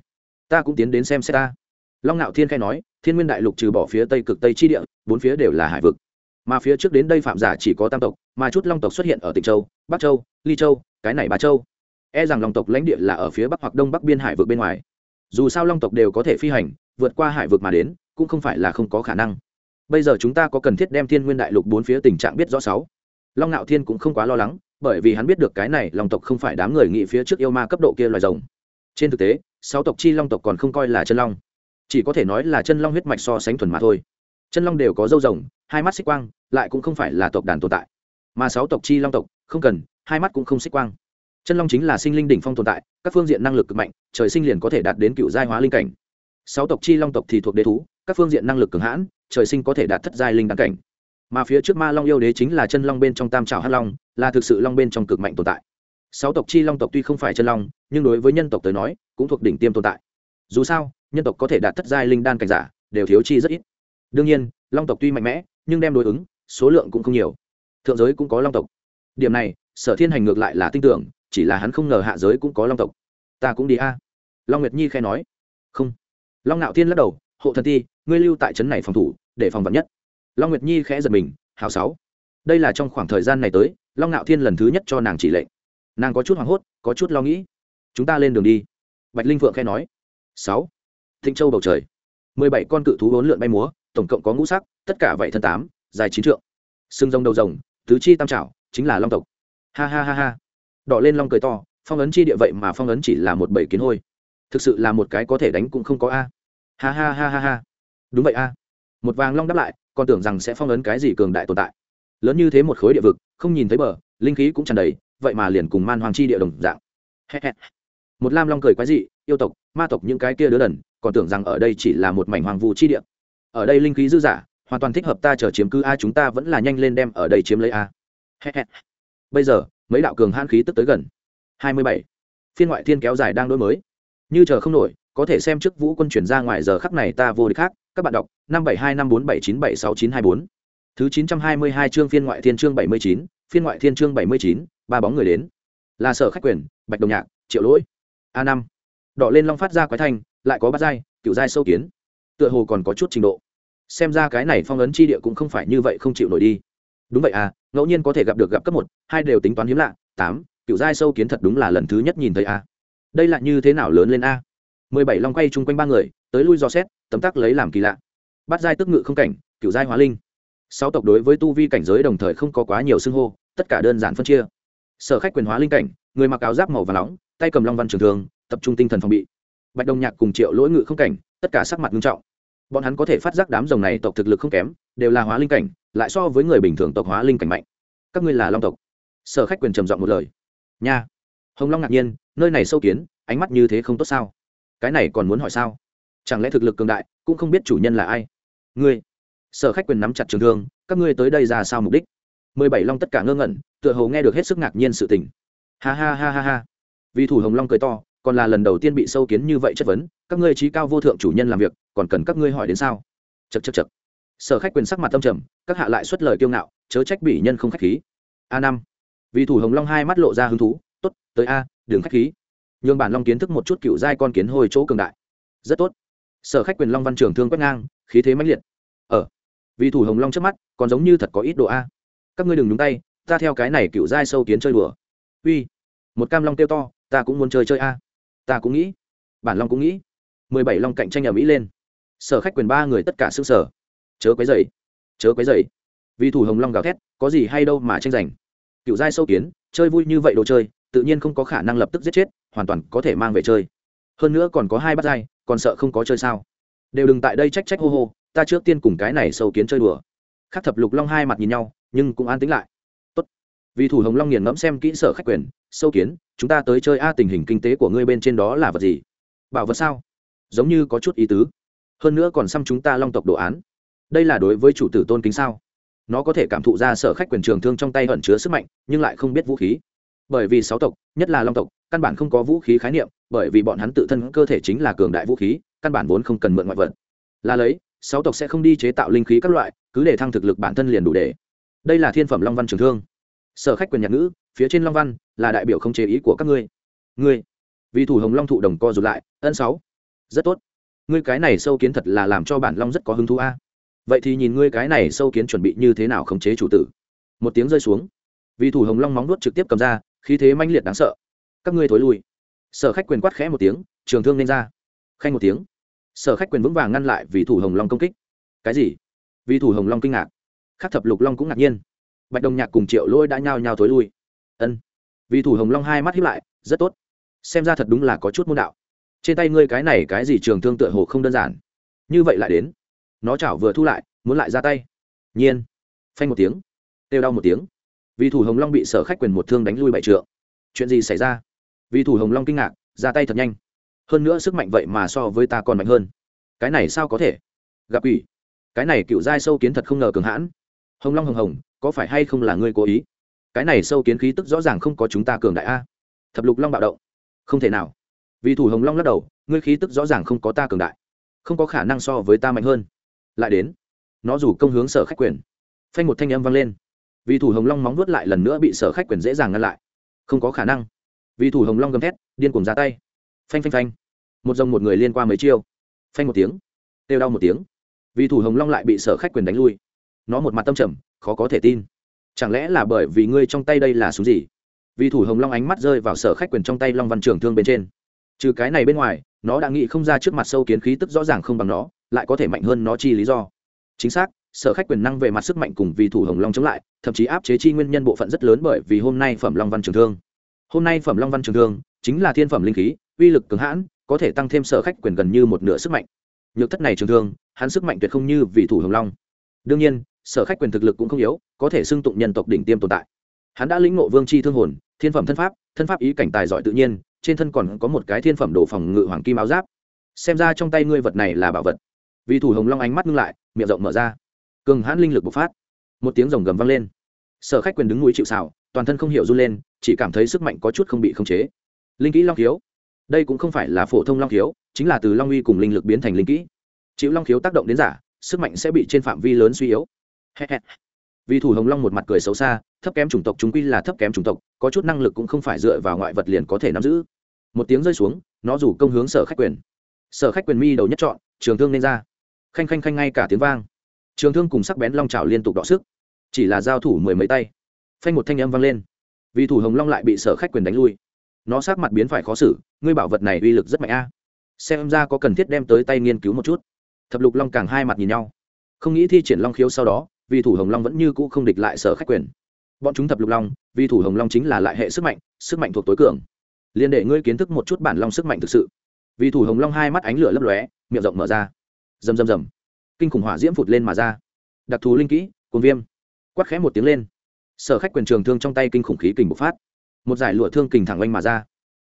Ta cũng tiến đến xem xét ta. Long ngạo thiên khai nói, thiên nguyên đại lục trừ bỏ phía tây cực tây chi địa, bốn phía đều là hải vực. Mà phía trước đến đây phạm giả chỉ có tam tộc, mà chút long tộc xuất hiện ở tịnh châu, bắc châu, ly châu, cái này bà châu. E rằng long tộc lãnh địa là ở phía bắc hoặc đông bắc biên hải vực bên ngoài. Dù sao long tộc đều có thể phi hành, vượt qua hải vực mà đến, cũng không phải là không có khả năng. Bây giờ chúng ta có cần thiết đem thiên nguyên đại lục bốn phía tình trạng biết rõ sáu. Long ngạo thiên cũng không quá lo lắng bởi vì hắn biết được cái này long tộc không phải đám người nghị phía trước yêu ma cấp độ kia loài rồng. Trên thực tế, sáu tộc chi long tộc còn không coi là chân long. Chỉ có thể nói là chân long huyết mạch so sánh thuần mà thôi. Chân long đều có dâu rồng, hai mắt xích quang, lại cũng không phải là tộc đàn tồn tại. Mà sáu tộc chi long tộc, không cần, hai mắt cũng không xích quang. Chân long chính là sinh linh đỉnh phong tồn tại, các phương diện năng lực cực mạnh, trời sinh liền có thể đạt đến cựu giai hóa linh cảnh. Sáu tộc chi long tộc thì thuộc đế thú, các phương diện năng lực cường hãn, trời sinh có thể đạt thất giai linh đăng cảnh mà phía trước ma long yêu đế chính là chân long bên trong tam trào hắc long, là thực sự long bên trong cực mạnh tồn tại. Sáu tộc chi long tộc tuy không phải chân long, nhưng đối với nhân tộc tới nói, cũng thuộc đỉnh tiêm tồn tại. Dù sao, nhân tộc có thể đạt thất giai linh đan cảnh giả, đều thiếu chi rất ít. Đương nhiên, long tộc tuy mạnh mẽ, nhưng đem đối ứng, số lượng cũng không nhiều. Thượng giới cũng có long tộc. Điểm này, sở thiên hành ngược lại là tin tưởng, chỉ là hắn không ngờ hạ giới cũng có long tộc. Ta cũng đi a. Long nguyệt nhi khai nói. Không. Long nạo thiên lắc đầu, hộ thần ti, ngươi lưu tại trấn này phòng thủ, để phòng vật nhất long nguyệt nhi khẽ giật mình hào sáu, đây là trong khoảng thời gian này tới, long nạo thiên lần thứ nhất cho nàng chỉ lệnh. Nàng có chút hoảng hốt, có chút lo nghĩ. Chúng ta lên đường đi. Bạch linh phượng khẽ nói. Sáu, thịnh châu bầu trời, mười bảy con cự thú hốn lượn bay múa, tổng cộng có ngũ sắc, tất cả vậy thân tám, dài chín trượng. Xương rồng đầu rồng, tứ chi tam trảo, chính là long tộc. Ha ha ha ha. Đỏ lên long cười to, phong ấn chi địa vậy mà phong ấn chỉ là một bảy kiến hôi. Thực sự là một cái có thể đánh cũng không có a. Ha ha ha ha ha. Đúng vậy a. Một vàng long đáp lại còn tưởng rằng sẽ phong ấn cái gì cường đại tồn tại. Lớn như thế một khối địa vực, không nhìn thấy bờ, linh khí cũng tràn đầy, vậy mà liền cùng man hoàng chi địa đồng dạng. Một lam long cười quái dị, yêu tộc, ma tộc những cái kia đứa đần, còn tưởng rằng ở đây chỉ là một mảnh hoàng vụ chi địa. Ở đây linh khí dư giả hoàn toàn thích hợp ta chờ chiếm cứ a, chúng ta vẫn là nhanh lên đem ở đây chiếm lấy a. Bây giờ, mấy đạo cường hãn khí tức tới gần. Hai mươi bảy. Phiên ngoại thiên kéo dài đang đổi mới. Như chờ không nổi, có thể xem trước vũ quân chuyển ra ngoài giờ khắc này ta vô địch khác các bạn đọc, năm bảy hai năm bốn bảy chín bảy sáu chín hai bốn. Thứ chín trăm hai mươi hai chương phiên ngoại thiên chương bảy mươi chín, phiên ngoại thiên chương bảy mươi chín, ba bóng người đến. Là sở khách quyền, bạch đồng nhạc, triệu lỗi. A năm. Đỏ lên long phát ra quái thanh, lại có bát giai, cựu giai sâu kiến. Tựa hồ còn có chút trình độ. Xem ra cái này phong ấn chi địa cũng không phải như vậy không chịu nổi đi. Đúng vậy à ngẫu nhiên có thể gặp được gặp cấp một, hai đều tính toán hiếm lạ, tám, cựu giai sâu kiến thật đúng là lần thứ nhất nhìn thấy a. Đây là như thế nào lớn lên a? Mười bảy long quay chung quanh ba người, tới lui dò xét tấm tắc lấy làm kỳ lạ. Bắt giai tức ngự không cảnh cựu giai hóa linh. Sáu tộc đối với tu vi cảnh giới đồng thời không có quá nhiều xưng hô, tất cả đơn giản phân chia. Sở khách quyền hóa linh cảnh, người mặc áo giáp màu và nóng, tay cầm long văn trường thường tập trung tinh thần phòng bị. Bạch đồng nhạc cùng triệu lỗi ngự không cảnh, tất cả sắc mặt nghiêm trọng. Bọn hắn có thể phát giác đám rồng này tộc thực lực không kém, đều là hóa linh cảnh, lại so với người bình thường tộc hóa linh cảnh mạnh. Các ngươi là long tộc. Sở khách quyền trầm giọng một lời. Nha. Hồng long ngạc nhiên, nơi này sâu kiến, ánh mắt như thế không tốt sao? Cái này còn muốn hỏi sao? Chẳng lẽ thực lực cường đại, cũng không biết chủ nhân là ai? Ngươi, sở khách quyền nắm chặt trường thương, các ngươi tới đây ra sao mục đích? Mười bảy long tất cả ngơ ngẩn, tựa hồ nghe được hết sức ngạc nhiên sự tình. Ha ha ha ha ha. Vì thủ hồng long cười to, còn là lần đầu tiên bị sâu kiến như vậy chất vấn, các ngươi trí cao vô thượng chủ nhân làm việc, còn cần các ngươi hỏi đến sao? Chật chật chật sở khách quyền sắc mặt tâm trầm, các hạ lại xuất lời kiêu ngạo, chớ trách bỉ nhân không khách khí. A năm. Vì thủ hồng long hai mắt lộ ra hứng thú t ố t tới a đường khách khí. Nhường bản long kiến thức một chút cựu giai con kiến hồi chỗ cường đại. Rất tốt sở khách quyền long văn trường thương quét ngang, khí thế mãnh liệt. Ở vì thủ hồng long trước mắt, còn giống như thật có ít độ a. Các ngươi đừng đúng tay, ta theo cái này cựu giai sâu kiến chơi đùa. Uy, một cam long kêu to, ta cũng muốn chơi chơi a. Ta cũng nghĩ, bản long cũng nghĩ. Mười bảy long cạnh tranh ở mỹ lên. Sở khách quyền ba người tất cả xương sở chớ quấy dày chớ quấy dày vì thủ hồng long gào thét, có gì hay đâu mà tranh giành. Cựu giai sâu kiến, chơi vui như vậy đồ chơi, tự nhiên không có khả năng lập tức giết chết, hoàn toàn có thể mang về chơi. Hơn nữa còn có hai bát giai còn sợ không có chơi sao? Đều đừng tại đây trách trách hô hô, ta trước tiên cùng cái này sâu kiến chơi đùa. Khắc thập lục long hai mặt nhìn nhau, nhưng cũng an tính lại. Tốt. vì thủ hồng long nghiền ngẫm xem kỹ sở khách quyền, sâu kiến, chúng ta tới chơi a tình hình kinh tế của ngươi bên trên đó là vật gì? Bảo vật sao? Giống như có chút ý tứ. Hơn nữa còn xăm chúng ta long tộc đồ án. Đây là đối với chủ tử tôn kính sao? Nó có thể cảm thụ ra sở khách quyền trường thương trong tay ẩn chứa sức mạnh, nhưng lại không biết vũ khí bởi vì sáu tộc, nhất là long tộc, căn bản không có vũ khí khái niệm, bởi vì bọn hắn tự thân cơ thể chính là cường đại vũ khí, căn bản vốn không cần mượn ngoại vật. Là lấy, sáu tộc sẽ không đi chế tạo linh khí các loại, cứ để thăng thực lực bản thân liền đủ để. Đây là thiên phẩm long văn trường thương. Sở khách quyền nhạc ngữ, phía trên long văn là đại biểu không chế ý của các ngươi. Ngươi, vì thủ hồng long thụ đồng co rụt lại, ân sáu. Rất tốt. Ngươi cái này sâu kiến thật là làm cho bản long rất có hứng thú a. Vậy thì nhìn ngươi cái này sâu kiến chuẩn bị như thế nào khống chế chủ tử. Một tiếng rơi xuống. Vì thủ hồng long móng nuốt trực tiếp cầm ra khí thế manh liệt đáng sợ. Các ngươi thối lui. Sở khách quyền quát khẽ một tiếng, trường thương nên ra. Khanh một tiếng. Sở khách quyền vững vàng ngăn lại vì thủ hồng long công kích. Cái gì? Vì thủ hồng long kinh ngạc. Khắc thập lục long cũng ngạc nhiên. Bạch đồng nhạc cùng triệu lôi đã nhao nhao thối lui. Ân. Vì thủ hồng long hai mắt hiếp lại, rất tốt. Xem ra thật đúng là có chút môn đạo. Trên tay ngươi cái này cái gì trường thương tựa hồ không đơn giản. Như vậy lại đến. Nó chảo vừa thu lại, muốn lại ra tay. Nhiên. Phanh một tiếng. Têu đau một tiếng vì thủ hồng long bị sở khách quyền một thương đánh lui bại trượng. Chuyện gì xảy ra? Vì thủ hồng long kinh ngạc, ra tay thật nhanh. Hơn nữa sức mạnh vậy mà so với ta còn mạnh hơn. Cái này sao có thể? Gặp ủy cái này cựu giai sâu kiến thật không ngờ cường hãn. Hồng long hồng hồng, có phải hay không là ngươi cố ý? Cái này sâu kiến khí tức rõ ràng không có chúng ta cường đại a. Thập lục long bạo động. Không thể nào. Vì thủ hồng long lắc đầu, ngươi khí tức rõ ràng không có ta cường đại. Không có khả năng so với ta mạnh hơn. Lại đến. Nó rủ công hướng sở khách quyền. Phanh một thanh âm vang lên vì thủ hồng long móng vuốt lại lần nữa bị sở khách quyền dễ dàng ngăn lại. Không có khả năng. Vì thủ hồng long gầm thét, điên cuồng ra tay. Phanh phanh phanh. Một dòng một người liên qua mấy chiêu. Phanh một tiếng. Têu đau một tiếng. Vì thủ hồng long lại bị sở khách quyền đánh lui. Nó một mặt tâm trầm, khó có thể tin. Chẳng lẽ là bởi vì ngươi trong tay đây là súng gì? Vì thủ hồng long ánh mắt rơi vào sở khách quyền trong tay long văn trường thương bên trên. Trừ cái này bên ngoài, nó đã nghĩ không ra trước mặt sâu kiến khí tức rõ ràng không bằng nó, lại có thể mạnh hơn nó chi lý do. Chính xác sở khách quyền năng về mặt sức mạnh cùng vì thủ hồng long chống lại, thậm chí áp chế chi nguyên nhân bộ phận rất lớn bởi vì hôm nay phẩm long văn trường thương. Hôm nay phẩm long văn trường thương chính là thiên phẩm linh khí, uy lực cường hãn, có thể tăng thêm sở khách quyền gần như một nửa sức mạnh. Nhược thất này trường thương, hắn sức mạnh tuyệt không như vì thủ hồng long. Đương nhiên, sở khách quyền thực lực cũng không yếu, có thể xưng tụng nhân tộc đỉnh tiêm tồn tại. Hắn đã lĩnh ngộ vương c h i thương hồn, thiên phẩm thân pháp thân pháp ý cảnh tài giỏi tự nhiên, trên thân còn có một cái thiên phẩm đồ phòng ngự hoàng kim áo giáp. Xem ra trong tay ngươi vật này là bảo vật. Vì thủ hồng long ánh mắt ngưng lại, miệng rộng mở ra cường hãn linh lực bộc phát. Một tiếng rồng gầm vang lên. Sở khách quyền đứng núi chịu xào toàn thân không hiểu run lên, chỉ cảm thấy sức mạnh có chút không bị khống chế. Linh kỹ long khiếu. Đây cũng không phải là phổ thông long khiếu, chính là từ long uy cùng linh lực biến thành linh kỹ. Chịu long khiếu tác động đến giả, sức mạnh sẽ bị trên phạm vi lớn suy yếu. Vì thủ hồng long một mặt cười xấu xa, thấp kém chủng tộc chúng quy là thấp kém chủng tộc, có chút năng lực cũng không phải dựa vào ngoại vật liền có thể nắm giữ. Một tiếng rơi xuống, nó rủ công hướng sở khách quyền. Sở khách quyền mi đầu nhất chọn trường thương nên ra. Khanh khanh khanh ngay cả tiếng vang trường thương cùng sắc bén long trào liên tục đọ sức. Chỉ là giao thủ mười mấy tay, phanh một thanh âm vang lên. Vì thủ hồng long lại bị sở khách quyền đánh lui. Nó sát mặt biến phải khó xử, ngươi bảo vật này uy lực rất mạnh a. Xem ra có cần thiết đem tới tay nghiên cứu một chút. Thập lục long càng hai mặt nhìn nhau. Không nghĩ thi triển long khiếu sau đó, vì thủ hồng long vẫn như cũ không địch lại sở khách quyền. Bọn chúng thập lục long, vì thủ hồng long chính là lại hệ sức mạnh sức mạnh thuộc tối cường. Liên để ngươi kiến thức một chút bản long sức mạnh thực sự. Vì thủ hồng long hai mắt ánh lửa lấp lóe, miệng rộng mở ra. Rầm rầm rầm kinh khủng hỏa diễm phụt lên mà ra. Đặc thù linh kỹ cồn viêm. Quắt khẽ một tiếng lên. Sở khách quyền trường thương trong tay kinh khủng khí kình bộc phát. Một giải lụa thương kình thẳng oanh mà ra.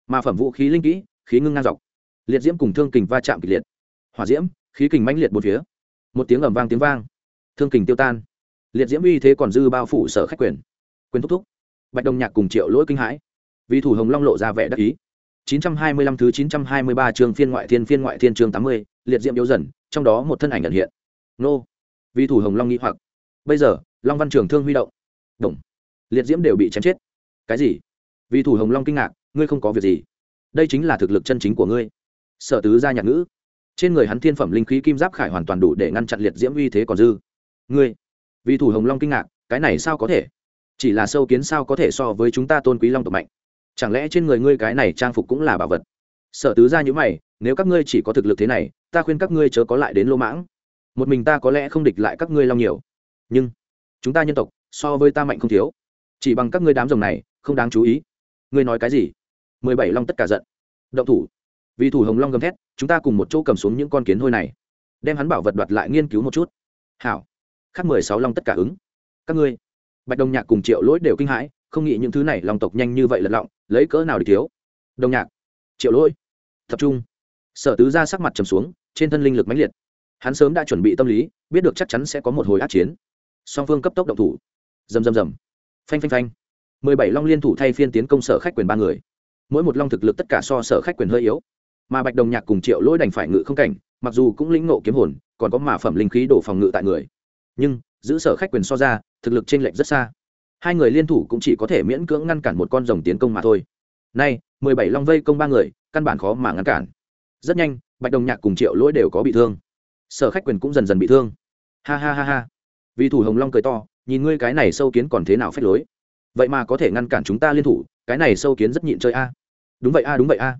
Mà phẩm vũ khí linh kỹ, khí ngưng ngang dọc. Liệt diễm cùng thương kình va chạm kịch liệt. Hỏa diễm, khí kình mãnh liệt một phía. Một tiếng ầm vang tiếng vang. Thương kình tiêu tan. Liệt diễm uy thế còn dư bao phủ sở khách quyền. Quyền thúc thúc. Bạch đồng nhạc cùng triệu lỗi kinh hãi. Vì thủ hồng long lộ ra vẻ đắc ý. 925 thứ 923 chương phiên ngoại thiên phiên ngoại thiên chương 80, liệt diễm yếu dần, trong đó một thân ảnh ẩn hiện. Nô. Vì thủ hồng long nghi hoặc. Bây giờ, Long Văn Trường thương huy động. Động. Liệt diễm đều bị chém chết. Cái gì? Vì thủ hồng long kinh ngạc, ngươi không có việc gì. Đây chính là thực lực chân chính của ngươi. Sở tứ gia nhạc ngữ. Trên người hắn thiên phẩm linh khí kim giáp khải hoàn toàn đủ để ngăn chặn liệt diễm uy thế còn dư. Ngươi. Vì thủ hồng long kinh ngạc, cái này sao có thể? Chỉ là sâu kiến sao có thể so với chúng ta tôn quý long tộc mạnh? Chẳng lẽ trên người ngươi cái này trang phục cũng là bảo vật? Sở tứ ra như mày, nếu các ngươi chỉ có thực lực thế này, ta khuyên các ngươi chớ có lại đến lô mãng. Một mình ta có lẽ không địch lại các ngươi long nhiều. Nhưng, chúng ta nhân tộc, so với ta mạnh không thiếu. Chỉ bằng các ngươi đám rồng này, không đáng chú ý. Ngươi nói cái gì? Mười bảy long tất cả giận. Động thủ. Vì thủ hồng long gầm thét, chúng ta cùng một chỗ cầm xuống những con kiến hôi này. Đem hắn bảo vật đoạt lại nghiên cứu một chút. Hảo. Khắc mười sáu long tất cả ứng. Các ngươi. Bạch đồng nhạc cùng triệu lỗi đều kinh hãi không nghĩ những thứ này long tộc nhanh như vậy lật lọng, lấy cỡ nào để thiếu? Đồng nhạc, triệu lỗi, tập trung. Sở tứ ra sắc mặt trầm xuống, trên thân linh lực mãnh liệt. Hắn sớm đã chuẩn bị tâm lý, biết được chắc chắn sẽ có một hồi át chiến. Song phương cấp tốc động thủ. Rầm rầm rầm. Phanh phanh phanh. Mười bảy long liên thủ thay phiên tiến công sở khách quyền ba người. Mỗi một long thực lực tất cả so sở khách quyền hơi yếu. Mà bạch đồng nhạc cùng triệu lỗi đành phải ngự không cảnh, mặc dù cũng lĩnh nộ kiếm hồn, còn có mà phẩm linh khí đổ phòng ngự tại người. Nhưng, giữ sở khách quyền so ra, thực lực t r ê n lệch rất xa hai người liên thủ cũng chỉ có thể miễn cưỡng ngăn cản một con rồng tiến công mà thôi. Nay, mười bảy long vây công ba người, căn bản khó mà ngăn cản. Rất nhanh, bạch đồng nhạc cùng triệu lỗi đều có bị thương. Sở khách quyền cũng dần dần bị thương. Ha ha ha ha. Vì thủ hồng long cười to, nhìn ngươi cái này sâu kiến còn thế nào phép lối. Vậy mà có thể ngăn cản chúng ta liên thủ, cái này sâu kiến rất nhịn chơi a. Đúng vậy a, đúng vậy a.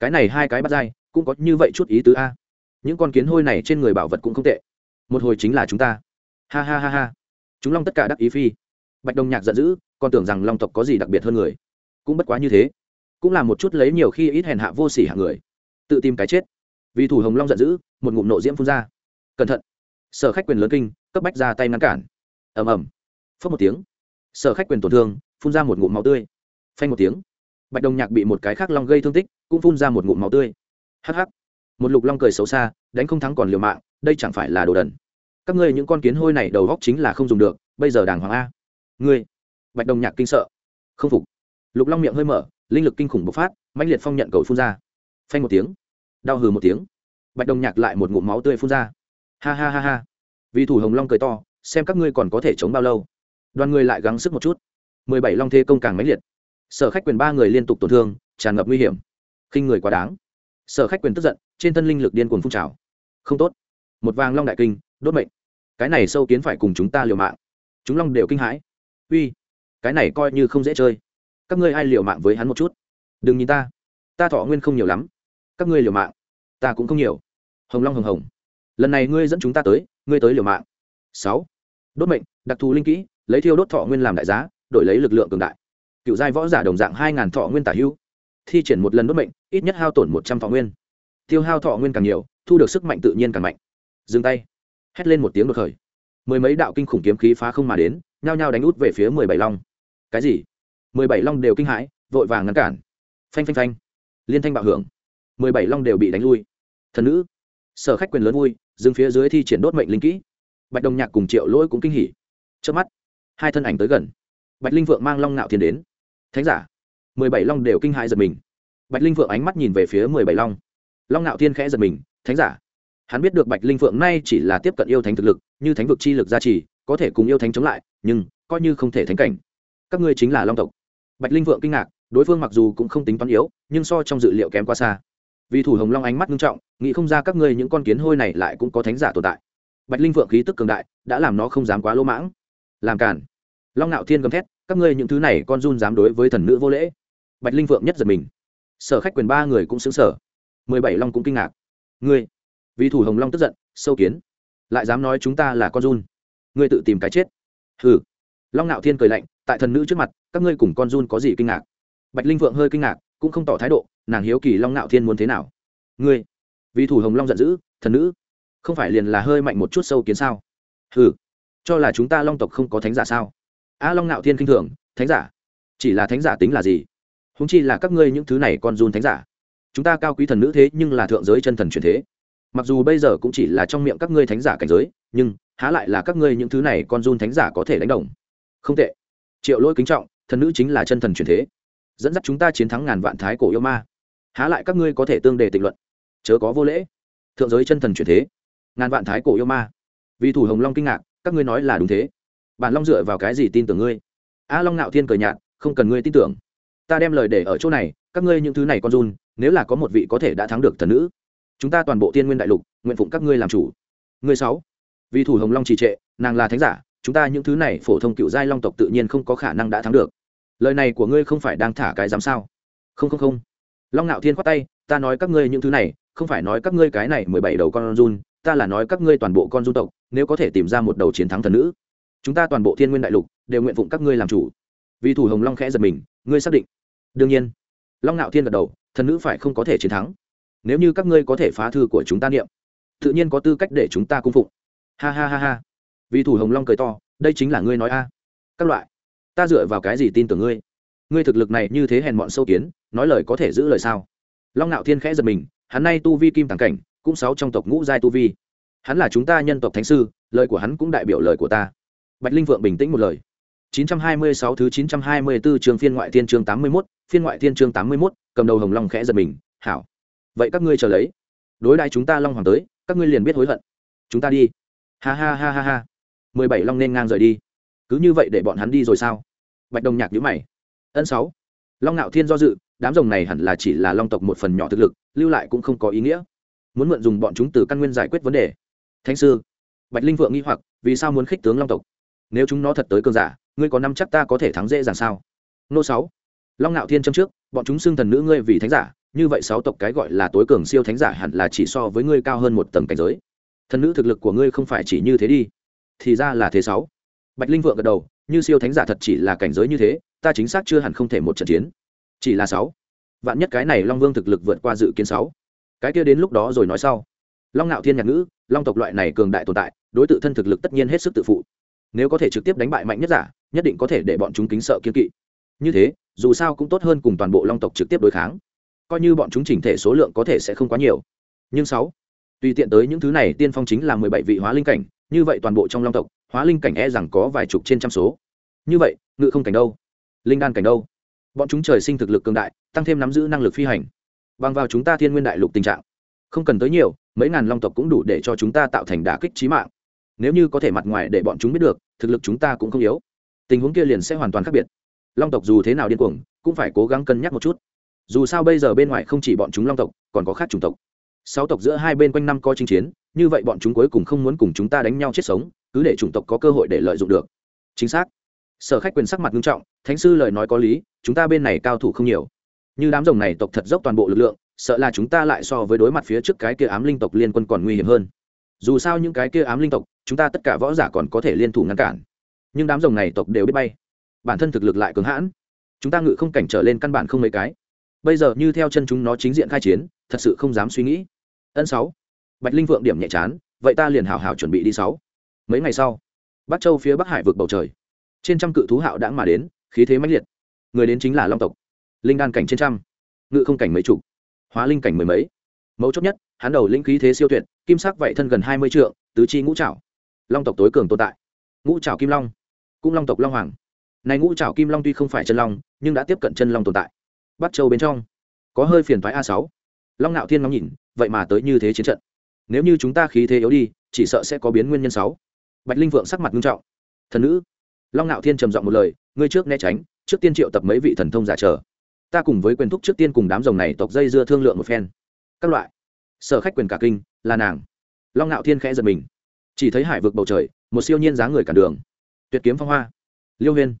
Cái này hai cái bắt dai, cũng có như vậy chút ý tứ a. Những con kiến hôi này trên người bảo vật cũng không tệ. Một hồi chính là chúng ta. Ha ha ha ha. Chúng long tất cả đắc ý phi bạch đồng nhạc giận dữ, còn tưởng rằng long tộc có gì đặc biệt hơn người. Cũng bất quá như thế. Cũng là một chút lấy nhiều khi ít hèn hạ vô sỉ hạng người. Tự tìm cái chết. Vì thủ hồng long giận dữ, một ngụm nộ diễm phun ra. Cẩn thận. Sở khách quyền lớn kinh, cấp bách ra tay ngăn cản. Ầm ầm. Phớt một tiếng. Sở khách quyền tổn thương, phun ra một ngụm máu tươi. Phanh một tiếng. Bạch đồng nhạc bị một cái khác long gây thương tích, cũng phun ra một ngụm máu tươi. Hắc hắc. Một lục long cười xấu xa, đánh không thắng còn liều mạng, đây chẳng phải là đồ đần. Các ngươi những con kiến hôi này đầu góc chính là không dùng được, bây giờ đàng hoàng a ngươi. Bạch đồng nhạc kinh sợ. Không phục. Lục long miệng hơi mở, linh lực kinh khủng bộc phát, mãnh liệt phong nhận cầu phun ra. Phanh một tiếng. Đau hừ một tiếng. Bạch đồng nhạc lại một ngụm máu tươi phun ra. Ha ha ha ha. Vì thủ hồng long cười to, xem các ngươi còn có thể chống bao lâu. Đoàn người lại gắng sức một chút. Mười bảy long thê công càng mãnh liệt. Sở khách quyền ba người liên tục tổn thương, tràn ngập nguy hiểm. Khinh người quá đáng. Sở khách quyền tức giận, trên thân linh lực điên cuồng phun trào. Không tốt. Một vàng long đại kinh, đốt mệnh. Cái này sâu kiến phải cùng chúng ta liều mạng. Chúng long đều kinh hãi uy, cái này coi như không dễ chơi. Các ngươi ai liều mạng với hắn một chút? Đừng nhìn ta. Ta thọ nguyên không nhiều lắm. Các ngươi liều mạng. Ta cũng không nhiều. Hồng long hồng hồng. Lần này ngươi dẫn chúng ta tới, ngươi tới liều mạng. Sáu. Đốt mệnh, đặc thù linh kỹ, lấy thiêu đốt thọ nguyên làm đại giá, đổi lấy lực lượng cường đại. Cựu giai võ giả đồng dạng hai ngàn thọ nguyên tả hưu. Thi triển một lần đốt mệnh, ít nhất hao tổn một trăm thọ nguyên. Tiêu hao thọ nguyên càng nhiều, thu được sức mạnh tự nhiên càng mạnh. Dừng tay. Hét lên một tiếng đột khởi. Mười mấy đạo kinh khủng kiếm khí phá không mà đến nhao nhao đánh út về phía mười bảy long. Cái gì? Mười bảy long đều kinh hãi, vội vàng ngăn cản. Phanh phanh phanh. Liên thanh bạo hưởng. Mười bảy long đều bị đánh lui. Thần nữ. Sở khách quyền lớn vui, dừng phía dưới thi triển đốt mệnh linh kỹ. Bạch đồng nhạc cùng triệu lỗi cũng kinh hỉ. Trước mắt, hai thân ảnh tới gần. Bạch linh vượng mang long nạo thiên đến. Thánh giả. Mười bảy long đều kinh hãi giật mình. Bạch linh vượng ánh mắt nhìn về phía mười bảy long. Long nạo thiên khẽ giật mình, thánh giả. Hắn biết được bạch linh vượng nay chỉ là tiếp cận yêu thánh thực lực, như thánh vực chi lực gia trì có thể cùng yêu thánh chống lại, nhưng coi như không thể thánh cảnh. Các ngươi chính là long tộc. Bạch linh vượng kinh ngạc, đối phương mặc dù cũng không tính toán yếu, nhưng so trong dự liệu kém quá xa. Vì thủ hồng long ánh mắt nghiêm trọng, nghĩ không ra các ngươi những con kiến hôi này lại cũng có thánh giả tồn tại. Bạch linh vượng khí tức cường đại, đã làm nó không dám quá lỗ mãng. Làm cản long nạo thiên gầm thét, các ngươi những thứ này con run dám đối với thần nữ vô lễ. Bạch linh vượng nhất giật mình. Sở khách quyền ba người cũng xứng sở mười bảy long cũng kinh ngạc. Ngươi, vì thủ hồng long tức giận, sâu kiến. Lại dám nói chúng ta là con run ngươi tự tìm cái chết. Hừ. Long ngạo thiên cười lạnh, tại thần nữ trước mặt, các ngươi cùng con run có gì kinh ngạc? Bạch linh vượng hơi kinh ngạc, cũng không tỏ thái độ, nàng hiếu kỳ long ngạo thiên muốn thế nào? Ngươi, vì thủ hồng long giận dữ, thần nữ, không phải liền là hơi mạnh một chút sâu kiến sao? Hừ. Cho là chúng ta long tộc không có thánh giả sao? A, long ngạo thiên k i n h thường, thánh giả? Chỉ là thánh giả tính là gì? Húng chi là các ngươi những thứ này con run thánh giả. Chúng ta cao quý thần nữ thế nhưng là thượng giới chân thần truyền thế. Mặc dù bây giờ cũng chỉ là trong miệng các ngươi thánh giả cảnh giới, nhưng há lại là các ngươi những thứ này con run thánh giả có thể đánh đồng. Không tệ. Triệu lỗi kính trọng, thần nữ chính là chân thần truyền thế. Dẫn dắt chúng ta chiến thắng ngàn vạn thái cổ yêu ma. Há lại các ngươi có thể tương đề tịnh luận. Chớ có vô lễ. Thượng giới chân thần truyền thế. Ngàn vạn thái cổ yêu ma. Vì thủ hồng long kinh ngạc, các ngươi nói là đúng thế. Bản long dựa vào cái gì tin tưởng ngươi? A long nạo thiên cười nhạt, không cần ngươi tin tưởng. Ta đem lời để ở chỗ này, các ngươi những thứ này con run, nếu là có một vị có thể đã thắng được thần nữ, chúng ta toàn bộ tiên nguyên đại lục, nguyện phụng các ngươi làm chủ. Ngươi sáu vì thủ hồng long trì trệ, nàng là thánh giả, chúng ta những thứ này phổ thông cựu giai long tộc tự nhiên không có khả năng đã thắng được. Lời này của ngươi không phải đang thả cái dám sao? Không không không. Long ngạo thiên khoát tay, ta nói các ngươi những thứ này, không phải nói các ngươi cái này mười bảy đầu con run, ta là nói các ngươi toàn bộ con run tộc, nếu có thể tìm ra một đầu chiến thắng thần nữ. Chúng ta toàn bộ thiên nguyên đại lục, đều nguyện phụng các ngươi làm chủ. Vì thủ hồng long khẽ giật mình, ngươi xác định. Đương nhiên. Long ngạo thiên gật đầu, thần nữ phải không có thể chiến thắng. Nếu như các ngươi có thể phá thư của chúng ta niệm, tự nhiên có tư cách để chúng ta cung phụng ha ha ha ha vì thủ hồng long cười to đây chính là ngươi nói a các loại ta dựa vào cái gì tin tưởng ngươi ngươi thực lực này như thế hèn mọn sâu kiến nói lời có thể giữ lời sao long nạo thiên khẽ giật mình hắn nay tu vi kim tàng cảnh cũng sáu trong tộc ngũ giai tu vi hắn là chúng ta nhân tộc thánh sư lời của hắn cũng đại biểu lời của ta bạch linh vượng bình tĩnh một lời 926 thứ 924 trường phiên ngoại thiên chương 81, phiên ngoại thiên chương 81, cầm đầu hồng long khẽ giật mình, hảo. Vậy các ngươi chờ lấy. Đối đãi chúng ta long hoàng tới, các ngươi liền biết hối hận. Chúng ta đi. Ha ha ha ha ha. 17 long nên ngang rời đi. Cứ như vậy để bọn hắn đi rồi sao? Bạch Đồng Nhạc nhữ mày. Ân sáu. Long Nạo Thiên do dự, đám rồng này hẳn là chỉ là long tộc một phần nhỏ thực lực, lưu lại cũng không có ý nghĩa. Muốn mượn dùng bọn chúng từ căn nguyên giải quyết vấn đề. Thánh sư. Bạch Linh vượng nghi hoặc, vì sao muốn khích tướng long tộc? Nếu chúng nó thật tới cơn giả, ngươi có năm chắc ta có thể thắng dễ dàng sao nô sáu long ngạo thiên châm trước bọn chúng xưng thần nữ ngươi vì thánh giả như vậy sáu tộc cái gọi là tối cường siêu thánh giả hẳn là chỉ so với ngươi cao hơn một tầng cảnh giới thần nữ thực lực của ngươi không phải chỉ như thế đi. Thì ra là thế sáu. Bạch linh vượng gật đầu, như siêu thánh giả thật chỉ là cảnh giới như thế, ta chính xác chưa hẳn không thể một trận chiến. Chỉ là sáu. Vạn nhất cái này long vương thực lực vượt qua dự kiến sáu. Cái kia đến lúc đó rồi nói sau. Long ngạo thiên nhạc ngữ, long tộc loại này cường đại tồn tại, đối t thân thực lực tất nhiên hết sức tự phụ. Nếu có thể trực tiếp đánh bại mạnh nhất giả, nhất định có thể để bọn chúng kính sợ kiên kỵ. Như thế, dù sao cũng tốt hơn cùng toàn bộ long tộc trực tiếp đối kháng. Coi như bọn chúng chỉnh thể số lượng có thể sẽ không quá nhiều. Nhưng sáu tùy tiện tới những thứ này, tiên phong chính là mười bảy vị hóa linh cảnh, như vậy toàn bộ trong long tộc, hóa linh cảnh e rằng có vài chục trên trăm số. Như vậy, ngự không cảnh đâu? Linh đan cảnh đâu? Bọn chúng trời sinh thực lực cường đại, tăng thêm nắm giữ năng lực phi hành. Bằng vào chúng ta thiên nguyên đại lục tình trạng, không cần tới nhiều, mấy ngàn long tộc cũng đủ để cho chúng ta tạo thành đả kích trí mạng. Nếu như có thể mặt ngoài để bọn chúng biết được, thực lực chúng ta cũng không yếu. Tình huống kia liền sẽ hoàn toàn khác biệt. Long tộc dù thế nào điên cuồng, cũng phải cố gắng cân nhắc một chút. Dù sao bây giờ bên ngoài không chỉ bọn chúng long tộc, còn có khác chủng tộc sáu tộc giữa hai bên quanh năm có chinh chiến, như vậy bọn chúng cuối cùng không muốn cùng chúng ta đánh nhau chết sống, cứ để chủng tộc có cơ hội để lợi dụng được. Chính xác. Sở khách quyền sắc mặt nghiêm trọng, thánh sư lời nói có lý, chúng ta bên này cao thủ không nhiều. Như đám rồng này tộc thật dốc toàn bộ lực lượng, sợ là chúng ta lại so với đối mặt phía trước cái kia ám linh tộc liên quân còn nguy hiểm hơn. Dù sao những cái kia ám linh tộc, chúng ta tất cả võ giả còn có thể liên thủ ngăn cản. Nhưng đám rồng này tộc đều biết bay. Bản thân thực lực lại cường hãn. Chúng ta ngự không cảnh trở lên căn bản không mấy cái. Bây giờ như theo chân chúng nó chính diện khai chiến, thật sự không dám suy nghĩ ân sáu. Bạch linh vượng điểm nhẹ chán, vậy ta liền hào hào chuẩn bị đi sáu. Mấy ngày sau, bắc châu phía bắc hải vượt bầu trời. Trên trăm cự thú hạo đã mà đến, khí thế mãnh liệt. Người đến chính là long tộc. Linh đan cảnh trên trăm, ngự không cảnh mấy chục, hóa linh cảnh mười mấy. Mấu chốt nhất, hắn đầu linh khí thế siêu tuyệt, kim sắc vậy thân gần hai mươi trượng, tứ chi ngũ trảo. Long tộc tối cường tồn tại. Ngũ trảo kim long, cũng long tộc long hoàng. Này ngũ trảo kim long tuy không phải chân long, nhưng đã tiếp cận chân long tồn tại. Bắc châu bên trong, có hơi phiền thoái a sáu long nạo thiên ngóng nhìn, vậy mà tới như thế chiến trận. Nếu như chúng ta khí thế yếu đi, chỉ sợ sẽ có biến nguyên nhân sáu. Bạch linh vượng sắc mặt nghiêm trọng. Thần nữ. Long nạo thiên trầm giọng một lời, ngươi trước né tránh, trước tiên triệu tập mấy vị thần thông giả trở ta cùng với quyền thúc trước tiên cùng đám rồng này tộc dây dưa thương lượng một phen. Các loại. Sở khách quyền cả kinh, là nàng. Long nạo thiên khẽ giật mình. Chỉ thấy hải vực bầu trời, một siêu nhiên dáng người cản đường. Tuyệt kiếm phong hoa. Liêu huyên.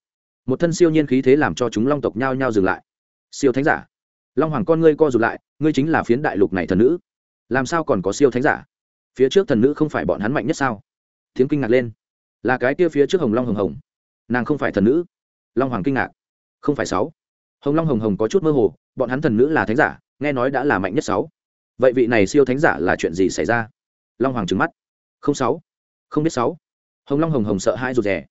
Một thân siêu nhiên khí thế làm cho chúng long tộc nhao nhao dừng lại. Siêu thánh giả. Long hoàng con ngươi co rụt lại ngươi chính là phiến đại lục này thần nữ. Làm sao còn có siêu thánh giả? Phía trước thần nữ không phải bọn hắn mạnh nhất sao? Tiếng kinh ngạc lên. Là cái kia phía trước hồng long hồng hồng. Nàng không phải thần nữ. Long hoàng kinh ngạc. Không phải sáu. Hồng long hồng hồng có chút mơ hồ, bọn hắn thần nữ là thánh giả, nghe nói đã là mạnh nhất sáu. Vậy vị này siêu thánh giả là chuyện gì xảy ra? Long hoàng trừng mắt. Không sáu. Không biết sáu. Hồng long hồng hồng sợ hai rụt rè.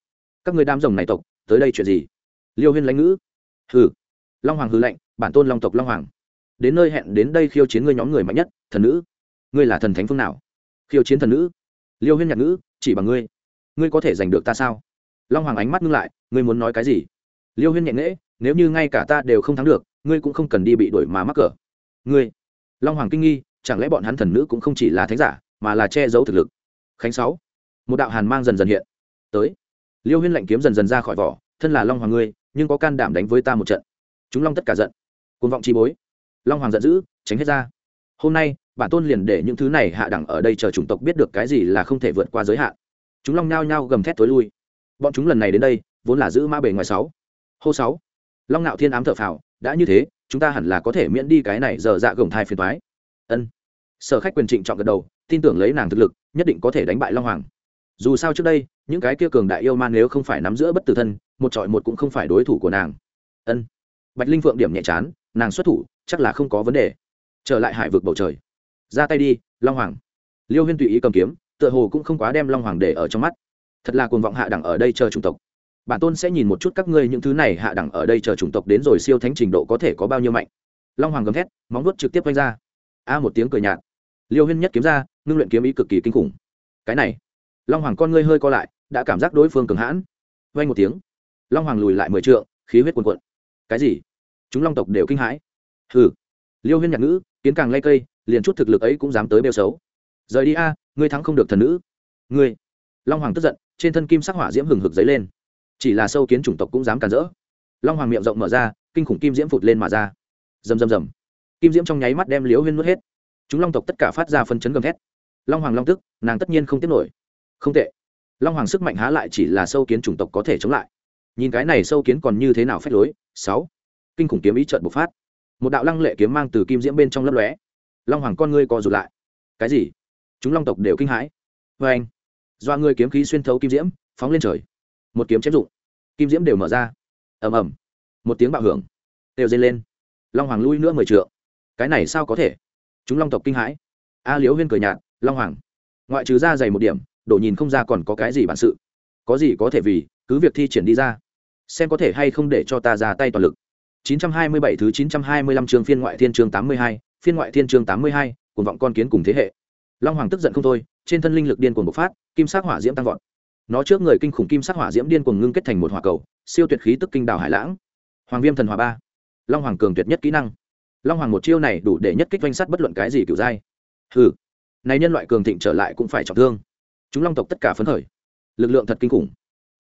Các người đam rồng này tộc, tới đây chuyện gì? Liêu huyên lãnh ngữ. Hừ. Long hoàng hư lệnh bản tôn long tộc long hoàng đến nơi hẹn đến đây khiêu chiến ngươi nhóm người mạnh nhất, thần nữ. Ngươi là thần thánh phương nào? Khiêu chiến thần nữ? Liêu huyên nhạc nữ chỉ bằng ngươi. Ngươi có thể giành được ta sao? Long hoàng ánh mắt ngưng lại, ngươi muốn nói cái gì? Liêu huyên nhẹ nghễ, nếu như ngay cả ta đều không thắng được, ngươi cũng không cần đi bị đuổi mà mắc cỡ. Ngươi. Long hoàng kinh nghi, chẳng lẽ bọn hắn thần nữ cũng không chỉ là thánh giả, mà là che giấu thực lực? Khánh sáu. Một đạo hàn mang dần dần hiện. Tới. Liêu huyên lạnh kiếm dần dần ra khỏi vỏ, thân là long hoàng ngươi, nhưng có can đảm đánh với ta một trận. Chúng long tất cả giận. Côn vọng chi bối long hoàng giận dữ, tránh hết ra. Hôm nay, bản tôn liền để những thứ này hạ đẳng ở đây chờ chủng tộc biết được cái gì là không thể vượt qua giới hạn. Chúng long nhao nhao gầm thét tối lui. Bọn chúng lần này đến đây, vốn là giữ mã bề ngoài sáu. Hô sáu. Long ngạo thiên ám thợ phào, đã như thế, chúng ta hẳn là có thể miễn đi cái này giờ dạ gồng thai phiền thoái ân. Sở khách quyền trịnh chọn gật đầu, tin tưởng lấy nàng thực lực, nhất định có thể đánh bại long hoàng. Dù sao trước đây, những cái kia cường đại yêu man nếu không phải nắm giữa bất tử thân, một trọi một cũng không phải đối thủ của nàng. Ân. Bạch linh phượng điểm nhẹ chán nàng xuất thủ, chắc là không có vấn đề. Trở lại hải vực bầu trời. Ra tay đi, long hoàng. Liêu huyên tùy ý cầm kiếm, tựa hồ cũng không quá đem long hoàng để ở trong mắt. Thật là cuồng vọng hạ đẳng ở đây chờ chủng tộc. Bản tôn sẽ nhìn một chút các ngươi những thứ này hạ đẳng ở đây chờ chủng tộc đến rồi siêu thánh trình độ có thể có bao nhiêu mạnh. Long hoàng gầm thét, móng nuốt trực tiếp vanh ra. A một tiếng cười nhạt. Liêu huyên nhất kiếm ra, ngưng luyện kiếm ý cực kỳ kinh khủng. Cái này, long hoàng con ngươi hơi co lại, đã cảm giác đối phương cường hãn. Vanh một tiếng, long hoàng lùi lại mười trượng, khí huyết cuồn cuộn. Cái gì? Chúng long tộc đều kinh hãi. Hừ, liêu huyên nhạc ngữ, kiến càng lay cây, liền chút thực lực ấy cũng dám tới bêu xấu. Rời đi a, ngươi thắng không được thần nữ. Ngươi, long hoàng tức giận, trên thân kim sắc hỏa diễm hừng hực dấy lên. Chỉ là sâu kiến chủng tộc cũng dám cản rỡ. Long hoàng miệng rộng mở ra, kinh khủng kim diễm phụt lên mà ra. Rầm rầm rầm. Kim diễm trong nháy mắt đem Liêu huyên nuốt hết. Chúng long tộc tất cả phát ra phân chấn gầm thét. Long hoàng long tức, nàng tất nhiên không tiếp nổi. Không tệ. Long hoàng sức mạnh há lại chỉ là sâu kiến chủng tộc có thể chống lại. Nhìn cái này sâu kiến còn như thế nào phép lối? Sáu kinh khủng kiếm ý trợn bộc phát. Một đạo lăng lệ kiếm mang từ kim diễm bên trong lấp lóe. Long hoàng con ngươi co rụt lại. Cái gì? Chúng long tộc đều kinh hãi. Vê anh do ngươi kiếm khí xuyên thấu kim diễm, phóng lên trời. Một kiếm chém dụng kim diễm đều mở ra. Ầm ầm. Một tiếng bạo hưởng. Đều dây lên. Long hoàng lui nữa mười trượng. Cái này sao có thể? Chúng long tộc kinh hãi. A liếu huyên cười nhạt, long hoàng, ngoại trừ ra dày một điểm, đổ nhìn không ra còn có cái gì bản sự. Có gì có thể vì cứ việc thi triển đi ra, xem có thể hay không để cho ta ra tay toàn lực. 927 thứ 925 chương phiên ngoại thiên chương 82, phiên ngoại thiên chương 82, cuồng vọng con kiến cùng thế hệ. Long Hoàng tức giận không thôi, trên thân linh lực điên cuồng bộc phát, kim sắc hỏa diễm tăng vọt. Nó trước người kinh khủng kim sắc hỏa diễm điên cuồng ngưng kết thành một hỏa cầu, siêu tuyệt khí tức kinh đảo hải lãng. Hoàng Viêm thần hỏa ba. Long Hoàng cường tuyệt nhất kỹ năng. Long Hoàng một chiêu này đủ để nhất kích vành sát bất luận cái gì kiểu giai. Hừ, này nhân loại cường thịnh trở lại cũng phải trọng thương. Chúng Long tộc tất cả phấn khởi. Lực lượng thật kinh khủng.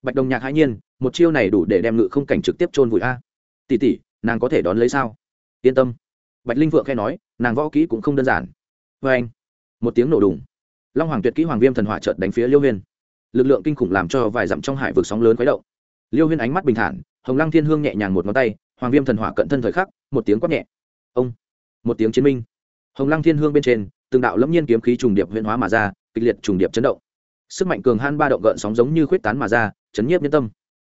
Bạch Đồng Nhạc hãi nhiên, một chiêu này đủ để đem ngự không cảnh trực tiếp chôn vùi a. Tỷ tỷ, nàng có thể đón lấy sao? Yên tâm. Bạch linh vượng khe nói, nàng võ kỹ cũng không đơn giản. Vê anh, một tiếng nổ đùng. Long hoàng tuyệt kỹ hoàng viêm thần hỏa trợt đánh phía liêu huyên. Lực lượng kinh khủng làm cho vài dặm trong hải vực sóng lớn khuấy động. Liêu huyên ánh mắt bình thản, hồng lăng thiên hương nhẹ nhàng một ngón tay, hoàng viêm thần hỏa cận thân thời khắc, một tiếng quát nhẹ. Ông, một tiếng chiến minh. Hồng lăng thiên hương bên trên, từng đạo lẫm nhiên kiếm khí trùng điệp huyễn hóa mà ra, kịch liệt trùng điệp chấn động. Sức mạnh cường han ba động gợn sóng giống như khuyết tán mà ra, chấn nhiếp nhân tâm.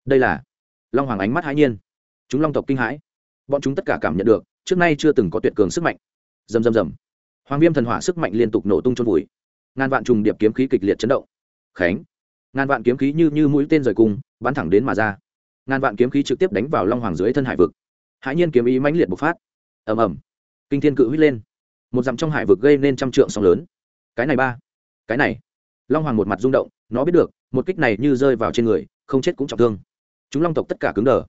Đây là long hoàng ánh mắt hãi nhiên. Chúng long tộc kinh hãi bọn chúng tất cả cảm nhận được, trước nay chưa từng có tuyệt cường sức mạnh. Dầm dầm dầm hoàng viêm thần hỏa sức mạnh liên tục nổ tung trôn vùi. Ngàn vạn trùng điệp kiếm khí kịch liệt chấn động. Khánh. Ngàn vạn kiếm khí như như mũi tên rời cung, bắn thẳng đến mà ra. Ngàn vạn kiếm khí trực tiếp đánh vào long hoàng dưới thân hải vực. Hãi nhiên kiếm ý mãnh liệt bộc phát. Ầm ầm. Kinh thiên cự huýt lên. Một dặm trong hải vực gây nên trăm trượng sóng lớn. Cái này ba. Cái này. Long hoàng một mặt rung động, nó biết được, một kích này như rơi vào trên người, không chết cũng trọng thương. Chúng long tộc tất cả cứng đờ.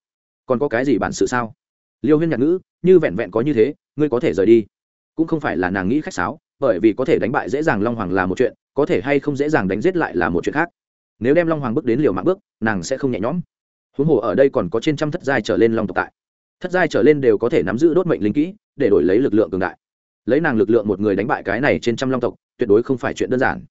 Còn có cái gì bản sự sao? Liêu huyên nhạc ngữ, như vẹn vẹn có như thế, ngươi có thể rời đi. Cũng không phải là nàng nghĩ khách sáo, bởi vì có thể đánh bại dễ dàng long hoàng là một chuyện, có thể hay không dễ dàng đánh giết lại là một chuyện khác. Nếu đem long hoàng bước đến liều mạng bước, nàng sẽ không nhẹ nhõm. Huống hồ ở đây còn có trên trăm thất giai trở lên long tộc tại. Thất giai trở lên đều có thể nắm giữ đốt mệnh linh kỹ, để đổi lấy lực lượng cường đại. Lấy nàng lực lượng một người đánh bại cái này trên trăm long tộc, tuyệt đối không phải chuyện đơn giản.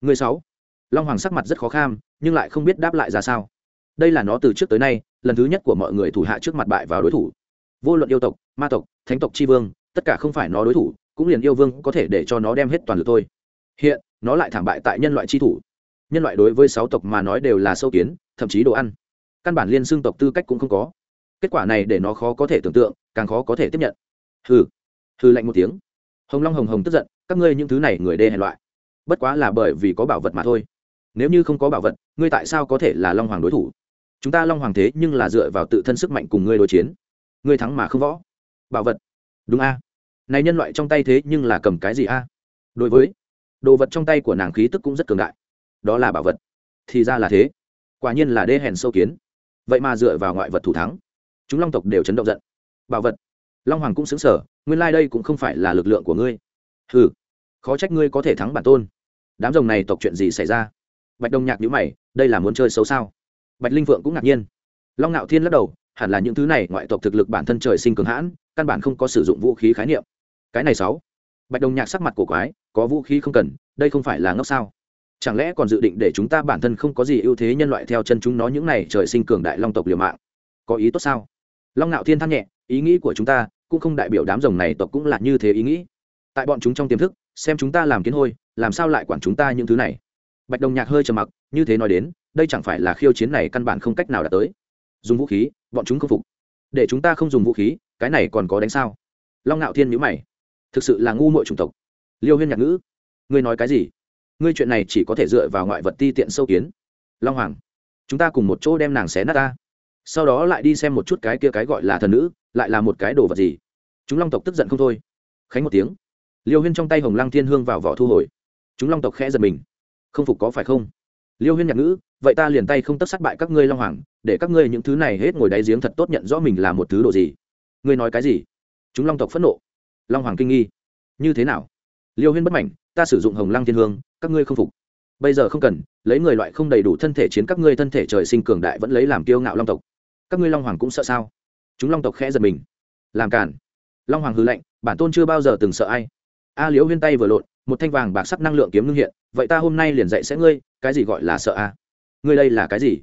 Người sáu. Long hoàng sắc mặt rất khó kham, nhưng lại không biết đáp lại ra sao. Đây là nó từ trước tới nay, lần thứ nhất của mọi người thủ hạ trước mặt bại vào đối thủ vô luận yêu tộc, ma tộc, thánh tộc tri vương, tất cả không phải nó đối thủ, cũng liền yêu vương có thể để cho nó đem hết toàn lực thôi. Hiện, nó lại thảm bại tại nhân loại tri thủ. Nhân loại đối với sáu tộc mà nói đều là sâu kiến, thậm chí đồ ăn. Căn bản liên xương tộc tư cách cũng không có. Kết quả này để nó khó có thể tưởng tượng, càng khó có thể tiếp nhận. Hừ hừ lạnh một tiếng. Hồng long hồng hồng tức giận, các ngươi những thứ này người đê hèn loại. Bất quá là bởi vì có bảo vật mà thôi. Nếu như không có bảo vật, ngươi tại sao có thể là long hoàng đối thủ? Chúng ta long hoàng thế nhưng là dựa vào tự thân sức mạnh cùng ngươi đối chiến ngươi thắng mà không võ. Bảo vật. Đúng a. Này nhân loại trong tay thế nhưng là cầm cái gì a? Đối với, đồ vật trong tay của nàng khí tức cũng rất cường đại. Đó là bảo vật. Thì ra là thế. Quả nhiên là đê hèn sâu kiến. Vậy mà dựa vào ngoại vật thủ thắng, chúng long tộc đều chấn động giận. Bảo vật. Long hoàng cũng xứng sở nguyên lai、like、đây cũng không phải là lực lượng của ngươi. Ừ khó trách ngươi có thể thắng bản tôn. Đám rồng này tộc chuyện gì xảy ra? Bạch đông nhạc nhữ mày, đây là muốn chơi xấu sao? Bạch linh vượng cũng ngạc nhiên. Long ngạo thiên lắc đầu hẳn là những thứ này ngoại tộc thực lực bản thân trời sinh cường hãn, căn bản không có sử dụng vũ khí khái niệm. Cái này sáu. Bạch đồng nhạc sắc mặt cổ quái, có vũ khí không cần, đây không phải là ngốc sao? Chẳng lẽ còn dự định để chúng ta bản thân không có gì ưu thế nhân loại theo chân chúng nó những này trời sinh cường đại long tộc liều mạng? Có ý tốt sao? Long ngạo thiên than nhẹ, ý nghĩ của chúng ta cũng không đại biểu đám rồng này tộc cũng là như thế ý nghĩ. Tại bọn chúng trong tiềm thức, xem chúng ta làm kiến hôi, làm sao lại quản chúng ta những thứ này? Bạch đồng nhạc hơi trầm mặc, như thế nói đến, đây chẳng phải là khiêu chiến này căn bản không cách nào đạt tới dùng vũ khí, bọn chúng không phục. Để chúng ta không dùng vũ khí, cái này còn có đánh sao? Long ngạo thiên nhữ mày. Thực sự là ngu mội chủng tộc. Liêu huyên nhạc ngữ. Ngươi nói cái gì? Ngươi chuyện này chỉ có thể dựa vào ngoại vật ti tiện sâu kiến. Long hoàng, chúng ta cùng một chỗ đem nàng xé nát ta. Sau đó lại đi xem một chút cái kia cái gọi là thần nữ, lại là một cái đồ vật gì. Chúng long tộc tức giận không thôi. Khánh một tiếng. Liêu huyên trong tay hồng lăng thiên hương vào vỏ thu hồi. Chúng long tộc khẽ giật mình. Không phục có phải không? Liêu huyên nhạc ngữ vậy ta liền tay không tất sát bại các ngươi long hoàng, để các ngươi những thứ này hết ngồi đáy giếng thật tốt nhận rõ mình là một thứ đồ gì. Ngươi nói cái gì? Chúng long tộc phẫn nộ. Long hoàng kinh nghi. Như thế nào? Liêu huyên bất mảnh ta sử dụng hồng lăng thiên hương, các ngươi không phục. Bây giờ không cần, lấy người loại không đầy đủ thân thể chiến các ngươi thân thể trời sinh cường đại vẫn lấy làm kiêu ngạo long tộc. Các ngươi long hoàng cũng sợ sao? Chúng long tộc khẽ giật mình. Làm cản long hoàng hư lệnh bản tôn chưa bao giờ từng sợ ai. A liễu huyên tay vừa lộn, một thanh vàng bạc sắc năng lượng kiếm ngưng hiện, vậy ta hôm nay liền dạy sẽ ngươi, cái gì gọi là sợ a? Ngươi đây là cái gì?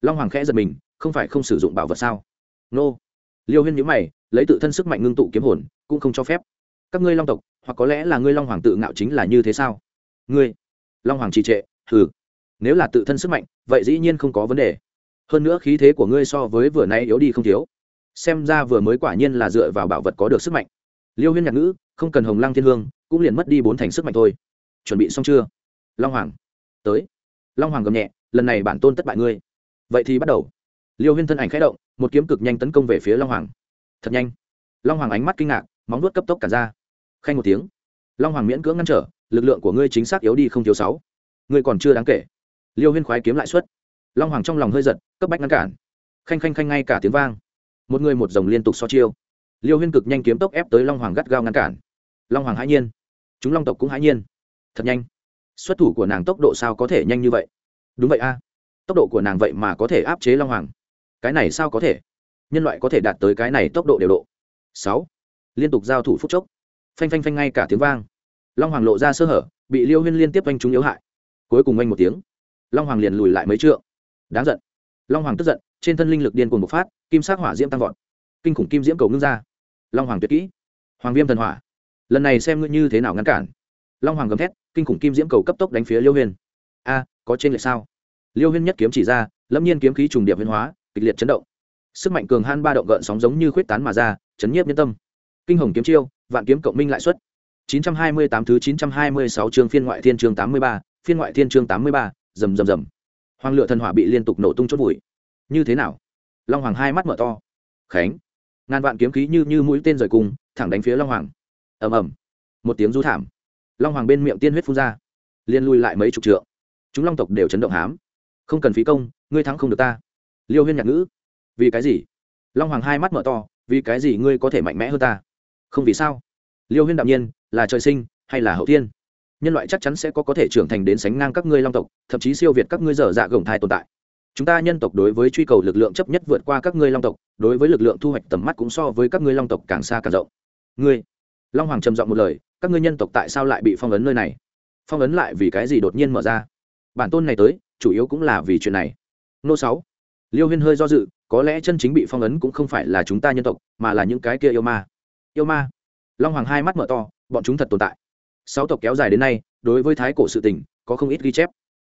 Long hoàng khẽ giật mình, không phải không sử dụng bảo vật sao? Nô. Liêu huyên nhữ mày, lấy tự thân sức mạnh ngưng tụ kiếm hồn, cũng không cho phép. Các ngươi long tộc, hoặc có lẽ là ngươi long hoàng tự ngạo chính là như thế sao? Ngươi. Long hoàng trì trệ, hừ. Nếu là tự thân sức mạnh, vậy dĩ nhiên không có vấn đề. Hơn nữa khí thế của ngươi so với vừa nay yếu đi không thiếu. Xem ra vừa mới quả nhiên là dựa vào bảo vật có được sức mạnh. Liêu huyên nhạc ngữ, không cần hồng lăng thiên hương, cũng liền mất đi bốn thành sức mạnh thôi. Chuẩn bị xong chưa? Long hoàng. Tới. Long hoàng gầm nhẹ lần này bản tôn tất bại ngươi. Vậy thì bắt đầu. Liêu huyên thân ảnh khẽ động, một kiếm cực nhanh tấn công về phía long hoàng. Thật nhanh. Long hoàng ánh mắt kinh ngạc, móng nuốt cấp tốc cả ra. Khanh một tiếng. Long hoàng miễn cưỡng ngăn trở, lực lượng của ngươi chính xác yếu đi không thiếu sáu. Ngươi còn chưa đáng kể. Liêu huyên khoái kiếm lại xuất. Long hoàng trong lòng hơi giật, cấp bách ngăn cản. Khanh khanh khanh ngay cả tiếng vang. Một người một dòng liên tục so chiêu. Liêu huyên cực nhanh kiếm tốc ép tới long hoàng gắt gao ngăn cản. Long hoàng hãi nhiên. Chúng long tộc cũng hãi nhiên. Thật nhanh. Xuất thủ của nàng tốc độ sao có thể nhanh như vậy? Đúng vậy a. Tốc độ của nàng vậy mà có thể áp chế long hoàng. Cái này sao có thể? Nhân loại có thể đạt tới cái này tốc độ đều độ. Sáu. Liên tục giao thủ phút chốc. Phanh phanh phanh ngay cả tiếng vang. Long hoàng lộ ra sơ hở, bị liêu huyên liên tiếp oanh chúng yếu hại. Cuối cùng oanh một tiếng. Long hoàng liền lùi lại mấy trượng. Đáng giận. Long hoàng tức giận, trên thân linh lực điên cuồng bộc phát, kim sắc hỏa diễm tăng vọt. Kinh khủng kim diễm cầu ngưng ra. Long hoàng tuyệt kỹ. Hoàng viêm thần hỏa. Lần này xem ngươi như thế nào ngăn cản. Long hoàng gầm thét, kinh khủng kim diễm cầu cấp tốc đánh phía liêu huyên. A có trên lệch sao liêu huyên nhất kiếm chỉ ra lâm nhiên kiếm khí trùng điệp huyên hóa kịch liệt chấn động sức mạnh cường han ba động gợn sóng giống như khuyết tán mà ra chấn nhiếp nhân tâm kinh hồng kiếm chiêu vạn kiếm cộng minh lại xuất 928 thứ 926 chương phiên ngoại thiên chương 83, phiên ngoại thiên chương 83, rầm rầm rầm. Hoàng lửa thần hỏa bị liên tục nổ tung chốt bụi. Như thế nào? Long Hoàng hai mắt mở to. Khánh, ngàn vạn kiếm khí như như mũi tên rời cùng, thẳng đánh phía Long Hoàng. Ầm ầm. Một tiếng rú thảm. Long Hoàng bên miệng tiên huyết phun ra, liên lui lại mấy chục trượng. Chúng Long tộc đều chấn động hám. Không cần phí công, ngươi thắng không được ta. Liêu Huyên nhạc ngữ. Vì cái gì? Long Hoàng hai mắt mở to, vì cái gì ngươi có thể mạnh mẽ hơn ta? Không vì sao? Liêu Huyên đạm nhiên, là trời sinh hay là hậu thiên nhân loại chắc chắn sẽ có có thể trưởng thành đến sánh ngang các ngươi long tộc thậm chí siêu việt các ngươi dở dạ gồng thai tồn tại chúng ta nhân tộc đối với truy cầu lực lượng chấp nhất vượt qua các ngươi long tộc đối với lực lượng thu hoạch tầm mắt cũng so với các ngươi long tộc càng xa càng rộng ngươi long hoàng trầm giọng một lời các ngươi nhân tộc tại sao lại bị phong ấn nơi này phong ấn lại vì cái gì đột nhiên mở ra bản tôn này tới, chủ yếu cũng là vì chuyện này. Nô sáu, liêu huyên hơi do dự, có lẽ chân chính bị phong ấn cũng không phải là chúng ta nhân tộc, mà là những cái kia yêu ma. Yêu ma? Long hoàng hai mắt mở to, bọn chúng thật tồn tại. Sáu tộc kéo dài đến nay, đối với thái cổ sự tình, có không ít ghi chép.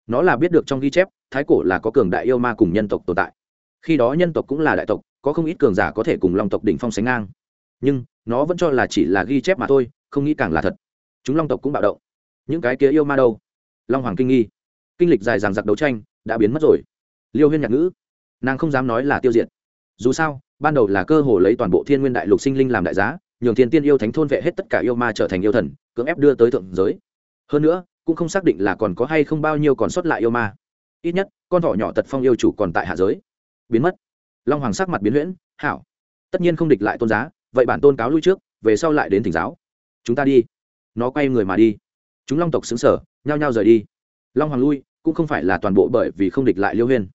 Nó là biết được trong ghi chép, thái cổ là có cường đại yêu ma cùng nhân tộc tồn tại. Khi đó nhân tộc cũng là đại tộc, có không ít cường giả có thể cùng long tộc đỉnh phong sánh ngang. Nhưng, nó vẫn cho là chỉ là ghi chép mà thôi, không nghĩ càng là thật. Chúng long tộc cũng bạo động. Những cái kia yêu ma đâu? Long hoàng kinh nghi kinh lịch dài dằng dặc đấu tranh, đã biến mất rồi. Liêu huyên nhạc ngữ, nàng không dám nói là tiêu diệt. Dù sao, ban đầu là cơ hồ lấy toàn bộ thiên nguyên đại lục sinh linh làm đại giá, nhường thiên tiên yêu thánh thôn vệ hết tất cả yêu ma trở thành yêu thần, cưỡng ép đưa tới thượng giới. Hơn nữa, cũng không xác định là còn có hay không bao nhiêu còn sót lại yêu ma. Ít nhất, con thỏ nhỏ tật phong yêu chủ còn tại hạ giới. Biến mất. Long hoàng sắc mặt biến huyễn, hảo. Tất nhiên không địch lại tôn giá, vậy bản tôn cáo lui trước, về sau lại đến thỉnh giáo. Chúng ta đi. Nó quay người mà đi. Chúng long tộc xứng sở nhao nhao rời đi long hoàng lui, cũng không phải là toàn bộ bởi vì không địch lại liêu huyên.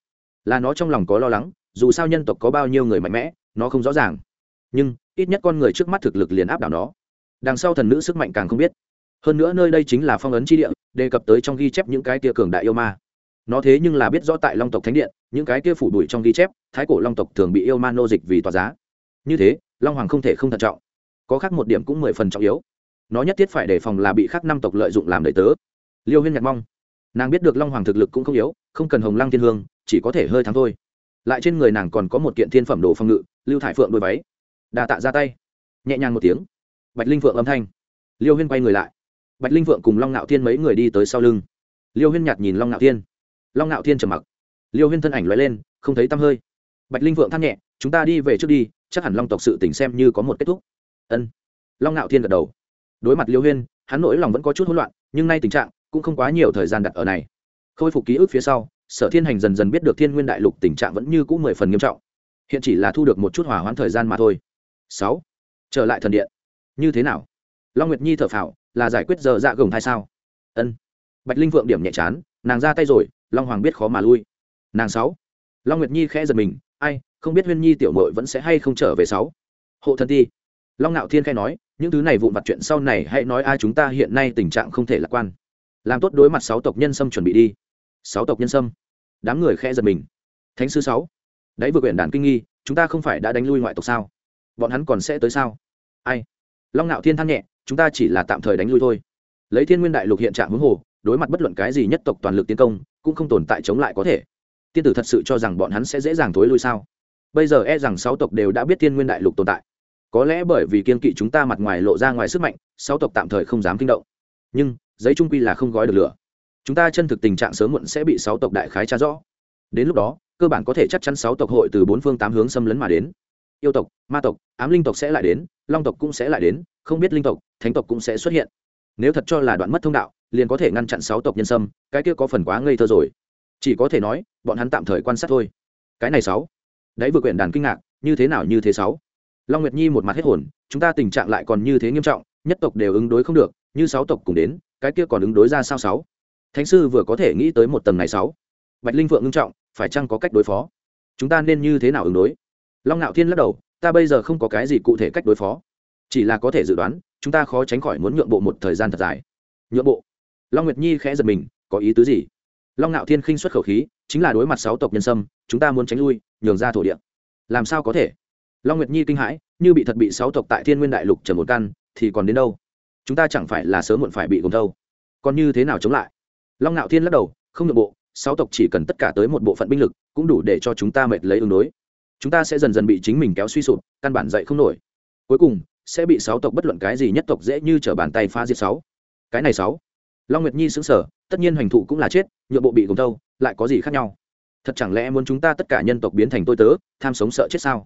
Là nó trong lòng có lo lắng, dù sao nhân tộc có bao nhiêu người mạnh mẽ, nó không rõ ràng. Nhưng, ít nhất con người trước mắt thực lực liền áp đảo nó. Đằng sau thần nữ sức mạnh càng không biết. Hơn nữa nơi đây chính là phong ấn tri địa, đề cập tới trong ghi chép những cái kia cường đại yêu ma. Nó thế nhưng là biết rõ tại long tộc thánh điện, những cái kia phủ đuổi trong ghi chép, thái cổ long tộc thường bị yêu ma nô dịch vì tòa giá. Như thế, long hoàng không thể không thận trọng. Có khác một điểm cũng mười phần trọng yếu. Nó nhất thiết phải đề phòng là bị khác năm tộc lợi dụng làm đầy tớ. Liêu huyên nhạc mong nàng biết được long hoàng thực lực cũng không yếu, không cần hồng lăng thiên hương, chỉ có thể hơi thắng thôi. Lại trên người nàng còn có một kiện thiên phẩm đồ phòng ngự, lưu thải phượng đôi váy. Đà tạ ra tay. Nhẹ nhàng một tiếng. Bạch linh phượng âm thanh. Liêu huyên quay người lại. Bạch linh phượng cùng long ngạo thiên mấy người đi tới sau lưng. Liêu huyên nhạt nhìn long ngạo thiên. Long ngạo thiên trầm mặc. Liêu huyên thân ảnh loại lên, không thấy tăm hơi. Bạch linh phượng than nhẹ, chúng ta đi về trước đi, chắc hẳn long tộc sự tỉnh xem như có một kết thúc. Ân. Long ngạo thiên gật đầu. Đối mặt liêu huyên, hắn nỗi lòng vẫn có chút hỗn loạn, nhưng nay tình trạng cũng không quá nhiều thời gian đặt ở này. Khôi phục ký ức phía sau, sở thiên hành dần dần biết được thiên nguyên đại lục tình trạng vẫn như cũ mười phần nghiêm trọng. Hiện chỉ là thu được một chút hỏa hoãn thời gian mà thôi. Sáu. Trở lại thần điện. Như thế nào? Long nguyệt nhi thở phào, là giải quyết giờ dạ gồng hay sao? Ân. Bạch linh vượng điểm nhẹ chán, nàng ra tay rồi, long hoàng biết khó mà lui. Nàng sáu. Long nguyệt nhi khẽ giật mình, ai, không biết huyên nhi tiểu mội vẫn sẽ hay không trở về sáu? Hộ thân ti. Long ngạo thiên khai nói, những thứ này vụn vặt chuyện sau này hãy nói ai chúng ta hiện nay tình trạng không thể lạc quan làm tốt đối mặt sáu tộc nhân sâm chuẩn bị đi. Sáu tộc nhân sâm. Đám người khẽ giật mình. Thánh sư sáu. Đấy vừa quyển đàn kinh nghi, chúng ta không phải đã đánh lui ngoại tộc sao? Bọn hắn còn sẽ tới sao? Ai? Long ngạo thiên than nhẹ, chúng ta chỉ là tạm thời đánh lui thôi. Lấy thiên nguyên đại lục hiện trạng hướng hồ, đối mặt bất luận cái gì nhất tộc toàn lực tiến công, cũng không tồn tại chống lại có thể. Tiên tử thật sự cho rằng bọn hắn sẽ dễ dàng thối lui sao? Bây giờ e rằng sáu tộc đều đã biết thiên nguyên đại lục tồn tại. Có lẽ bởi vì kiên kỵ chúng ta mặt ngoài lộ ra ngoài sức mạnh, sáu tộc tạm thời không dám kinh động. Nhưng giấy trung quy là không gói được lửa. Chúng ta chân thực tình trạng sớm muộn sẽ bị sáu tộc đại khái tra rõ. Đến lúc đó, cơ bản có thể chắc chắn sáu tộc hội từ bốn phương tám hướng xâm lấn mà đến. Yêu tộc, ma tộc, ám linh tộc sẽ lại đến, long tộc cũng sẽ lại đến, không biết linh tộc, thánh tộc cũng sẽ xuất hiện. Nếu thật cho là đoạn mất thông đạo, liền có thể ngăn chặn sáu tộc nhân sâm cái kia có phần quá ngây thơ rồi. Chỉ có thể nói, bọn hắn tạm thời quan sát thôi. Cái này sáu. Đấy vừa quyển đàn kinh ngạc, như thế nào như thế sáu. Long nguyệt nhi một mặt hết hồn, chúng ta tình trạng lại còn như thế nghiêm trọng, nhất tộc đều ứng đối không được, như sáu tộc cùng đến cái kia còn ứng đối ra sao sáu? Thánh sư vừa có thể nghĩ tới một tầng này sáu. Bạch linh vượng ngưng trọng, phải chăng có cách đối phó? Chúng ta nên như thế nào ứng đối? Long ngạo thiên lắc đầu, ta bây giờ không có cái gì cụ thể cách đối phó. Chỉ là có thể dự đoán, chúng ta khó tránh khỏi muốn nhượng bộ một thời gian thật dài. Nhượng bộ? Long nguyệt nhi khẽ giật mình, có ý tứ gì? Long ngạo thiên khinh xuất khẩu khí, chính là đối mặt sáu tộc nhân sâm, chúng ta muốn tránh lui, nhường ra thổ địa. Làm sao có thể? Long nguyệt nhi kinh hãi, như bị thật bị sáu tộc tại thiên nguyên đại lục trần một căn, thì còn đến đâu? Chúng ta chẳng phải là sớm muộn phải bị gồm thâu còn như thế nào chống lại? Long ngạo thiên lắc đầu, không nội bộ, sáu tộc chỉ cần tất cả tới một bộ phận binh lực, cũng đủ để cho chúng ta mệt lấy ứng đối. Chúng ta sẽ dần dần bị chính mình kéo suy sụp, căn bản dậy không nổi. Cuối cùng, sẽ bị sáu tộc bất luận cái gì nhất tộc dễ như t r ở bàn tay phá diệt sáu. Cái này sáu. Long nguyệt nhi xứng sở tất nhiên hoành thụ cũng là chết, nhượng bộ bị gồm thâu lại có gì khác nhau? Thật chẳng lẽ muốn chúng ta tất cả nhân tộc biến thành tôi tớ, tham sống sợ chết sao?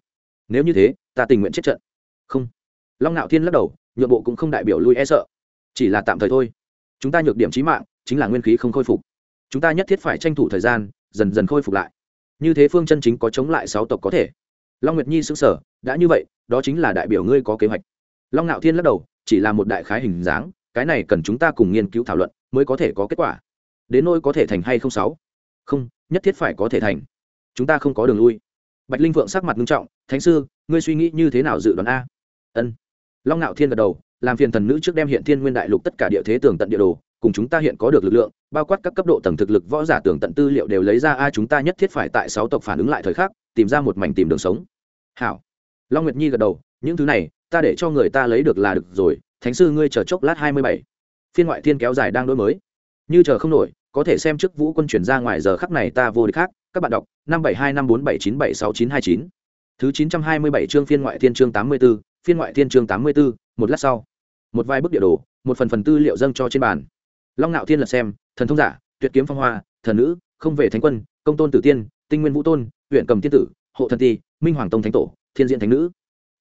Nếu như thế, ta tình nguyện chết trận. Không long ngạo thiên lắc đầu, nhượng bộ cũng không đại biểu lui e sợ. Chỉ là tạm thời thôi. Chúng ta nhược điểm trí mạng, chính là nguyên khí không khôi phục. Chúng ta nhất thiết phải tranh thủ thời gian, dần dần khôi phục lại. Như thế phương chân chính có chống lại sáu tộc có thể. Long nguyệt nhi xứng sở đã như vậy, đó chính là đại biểu ngươi có kế hoạch. Long ngạo thiên lắc đầu, chỉ là một đại khái hình dáng, cái này cần chúng ta cùng nghiên cứu thảo luận, mới có thể có kết quả. Đến nôi có thể thành hay không sáu? Không, nhất thiết phải có thể thành. Chúng ta không có đường lui. Bạch linh vượng sắc mặt nghiêm trọng, thánh sư, ngươi suy nghĩ như thế nào dự đoán a? Ân long ngạo thiên gật đầu, làm phiền thần nữ trước đem hiện thiên nguyên đại lục tất cả địa thế tường tận địa đồ, cùng chúng ta hiện có được lực lượng, bao quát các cấp độ tầng thực lực võ giả tường tận tư liệu đều lấy ra a chúng ta nhất thiết phải tại sáu tộc phản ứng lại thời khắc, tìm ra một mảnh tìm đường sống. Hảo. Long nguyệt nhi gật đầu, những thứ này, ta để cho người ta lấy được là được rồi, thánh sư ngươi chờ chốc lát hai mươi bảy. Phiên ngoại thiên kéo dài đang đổi mới. Như chờ không nổi, có thể xem trước vũ quân chuyển ra ngoài giờ khắc này ta vô địch khác, các bạn đọc, năm bảy hai năm bốn bảy chín bảy sáu chín hai chín. Thứ chín trăm hai mươi bảy chương phiên ngoại thiên chương tám mươi b ố phiên ngoại thiên chương tám mươi b ố một lát sau. Một vài bức địa đồ, một phần phần tư liệu dâng cho trên bàn. Long ngạo thiên lật xem, thần thông giả, tuyệt kiếm phong hoa, thần nữ, không về thánh quân, công tôn tử tiên, tinh nguyên vũ tôn, huyện cầm tiên tử, hộ thần ti, minh hoàng tông thánh tổ, thiên diện thánh nữ.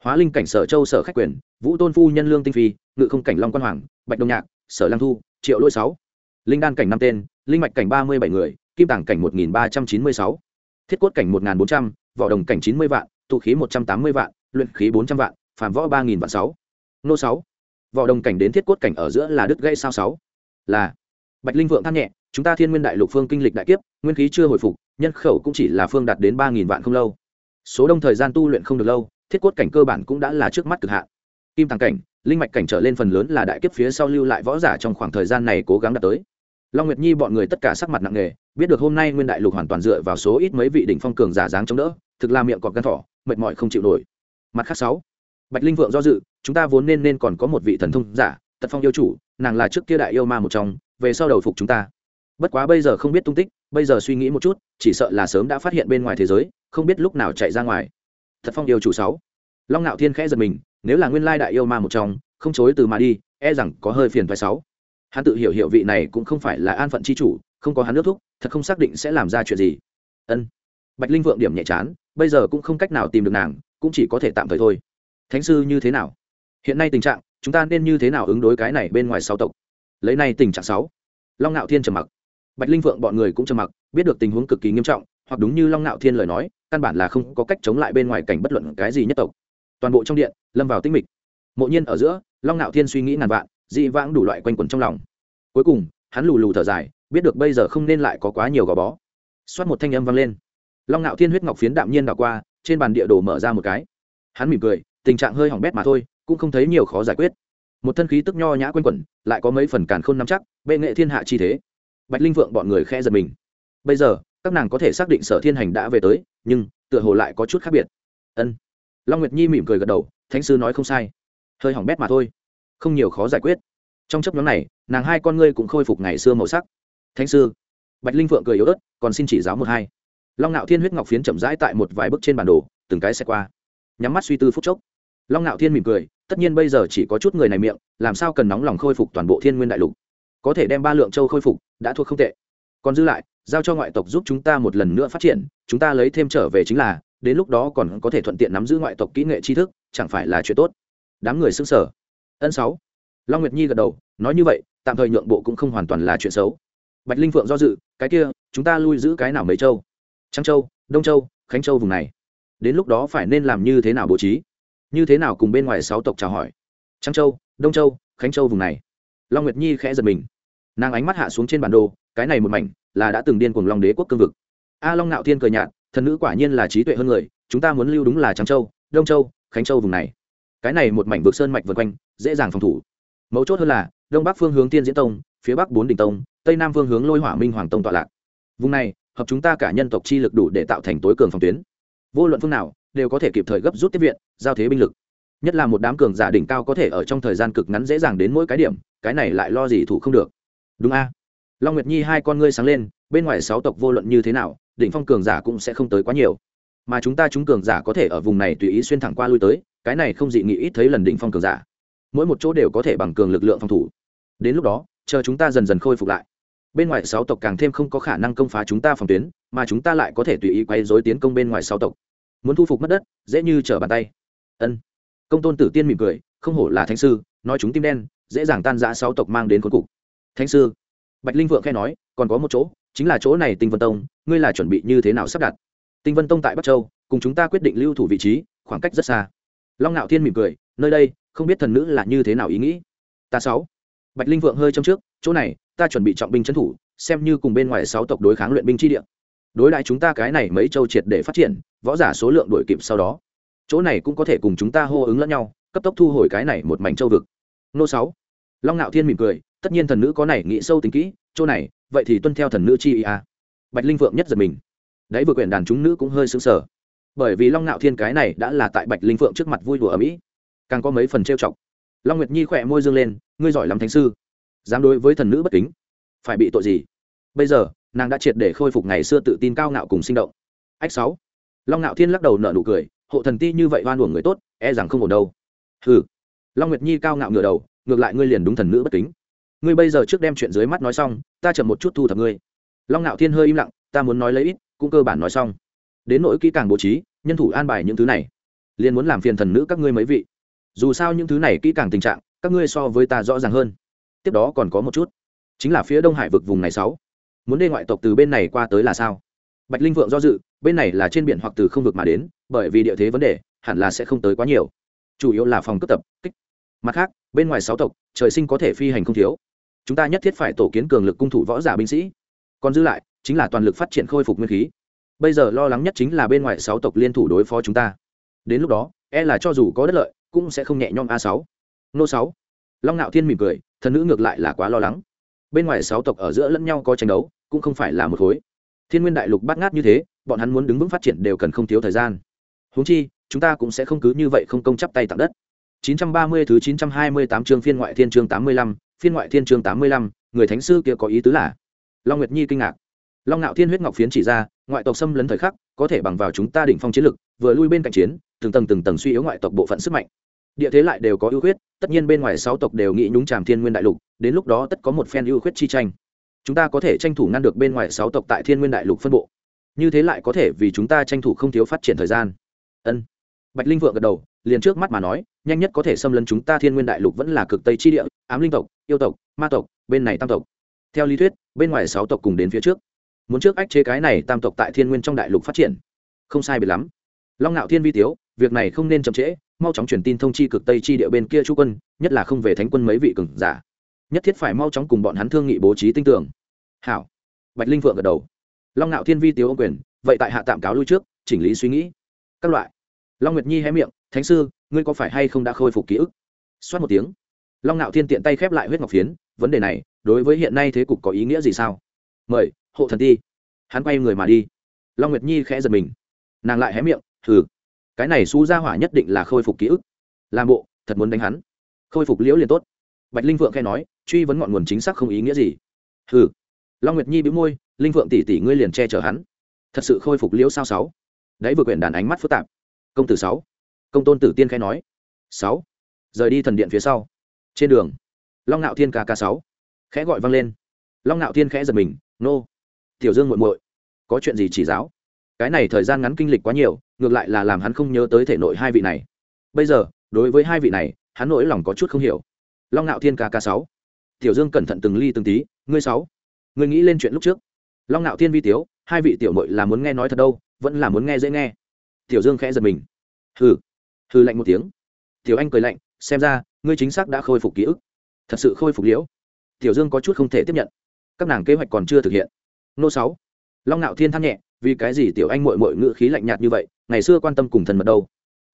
Hóa linh cảnh sở châu sở khách quyền, vũ tôn phu nhân lương tinh phi, ngự không cảnh long quan hoàng, bạch đông nhạc, sở lang thu, triệu lỗi sáu. Linh đan cảnh năm tên, linh mạch cảnh ba mươi bảy người, kim tảng cảnh một nghìn ba trăm chín mươi sáu. Thiết cốt cảnh một nghìn bốn trăm, vỏ đồng cảnh chín mươi vạn, tụ khí một trăm tám mươi vạn, luyện khí bốn trăm vạn phàm võ ba nghìn vạn sáu. Nô sáu. Võ đồng cảnh đến thiết cốt cảnh ở giữa là đứt gãy sao sáu. Là. Bạch linh vượng than nhẹ, chúng ta thiên nguyên đại lục phương kinh lịch đại kiếp, nguyên khí chưa hồi phục, nhân khẩu cũng chỉ là phương đạt đến ba nghìn vạn không lâu. Số đông thời gian tu luyện không được lâu, thiết cốt cảnh cơ bản cũng đã là trước mắt cực hạn. Kim tàng cảnh, linh mạch cảnh trở lên phần lớn là đại kiếp phía sau lưu lại võ giả trong khoảng thời gian này cố gắng đạt tới. Long nguyệt nhi bọn người tất cả sắc mặt nặng nề, biết được hôm nay nguyên đại lục hoàn toàn dựa vào số ít mấy vị đỉnh phong cường giả dáng chống đỡ, thực là miệng cọp gan thỏ, mệt mỏi không chịu nổi. Mặt khác sáu bạch linh vượng do dự, chúng ta vốn nên nên còn có một vị thần thông giả, tật phong yêu chủ, nàng là trước kia đại yêu ma một trong, về sau đầu phục chúng ta. Bất quá bây giờ không biết tung tích, bây giờ suy nghĩ một chút, chỉ sợ là sớm đã phát hiện bên ngoài thế giới, không biết lúc nào chạy ra ngoài. Thật phong yêu chủ sáu. Long ngạo thiên khẽ giật mình, nếu là nguyên lai đại yêu ma một trong, không chối từ mà đi e rằng có hơi phiền thoái sáu. Hắn tự hiểu hiểu vị này cũng không phải là an phận chi chủ, không có hắn nước thúc, thật không xác định sẽ làm ra chuyện gì. Ân. Bạch linh vượng điểm nhẹ chán, bây giờ cũng không cách nào tìm được nàng, cũng chỉ có thể tạm thời thôi thánh sư như thế nào? Hiện nay tình trạng, chúng ta nên như thế nào ứng đối cái này bên ngoài sáu tộc? Lấy này tình trạng sáu, long ngạo thiên trầm mặc. Bạch linh vượng bọn người cũng trầm mặc, biết được tình huống cực kỳ nghiêm trọng, hoặc đúng như long ngạo thiên lời nói, căn bản là không có cách chống lại bên ngoài cảnh bất luận cái gì nhất tộc. Toàn bộ trong điện, lâm vào tinh mịch. Mộ nhiên ở giữa, long ngạo thiên suy nghĩ ngàn vạn, dị vãng đủ loại quanh quẩn trong lòng. Cuối cùng, hắn lù lù thở dài, biết được bây giờ không nên lại có quá nhiều gò bó. Xoát một thanh âm vang lên. Long ngạo thiên huyết ngọc phiến đạm nhiên đảo qua, trên bàn địa đồ mở ra một cái. Hắn mỉm cười tình trạng hơi hỏng bét mà thôi, cũng không thấy nhiều khó giải quyết. Một thân khí tức nho nhã quanh quẩn, lại có mấy phần càn khôn nắm chắc, bệ nghệ thiên hạ chi thế. Bạch linh vượng bọn người khe giật mình. Bây giờ, các nàng có thể xác định sở thiên hành đã về tới, nhưng, tựa hồ lại có chút khác biệt. Ân. Long nguyệt nhi mỉm cười gật đầu, thánh sư nói không sai. Hơi hỏng bét mà thôi. Không nhiều khó giải quyết. Trong chấp nhóm này, nàng hai con ngươi cũng khôi phục ngày xưa màu sắc. Thánh sư. Bạch linh phượng cười yếu ớt, còn xin chỉ giáo một hai. Long ngạo thiên huyết ngọc phiến chậm rãi tại một vài bước trên bản đồ, từng cái xe qua. Nhắm mắt suy tư phút chốc long ngạo thiên mỉm cười, tất nhiên bây giờ chỉ có chút người này miệng, làm sao cần nóng lòng khôi phục toàn bộ thiên nguyên đại lục? Có thể đem ba lượng châu khôi phục, đã thuộc không tệ. Còn dư lại, giao cho ngoại tộc giúp chúng ta một lần nữa phát triển, chúng ta lấy thêm trở về chính là, đến lúc đó còn có thể thuận tiện nắm giữ ngoại tộc kỹ nghệ tri thức, chẳng phải là chuyện tốt. Đám người xứng sở ân sáu. Long nguyệt nhi gật đầu, nói như vậy, tạm thời nhượng bộ cũng không hoàn toàn là chuyện xấu. Bạch linh phượng do dự, cái kia, chúng ta lui giữ cái nào mấy châu? Trăng châu, đông châu, khánh châu vùng này. Đến lúc đó phải nên làm như thế nào bố trí? Như thế nào cùng bên ngoài sáu tộc chào hỏi? Trăng châu, đông châu, khánh châu vùng này. Long nguyệt nhi khẽ giật mình. Nàng ánh mắt hạ xuống trên bản đồ, cái này một mảnh là đã từng điên cùng long đế quốc cương vực. A long nạo thiên cười nhạt, thần nữ quả nhiên là trí tuệ hơn người, chúng ta muốn lưu đúng là trăng châu, đông châu, khánh châu vùng này. Cái này một mảnh vực sơn mạch vân quanh, dễ dàng phòng thủ. Mấu chốt hơn là, đông bắc phương hướng tiên diễn tông, phía bắc bốn đình tông, tây nam phương hướng lôi hỏa minh hoàng tông tọa lạc. Vùng này, hợp chúng ta cả nhân tộc chi lực đủ để tạo thành tối cường phòng tuyến. Vô luận phương nào đều có thể kịp thời gấp rút tiếp viện, giao thế binh lực. Nhất là một đám cường giả đỉnh cao có thể ở trong thời gian cực ngắn dễ dàng đến mỗi cái điểm, cái này lại lo gì thủ không được. Đúng a? Long nguyệt nhi hai con ngươi sáng lên, bên ngoài sáu tộc vô luận như thế nào, đỉnh phong cường giả cũng sẽ không tới quá nhiều. Mà chúng ta chúng cường giả có thể ở vùng này tùy ý xuyên thẳng qua lui tới, cái này không dị nghị ít thấy lần đỉnh phong cường giả. Mỗi một chỗ đều có thể bằng cường lực lượng phòng thủ. Đến lúc đó, chờ chúng ta dần dần khôi phục lại. Bên ngoài sáu tộc càng thêm không có khả năng công phá chúng ta phòng tuyến, mà chúng ta lại có thể tùy ý quay dối tiến công bên ngoài sáu tộc muốn thu phục mất đất, dễ như trở bàn tay. Ân. Công tôn tử tiên mỉm cười, không hổ là thánh sư, nói chúng tim đen, dễ dàng tan giã sáu tộc mang đến khốn cục. Thánh sư. Bạch linh vượng khe nói, còn có một chỗ, chính là chỗ này tinh vân tông, ngươi là chuẩn bị như thế nào sắp đặt? Tinh vân tông tại bắc châu, cùng chúng ta quyết định lưu thủ vị trí, khoảng cách rất xa. Long ngạo thiên mỉm cười, nơi đây, không biết thần nữ là như thế nào ý nghĩ. Ta sáu. Bạch linh vượng hơi trong trước, chỗ này, ta chuẩn bị trọng binh trấn thủ, xem như cùng bên ngoài sáu tộc đối kháng luyện binh chi địa đối lại chúng ta cái này mấy châu triệt để phát triển, võ giả số lượng đổi kịp sau đó. Chỗ này cũng có thể cùng chúng ta hô ứng lẫn nhau, cấp tốc thu hồi cái này một mảnh châu vực. Nô sáu. Long ngạo thiên mỉm cười, tất nhiên thần nữ có này nghĩ sâu tính kỹ, chỗ này, vậy thì tuân theo thần nữ chi ý à. bạch linh phượng nhất giật mình. Đấy vừa quyển đàn chúng nữ cũng hơi sững sờ. Bởi vì long ngạo thiên cái này đã là tại bạch linh phượng trước mặt vui đùa ở mỹ. Càng có mấy phần trêu chọc. Long nguyệt nhi khỏe môi dương lên, ngươi giỏi lắm thánh sư. Dám đối với thần nữ bất kính. Phải bị tội gì? Bây giờ nàng đã triệt để khôi phục ngày xưa tự tin cao ngạo cùng sinh động. Ách sáu. Long ngạo thiên lắc đầu nở nụ cười, hộ thần ti như vậy oan uổng người tốt e rằng không ổn đâu. Hừ. Long nguyệt nhi cao ngạo ngửa đầu, ngược lại ngươi liền đúng thần nữ bất kính. Ngươi bây giờ trước đem chuyện dưới mắt nói xong, ta chậm một chút thu thập ngươi. Long ngạo thiên hơi im lặng, ta muốn nói lấy ít, cũng cơ bản nói xong. Đến nỗi kỹ càng bố trí, nhân thủ an bài những thứ này, liền muốn làm phiền thần nữ các ngươi mấy vị. Dù sao những thứ này kỹ càng tình trạng, các ngươi so với ta rõ ràng hơn. Tiếp đó còn có một chút. Chính là phía đông hải vực vùng này sáu muốn đê ngoại tộc từ bên này qua tới là sao? Bạch linh vượng do dự, bên này là trên biển hoặc từ không vực mà đến, bởi vì địa thế vấn đề, hẳn là sẽ không tới quá nhiều. Chủ yếu là phòng cấp tập, kích. Mặt khác, bên ngoài sáu tộc, trời sinh có thể phi hành không thiếu. Chúng ta nhất thiết phải tổ kiến cường lực cung thủ võ giả binh sĩ. Còn dư lại, chính là toàn lực phát triển khôi phục nguyên khí. Bây giờ lo lắng nhất chính là bên ngoài sáu tộc liên thủ đối phó chúng ta. Đến lúc đó e là cho dù có đất lợi, cũng sẽ không nhẹ nhõm a sáu. Nô sáu. Long Nạo thiên mỉm cười, thần nữ ngược lại là quá lo lắng bên ngoài sáu tộc ở giữa lẫn nhau có tranh đấu cũng không phải là một khối. Thiên nguyên đại lục bắt ngát như thế bọn hắn muốn đứng vững phát triển đều cần không thiếu thời gian. Huống chi chúng ta cũng sẽ không cứ như vậy không công chấp tay tặng đất. 930 thứ 928 chương phiên ngoại thiên chương 85, phiên ngoại thiên chương 85, người thánh sư kia có ý tứ là? Long nguyệt nhi kinh ngạc. Long nạo thiên huyết ngọc phiến chỉ ra ngoại tộc xâm lấn thời khắc có thể bằng vào chúng ta đỉnh phong chiến lực vừa lui bên cạnh chiến từng tầng từng tầng suy yếu ngoại tộc bộ phận sức mạnh địa thế lại đều có ưu khuyết, tất nhiên bên ngoài sáu tộc đều nghĩ nhúng tràm thiên nguyên đại lục, đến lúc đó tất có một phen ưu khuyết chi tranh. Chúng ta có thể tranh thủ ngăn được bên ngoài sáu tộc tại thiên nguyên đại lục phân bộ. Như thế lại có thể vì chúng ta tranh thủ không thiếu phát triển thời gian. Ân. Bạch linh vượng gật đầu, liền trước mắt mà nói, nhanh nhất có thể xâm lấn chúng ta thiên nguyên đại lục vẫn là cực tây chi địa, ám linh tộc, yêu tộc, ma tộc, bên này tam tộc. Theo lý thuyết, bên ngoài sáu tộc cùng đến phía trước. Muốn trước ách chế cái này tam tộc tại thiên nguyên trong đại lục phát triển. Không sai biệt lắm long ngạo thiên vi tiếu, việc này không nên chậm trễ, mau chóng truyền tin thông chi cực tây chi địa bên kia chu quân, nhất là không về thánh quân mấy vị cường giả. Nhất thiết phải mau chóng cùng bọn hắn thương nghị bố trí tinh tưởng hảo. Bạch linh vượng gật đầu. Long ngạo thiên vi tiếu ông quyền, vậy tại hạ tạm cáo lui trước, chỉnh lý suy nghĩ. Các loại. Long nguyệt nhi hé miệng, thánh sư, ngươi có phải hay không đã khôi phục ký ức? Xoát một tiếng. Long ngạo thiên tiện tay khép lại huyết ngọc phiến, vấn đề này, đối với hiện nay thế cục có ý nghĩa gì sao? Mời, hộ thần ti hắn quay người mà đi. Long nguyệt nhi khẽ giật mình. Nàng lại hé miệng hừ, cái này xú ra hỏa nhất định là khôi phục ký ức. Làm bộ, thật muốn đánh hắn. Khôi phục liễu liền tốt. Bạch linh vượng khe nói, truy vấn ngọn nguồn chính xác không ý nghĩa gì. Hừ. Long nguyệt nhi bĩu môi, linh vượng tỷ tỷ ngươi liền che chở hắn. Thật sự khôi phục liễu sao sáu? Đấy vừa quyển đàn ánh mắt phức tạp. Công tử sáu. Công tôn tử tiên khai nói. Sáu. Rời đi thần điện phía sau. Trên đường, long ngạo thiên ca ca sáu. Khẽ gọi vang lên. Long ngạo thiên khẽ giật mình. Nô. Tiểu dương muội muội, có chuyện gì chỉ giáo? Cái này thời gian ngắn kinh lịch quá nhiều, ngược lại là làm hắn không nhớ tới thể nội hai vị này. Bây giờ, đối với hai vị này, hắn nỗi lòng có chút không hiểu. Long ngạo thiên kk sáu. Tiểu dương cẩn thận từng ly từng tí, ngươi sáu. Ngươi nghĩ lên chuyện lúc trước. Long ngạo thiên vi tiếu, hai vị tiểu mội là muốn nghe nói thật đâu, vẫn là muốn nghe dễ nghe. Tiểu dương khẽ giật mình. Hừ. Hừ lạnh một tiếng. Tiểu anh cười lạnh, xem ra, ngươi chính xác đã khôi phục ký ức. Thật sự khôi phục liễu. Tiểu dương có chút không thể tiếp nhận. Các nàng kế hoạch còn chưa thực hiện. Nô sáu. Long ngạo thiên than nhẹ vì cái gì tiểu anh mội mội ngữ khí lạnh nhạt như vậy, ngày xưa quan tâm cùng thần mật đâu?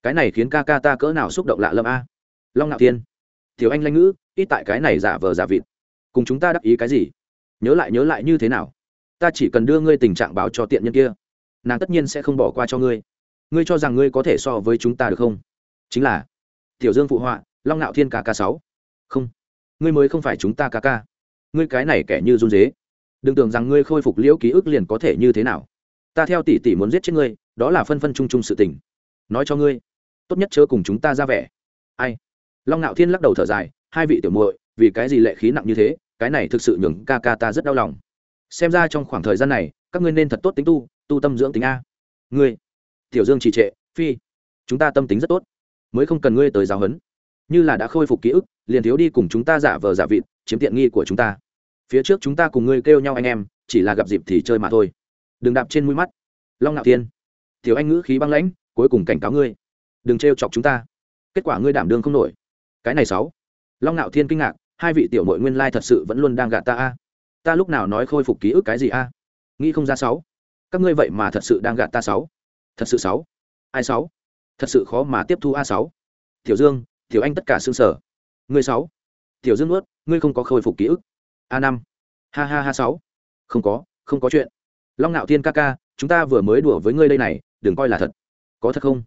Cái này khiến ca ca ta cỡ nào xúc động lạ lâm a? Long ngạo thiên. Tiểu anh lanh ngữ, ít tại cái này giả vờ giả vịt. Cùng chúng ta đắc ý cái gì? Nhớ lại nhớ lại như thế nào? Ta chỉ cần đưa ngươi tình trạng báo cho tiện nhân kia, nàng tất nhiên sẽ không bỏ qua cho ngươi. Ngươi cho rằng ngươi có thể so với chúng ta được không? Chính là, tiểu dương phụ họa, long ngạo thiên ca ca sáu. Không, ngươi mới không phải chúng ta ca ca. Ngươi cái này kẻ như run dế. Đừng tưởng rằng ngươi khôi phục liễu ký ức liền có thể như thế nào ta theo tỷ tỷ muốn giết chết ngươi, đó là phân phân chung chung sự tình. Nói cho ngươi, tốt nhất chớ cùng chúng ta ra vẻ. Ai? Long ngạo thiên lắc đầu thở dài, hai vị tiểu muội, vì cái gì lệ khí nặng như thế, cái này thực sự nhường ca ca ta rất đau lòng. Xem ra trong khoảng thời gian này, các ngươi nên thật tốt tính tu tu tâm dưỡng tính a. Ngươi, tiểu dương trì trệ, phi, chúng ta tâm tính rất tốt. Mới không cần ngươi tới giáo huấn. Như là đã khôi phục ký ức, liền thiếu đi cùng chúng ta giả vờ giả vịt, chiếm tiện nghi của chúng ta. Phía trước chúng ta cùng ngươi kêu nhau anh em, chỉ là gặp dịp thì chơi mà thôi đừng đạp trên mũi mắt. Long ngạo thiên, tiểu anh ngữ khí băng lãnh, cuối cùng cảnh cáo ngươi, đừng trêu chọc chúng ta. Kết quả ngươi đảm đương không nổi. Cái này sáu. Long ngạo thiên kinh ngạc, hai vị tiểu mội nguyên lai thật sự vẫn luôn đang gạt ta a. Ta lúc nào nói khôi phục ký ức cái gì a? Nghĩ không ra sáu. Các ngươi vậy mà thật sự đang gạt ta sáu. Thật sự sáu. Ai sáu? Thật sự khó mà tiếp thu a sáu. Tiểu dương, tiểu anh tất cả xương sở ngươi sáu. Tiểu dương ướt ngươi không có khôi phục ký ức. A năm. Ha ha ha sáu. Không có không có chuyện long ngạo thiên ca ca, chúng ta vừa mới đùa với ngươi đây này, đừng coi là thật. Có thật không?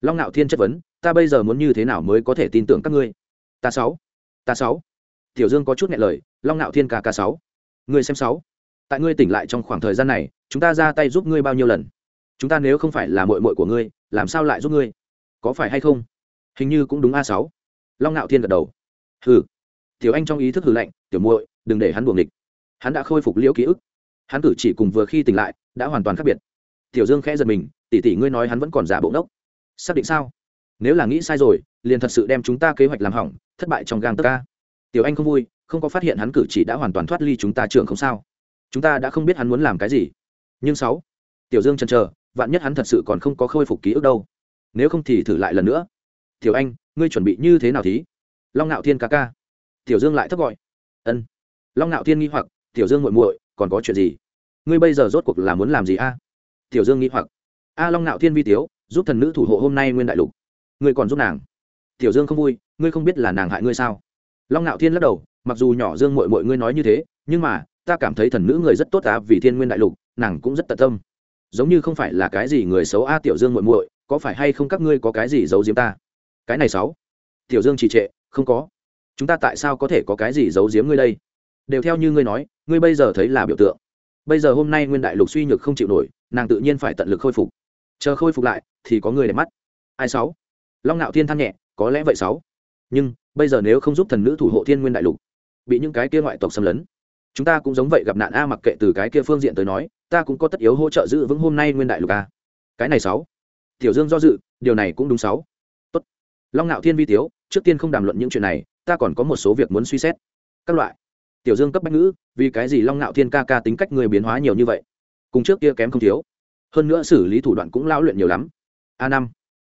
Long ngạo thiên chất vấn, ta bây giờ muốn như thế nào mới có thể tin tưởng các ngươi? Ta sáu. Ta sáu. Tiểu dương có chút nhẹ lời, long ngạo thiên ca ca sáu. Ngươi xem sáu. Tại ngươi tỉnh lại trong khoảng thời gian này, chúng ta ra tay giúp ngươi bao nhiêu lần? Chúng ta nếu không phải là mội mội của ngươi, làm sao lại giúp ngươi? Có phải hay không? Hình như cũng đúng a sáu. Long ngạo thiên gật đầu. Hừ. Tiểu anh trong ý thức hừ lạnh, tiểu muội, đừng để hắn buồng địch hắn đã khôi phục liễu ký ức hắn cử chỉ cùng vừa khi tỉnh lại, đã hoàn toàn khác biệt. Tiểu dương khẽ giật mình, tỷ tỷ ngươi nói hắn vẫn còn giả bộ đốc xác định sao? Nếu là nghĩ sai rồi, liền thật sự đem chúng ta kế hoạch làm hỏng, thất bại trong gang tất ca. Tiểu anh không vui, không có phát hiện hắn cử chỉ đã hoàn toàn thoát ly chúng ta trường không sao. Chúng ta đã không biết hắn muốn làm cái gì. Nhưng sáu, tiểu dương chần chờ, vạn nhất hắn thật sự còn không có khôi phục ký ức đâu. Nếu không thì thử lại lần nữa. Tiểu anh, ngươi chuẩn bị như thế nào thí? Long ngạo thiên ca ca. Tiểu dương lại thấp gọi. Ân. Long ngạo thiên nghi hoặc, tiểu dương muội muội còn có chuyện gì? Ngươi bây giờ rốt cuộc là muốn làm gì a? Tiểu dương nghĩ hoặc. A long ngạo thiên vi tiếu giúp thần nữ thủ hộ hôm nay nguyên đại lục. Ngươi còn giúp nàng? Tiểu dương không vui ngươi không biết là nàng hại ngươi sao? Long ngạo thiên lắc đầu mặc dù nhỏ dương muội muội ngươi nói như thế nhưng mà ta cảm thấy thần nữ người rất tốt ta, vì thiên nguyên đại lục nàng cũng rất tận tâm. Giống như không phải là cái gì người xấu a tiểu dương muội muội có phải hay không các ngươi có cái gì giấu giếm ta? Cái này sáu. Tiểu dương trì trệ không có. Chúng ta tại sao có thể có cái gì giấu giếm ngươi đây? Đều theo như ngươi nói, ngươi bây giờ thấy là biểu tượng. Bây giờ hôm nay nguyên đại lục suy nhược không chịu nổi, nàng tự nhiên phải tận lực khôi phục. Chờ khôi phục lại, thì có người để mắt. Ai sáu? Long ngạo thiên than nhẹ, có lẽ vậy sáu. Nhưng, bây giờ nếu không giúp thần nữ thủ hộ thiên nguyên đại lục, bị những cái kia ngoại tộc xâm lấn, chúng ta cũng giống vậy gặp nạn a mặc kệ từ cái kia phương diện tới nói, ta cũng có tất yếu hỗ trợ giữ vững hôm nay nguyên đại lục a. Cái này sáu. Tiểu dương do dự, điều này cũng đúng sáu. Tốt. Long ngạo thiên vi tiếu, trước tiên không đàm luận những chuyện này, ta còn có một số việc muốn suy xét. Các loại tiểu dương cấp bách ngữ vì cái gì long ngạo thiên ca ca tính cách người biến hóa nhiều như vậy? Cùng trước kia kém không thiếu. Hơn nữa xử lý thủ đoạn cũng lao luyện nhiều lắm. A năm.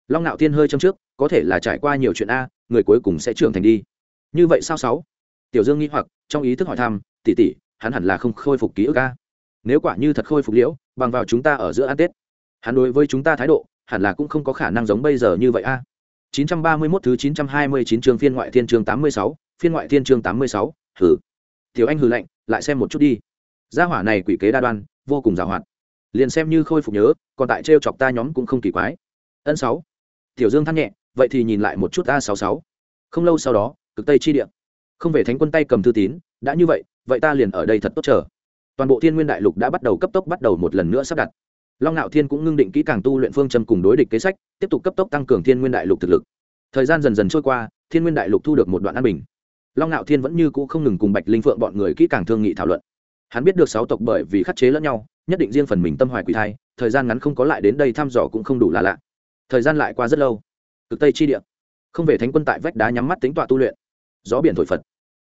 Long ngạo thiên hơi trong trước có thể là trải qua nhiều chuyện a người cuối cùng sẽ trưởng thành đi. Như vậy sao sáu? Tiểu dương nghĩ hoặc trong ý thức hỏi thăm tỉ tỉ hắn hẳn là không khôi phục ký ức a. Nếu quả như thật khôi phục liễu bằng vào chúng ta ở giữa ăn tết hắn đối với chúng ta thái độ hẳn là cũng không có khả năng giống bây giờ như vậy a. 931 thứ 929 chương phiên ngoại thiên chương 86, phiên ngoại thiên chương 86, thử. Tiểu Anh hừ lạnh, lại xem một chút đi. Gia hỏa này quỷ kế đa đoan, vô cùng giàu hoạt. Liền xem như khôi phục nhớ, còn tại trêu chọc ta nhóm cũng không kỳ quái. Ân sáu. Tiểu Dương than nhẹ, vậy thì nhìn lại một chút A66. Không lâu sau đó, cực tây chi địa. Không về thánh quân tay cầm thư tín, đã như vậy, vậy ta liền ở đây thật tốt chờ. Toàn bộ Thiên Nguyên Đại Lục đã bắt đầu cấp tốc bắt đầu một lần nữa sắp đặt long ngạo thiên cũng ngưng định kỹ càng tu luyện phương châm cùng đối địch kế sách tiếp tục cấp tốc tăng cường thiên nguyên đại lục thực lực thời gian dần dần trôi qua thiên nguyên đại lục thu được một đoạn an bình long ngạo thiên vẫn như cũ không ngừng cùng bạch linh phượng bọn người kỹ càng thương nghị thảo luận. Hắn biết được sáu tộc bởi vì khắc chế lẫn nhau, nhất định riêng phần mình tâm hoài quỷ thai, thời gian ngắn không có lại đến đây thăm dò cũng không đủ là lạ. Thời gian lại qua rất lâu. Cực tây chi địa. Không về thánh quân tại vách đá nhắm mắt tính tọa tu luyện. Gió biển thổi phật.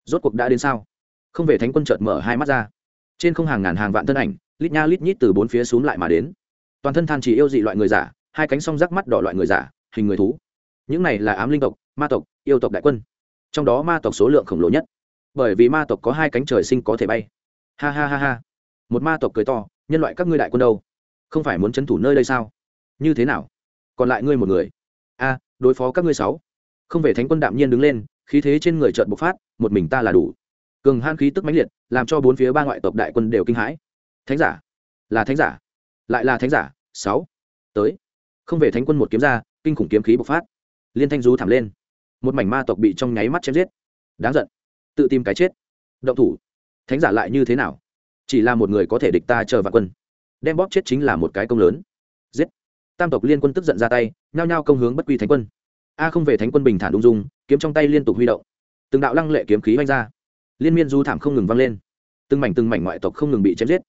Rốt cuộc đã đến sao? Không về thánh quân chợt mở hai mắt ra. Trên không hàng ngàn hàng vạn thân ảnh, lít nha lít nhít từ bốn phía xúm lại mà đến. Toàn thân than chỉ yêu dị loại người giả, hai cánh song rắc mắt đỏ loại người giả, hình người thú. Những này là ám linh tộc, ma tộc, yêu tộc đại quân trong đó ma tộc số lượng khổng lồ nhất, bởi vì ma tộc có hai cánh trời sinh có thể bay. Ha ha ha ha. Một ma tộc cười to, nhân loại các ngươi đại quân đâu? Không phải muốn c h ấ n thủ nơi đây sao? Như thế nào? Còn lại ngươi một người? A, đối phó các ngươi sáu. Không về thánh quân đạm nhiên đứng lên, khí thế trên người trợn bộc phát, một mình ta là đủ. Cường han khí tức mãnh liệt, làm cho bốn phía ba ngoại tộc đại quân đều kinh hãi. Thánh giả? Là thánh giả? Lại là thánh giả? Sáu? Tới. Không về thánh quân một kiếm ra, kinh khủng kiếm khí bộc phát. Liên thanh rú thảm lên một mảnh ma tộc bị trong nháy mắt chém giết. Đáng giận. Tự tìm cái chết. Động thủ. Thánh giả lại như thế nào? Chỉ là một người có thể địch ta chờ vạn quân. Đem bóp chết chính là một cái công lớn. Giết. Tam tộc liên quân tức giận ra tay, nhao nhao công hướng bất quy thánh quân. A không về thánh quân bình thản ung dung, kiếm trong tay liên tục huy động. Từng đạo lăng lệ kiếm khí oanh ra. Liên miên du thảm không ngừng vang lên. Từng mảnh từng mảnh ngoại tộc không ngừng bị chém giết.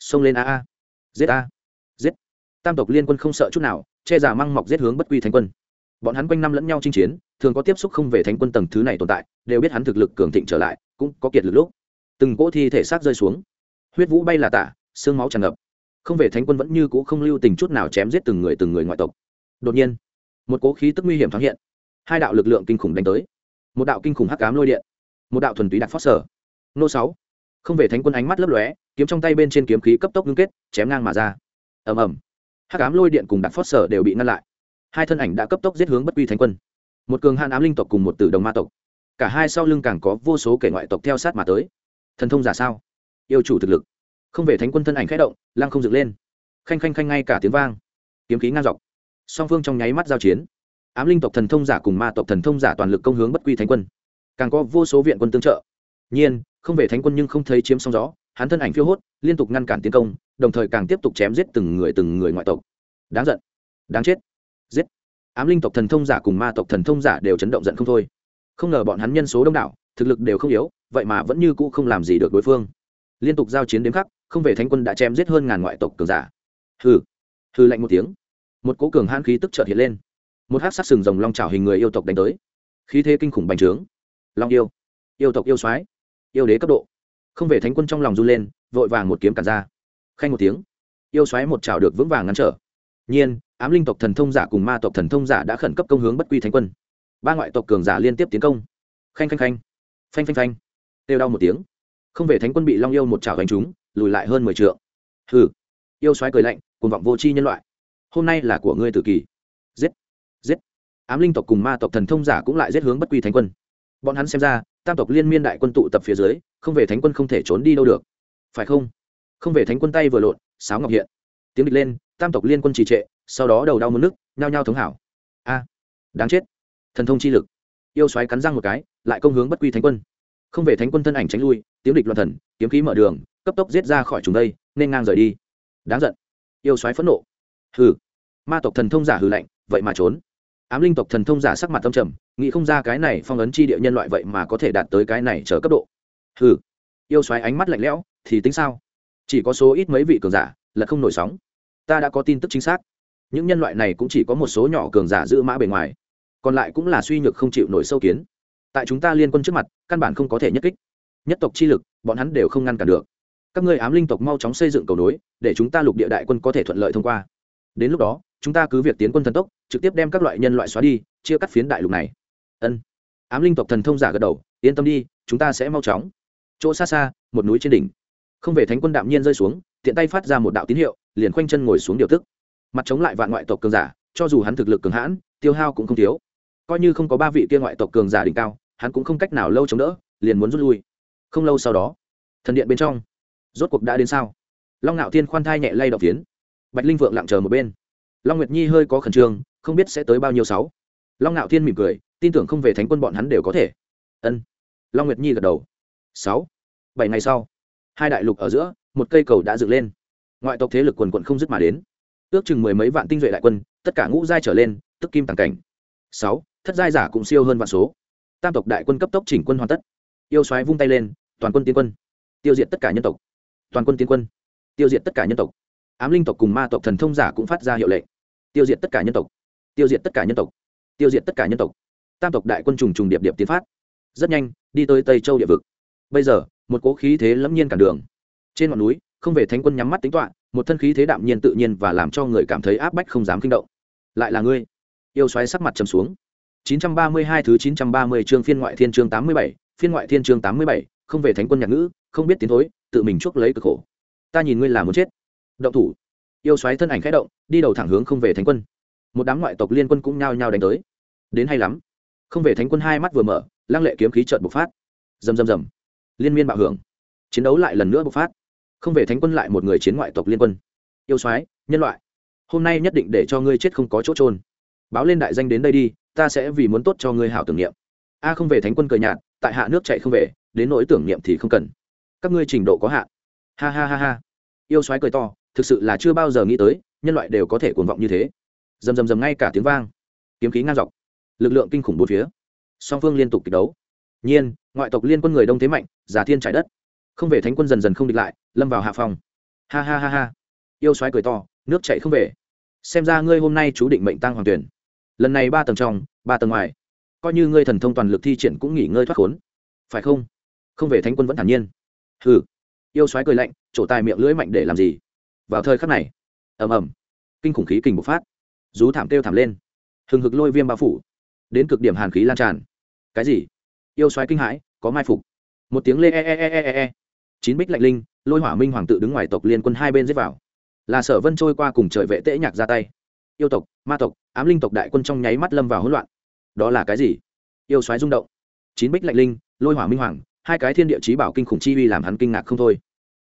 Xông lên a a. Giết a. Giết. Tam tộc liên quân không sợ chút nào, che giả măng mọc giết hướng bất quy thánh quân bọn hắn quanh năm lẫn nhau chinh chiến, thường có tiếp xúc không về thánh quân tầng thứ này tồn tại, đều biết hắn thực lực cường thịnh trở lại, cũng có kiệt lực lúc. Từng cỗ thi thể xác rơi xuống. Huyết vũ bay là tả, xương máu tràn ngập. Không về thánh quân vẫn như cũ không lưu tình chút nào chém giết từng người từng người ngoại tộc. Đột nhiên, một cỗ khí tức nguy hiểm thoáng hiện. Hai đạo lực lượng kinh khủng đánh tới. Một đạo kinh khủng hắc cám lôi điện. Một đạo thuần túy đặc phát sở. Nô sáu. Không về thánh quân ánh mắt lấp lóe, kiếm trong tay bên trên kiếm khí cấp tốc ngưng kết, chém ngang mà ra. Ầm ầm. Hắc cám lôi điện cùng đặc phát sở đều bị ngăn lại hai thân ảnh đã cấp tốc giết hướng bất quy thánh quân. Một cường hạn ám linh tộc cùng một tử đồng ma tộc. Cả hai sau lưng càng có vô số kẻ ngoại tộc theo sát mà tới. Thần thông giả sao? Yêu chủ thực lực. Không về thánh quân thân ảnh khẽ động, lăng không dựng lên. Khanh khanh khanh ngay cả tiếng vang. Kiếm khí ngang dọc. Song phương trong nháy mắt giao chiến. Ám linh tộc thần thông giả cùng ma tộc thần thông giả toàn lực công hướng bất quy thánh quân. Càng có vô số viện quân tương trợ. Nhiên, không về thánh quân nhưng không thấy chiếm song gió, hắn thân ảnh phiêu hốt, liên tục ngăn cản tiến công, đồng thời càng tiếp tục chém giết từng người từng người ngoại tộc. Đáng giận. Đáng chết giết. Ám linh tộc thần thông giả cùng ma tộc thần thông giả đều chấn động giận không thôi. Không ngờ bọn hắn nhân số đông đảo, thực lực đều không yếu, vậy mà vẫn như cũ không làm gì được đối phương. Liên tục giao chiến đến khắc, không về thánh quân đã chém giết hơn ngàn ngoại tộc cường giả. Hừ. Hừ lạnh một tiếng. Một cỗ cường hãn khí tức chợt hiện lên. Một hát sát sừng rồng long trào hình người yêu tộc đánh tới. Khí thế kinh khủng bành trướng. Long yêu. Yêu tộc yêu soái. Yêu đế cấp độ. Không về thánh quân trong lòng run lên, vội vàng một kiếm cản ra. Khanh một tiếng. Yêu xoáy một trào được vững vàng ngăn trở. Nhiên ám linh tộc thần thông giả cùng ma tộc thần thông giả đã khẩn cấp công hướng bất quy thánh quân. Ba ngoại tộc cường giả liên tiếp tiến công. Khanh khanh khanh. Phanh phanh phanh. Đều đau một tiếng. Không về thánh quân bị long yêu một chảo đánh trúng, lùi lại hơn mười t hừ. Yêu xoáy cười lạnh cùng vọng vô c h i nhân loại. Hôm nay là của ngươi tự kỳ. Giết. Giết. Ám linh tộc cùng ma tộc thần thông giả cũng lại giết hướng bất quy thánh quân. Bọn hắn xem ra, tam tộc liên miên đại quân tụ tập phía dưới, không về thánh quân không thể trốn đi đâu được. Phải không? Không về thánh quân tay vừa lộn, sáo ngọc hiện tiếng địch lên, tam tộc liên quân trì trệ, sau đó đầu đau mất nước, nhao nhao thống hảo. A à, đáng chết. Thần thông chi lực. Yêu xoáy cắn răng một cái, lại công hướng bất quy thánh quân. Không về thánh quân thân ảnh tránh lui, tiếng địch loạn thần, kiếm khí mở đường, cấp tốc giết ra khỏi chúng đây, nên ngang rời đi. Đáng giận. Yêu xoáy phẫn nộ. Hừ. Ma tộc thần thông giả hừ lạnh, vậy mà trốn. Ám linh tộc thần thông giả sắc mặt tâm trầm, nghĩ không ra cái này phong ấn chi địa nhân loại vậy mà có thể đạt tới cái này trở cấp độ. Hừ. Yêu xoáy ánh mắt lạnh lẽo, thì tính sao? Chỉ có số ít mấy vị cường giả lật không nổi sóng. Ta đã có tin tức chính xác. Những nhân loại này cũng chỉ có một số nhỏ cường giả giữ mã bề ngoài. Còn lại cũng là suy nhược không chịu nổi sâu kiến. Tại chúng ta liên quân trước mặt, căn bản không có thể nhất kích. Nhất tộc chi lực, bọn hắn đều không ngăn cản được. Các ngươi ám linh tộc mau chóng xây dựng cầu nối, để chúng ta lục địa đại quân có thể thuận lợi thông qua. Đến lúc đó, chúng ta cứ việc tiến quân thần tốc, trực tiếp đem các loại nhân loại xóa đi, chia cắt phiến đại lục này. Ân. Ám linh tộc thần thông giả gật đầu, yên tâm đi, chúng ta sẽ mau chóng. Chỗ xa xa, một núi trên đỉnh. Không về thánh quân đạm nhiên rơi xuống tiện tay phát ra một đạo tín hiệu, liền khoanh chân ngồi xuống điều tức. Mặt chống lại vạn ngoại tộc cường giả, cho dù hắn thực lực cường hãn, tiêu hao cũng không thiếu. Coi như không có ba vị kia ngoại tộc cường giả đỉnh cao, hắn cũng không cách nào lâu chống đỡ, liền muốn rút lui. Không lâu sau đó, thần điện bên trong, rốt cuộc đã đến sao? Long ngạo thiên khoan thai nhẹ lay động tiến. Bạch linh vượng lặng chờ một bên. Long nguyệt nhi hơi có khẩn trương, không biết sẽ tới bao nhiêu sáu. Long ngạo thiên mỉm cười, tin tưởng không về thánh quân bọn hắn đều có thể. Ân. Long nguyệt nhi gật đầu. Sáu. Bảy ngày sau, hai đại lục ở giữa một cây cầu đã dựng lên. Ngoại tộc thế lực quần quận không dứt mà đến. Ước chừng mười mấy vạn tinh duệ đại quân, tất cả ngũ giai trở lên, tức kim tàng cảnh. Sáu, thất giai giả cũng siêu hơn vạn số. Tam tộc đại quân cấp tốc chỉnh quân hoàn tất. Yêu xoáy vung tay lên, toàn quân tiến quân. Tiêu diệt tất cả nhân tộc. Toàn quân tiến quân. Tiêu diệt tất cả nhân tộc. Ám linh tộc cùng ma tộc thần thông giả cũng phát ra hiệu lệnh. Tiêu diệt tất cả nhân tộc. Tiêu diệt tất cả nhân tộc. Tiêu diệt tất cả nhân tộc. Tam tộc đại quân trùng trùng điệp điệp tiến phát. Rất nhanh, đi tới tây châu địa vực. Bây giờ, một cố khí thế lẫm nhiên cản đường trên ngọn núi không về thánh quân nhắm mắt tính toạ một thân khí thế đạm nhiên tự nhiên và làm cho người cảm thấy áp bách không dám kinh động lại là ngươi yêu xoáy sắc mặt trầm xuống 932 thứ 930 chương phiên ngoại thiên chương 87, phiên ngoại thiên chương 87, không về thánh quân nhạc ngữ, không biết tiến thối, tự mình chuốc lấy cực khổ. Ta nhìn ngươi là muốn chết. Động thủ. Yêu xoáy thân ảnh khẽ động, đi đầu thẳng hướng không về thánh quân. Một đám ngoại tộc liên quân cũng nhao nhao đánh tới. Đến hay lắm. Không về thánh quân hai mắt vừa mở, lăng lệ kiếm khí chợt bộc phát. Rầm rầm rầm. Liên miên bạo hưởng. Chiến đấu lại lần nữa bộc phát. Không về thánh quân lại một người chiến ngoại tộc liên quân. Yêu soái nhân loại, hôm nay nhất định để cho ngươi chết không có chỗ trôn. Báo lên đại danh đến đây đi, ta sẽ vì muốn tốt cho ngươi hảo tưởng niệm. A không về thánh quân cờ nhạt tại hạ nước chạy không về đến nỗi tưởng niệm thì không cần. Các ngươi trình độ có hạn. Ha ha ha ha. Yêu soái cười to thực sự là chưa bao giờ nghĩ tới nhân loại đều có thể cuồng vọng như thế. Rầm rầm rầm ngay cả tiếng vang. Kiếm khí ngang dọc. Lực lượng kinh khủng bốn phía. Song phương liên tục kịch đấu. Nhiên ngoại tộc liên quân người đông thế mạnh giả thiên trải đất. Không về thánh quân dần dần không địch lại lâm vào hạ phòng ha ha ha ha. Yêu xoáy cười to, nước chạy không về. Xem ra ngươi hôm nay chú định mệnh tăng hoàng tuyển. Lần này ba tầng trong, ba tầng ngoài. Coi như ngươi thần thông toàn lực thi triển cũng nghỉ ngơi thoát khốn. Phải không? Không về thánh quân vẫn thản nhiên. Hừ. Yêu xoáy cười lạnh, chỗ tài miệng lưỡi mạnh để làm gì? Vào thời khắc này, ầm ầm, kinh khủng khí kình bộc phát. Rú thảm kêu thảm lên. Hừng hực lôi viêm bao phủ. Đến cực điểm hàn khí lan tràn. Cái gì? Yêu xoáy kinh hãi, có mai phục. Một tiếng lê e, e e e e e. Chín bích lạnh linh lôi hỏa minh hoàng tự đứng ngoài tộc liên quân hai bên giết vào. Là sở vân trôi qua cùng trời vệ tễ nhạc ra tay. Yêu tộc, ma tộc, ám linh tộc đại quân trong nháy mắt lâm vào hỗn loạn. Đó là cái gì? Yêu xoáy rung động. Chín bích lạnh linh, lôi hỏa minh hoàng, hai cái thiên địa chí bảo kinh khủng chi uy làm hắn kinh ngạc không thôi.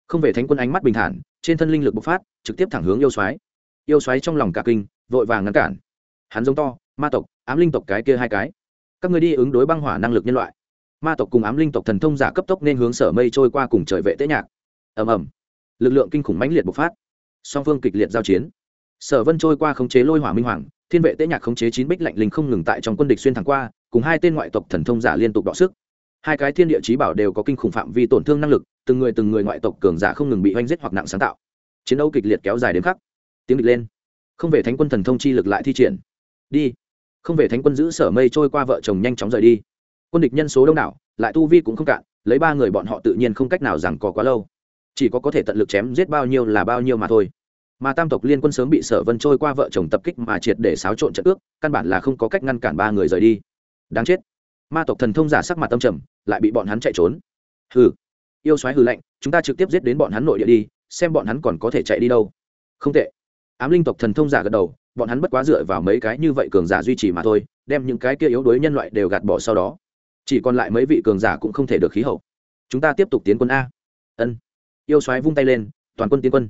Không về thánh quân ánh mắt bình thản, trên thân linh lực bộc phát, trực tiếp thẳng hướng yêu xoáy yêu xoáy trong lòng cả kinh, vội vàng ngăn cản. Hắn giống to, ma tộc, ám linh tộc cái kia hai cái. Các người đi ứng đối băng hỏa năng lực nhân loại. Ma tộc cùng ám linh tộc thần thông giả cấp tốc nên hướng sở mây trôi qua cùng trời vệ tế nhạc ầm ầm. Lực lượng kinh khủng mãnh liệt bộc phát. Song phương kịch liệt giao chiến. Sở vân trôi qua khống chế lôi hỏa minh hoàng, thiên vệ tế nhạc khống chế chín bích lạnh linh không ngừng tại trong quân địch xuyên thẳng qua, cùng hai tên ngoại tộc thần thông giả liên tục đọ sức. Hai cái thiên địa chí bảo đều có kinh khủng phạm vi tổn thương năng lực, từng người từng người ngoại tộc cường giả không ngừng bị oanh giết hoặc nặng sáng tạo. Chiến đấu kịch liệt kéo dài đến khắc. Tiếng địch lên. Không về thánh quân thần thông chi lực lại thi triển. Đi. Không về thánh quân giữ sở mây trôi qua vợ chồng nhanh chóng rời đi. Quân địch nhân số đông đảo, lại tu vi cũng không cạn, lấy ba người bọn họ tự nhiên không cách nào rằng có quá lâu chỉ có có thể tận lực chém giết bao nhiêu là bao nhiêu mà thôi. Mà tam tộc liên quân sớm bị sở vân trôi qua vợ chồng tập kích mà triệt để xáo trộn trận ước, căn bản là không có cách ngăn cản ba người rời đi. Đáng chết. Ma tộc thần thông giả sắc mặt tâm trầm, lại bị bọn hắn chạy trốn. Hừ. Yêu xoáy hừ lạnh, chúng ta trực tiếp giết đến bọn hắn nội địa đi, xem bọn hắn còn có thể chạy đi đâu. Không tệ. Ám linh tộc thần thông giả gật đầu, bọn hắn bất quá dựa vào mấy cái như vậy cường giả duy trì mà thôi, đem những cái kia yếu đuối nhân loại đều gạt bỏ sau đó. Chỉ còn lại mấy vị cường giả cũng không thể được khí hậu. Chúng ta tiếp tục tiến quân a. Ân yêu Soái vung tay lên, toàn quân tiến quân.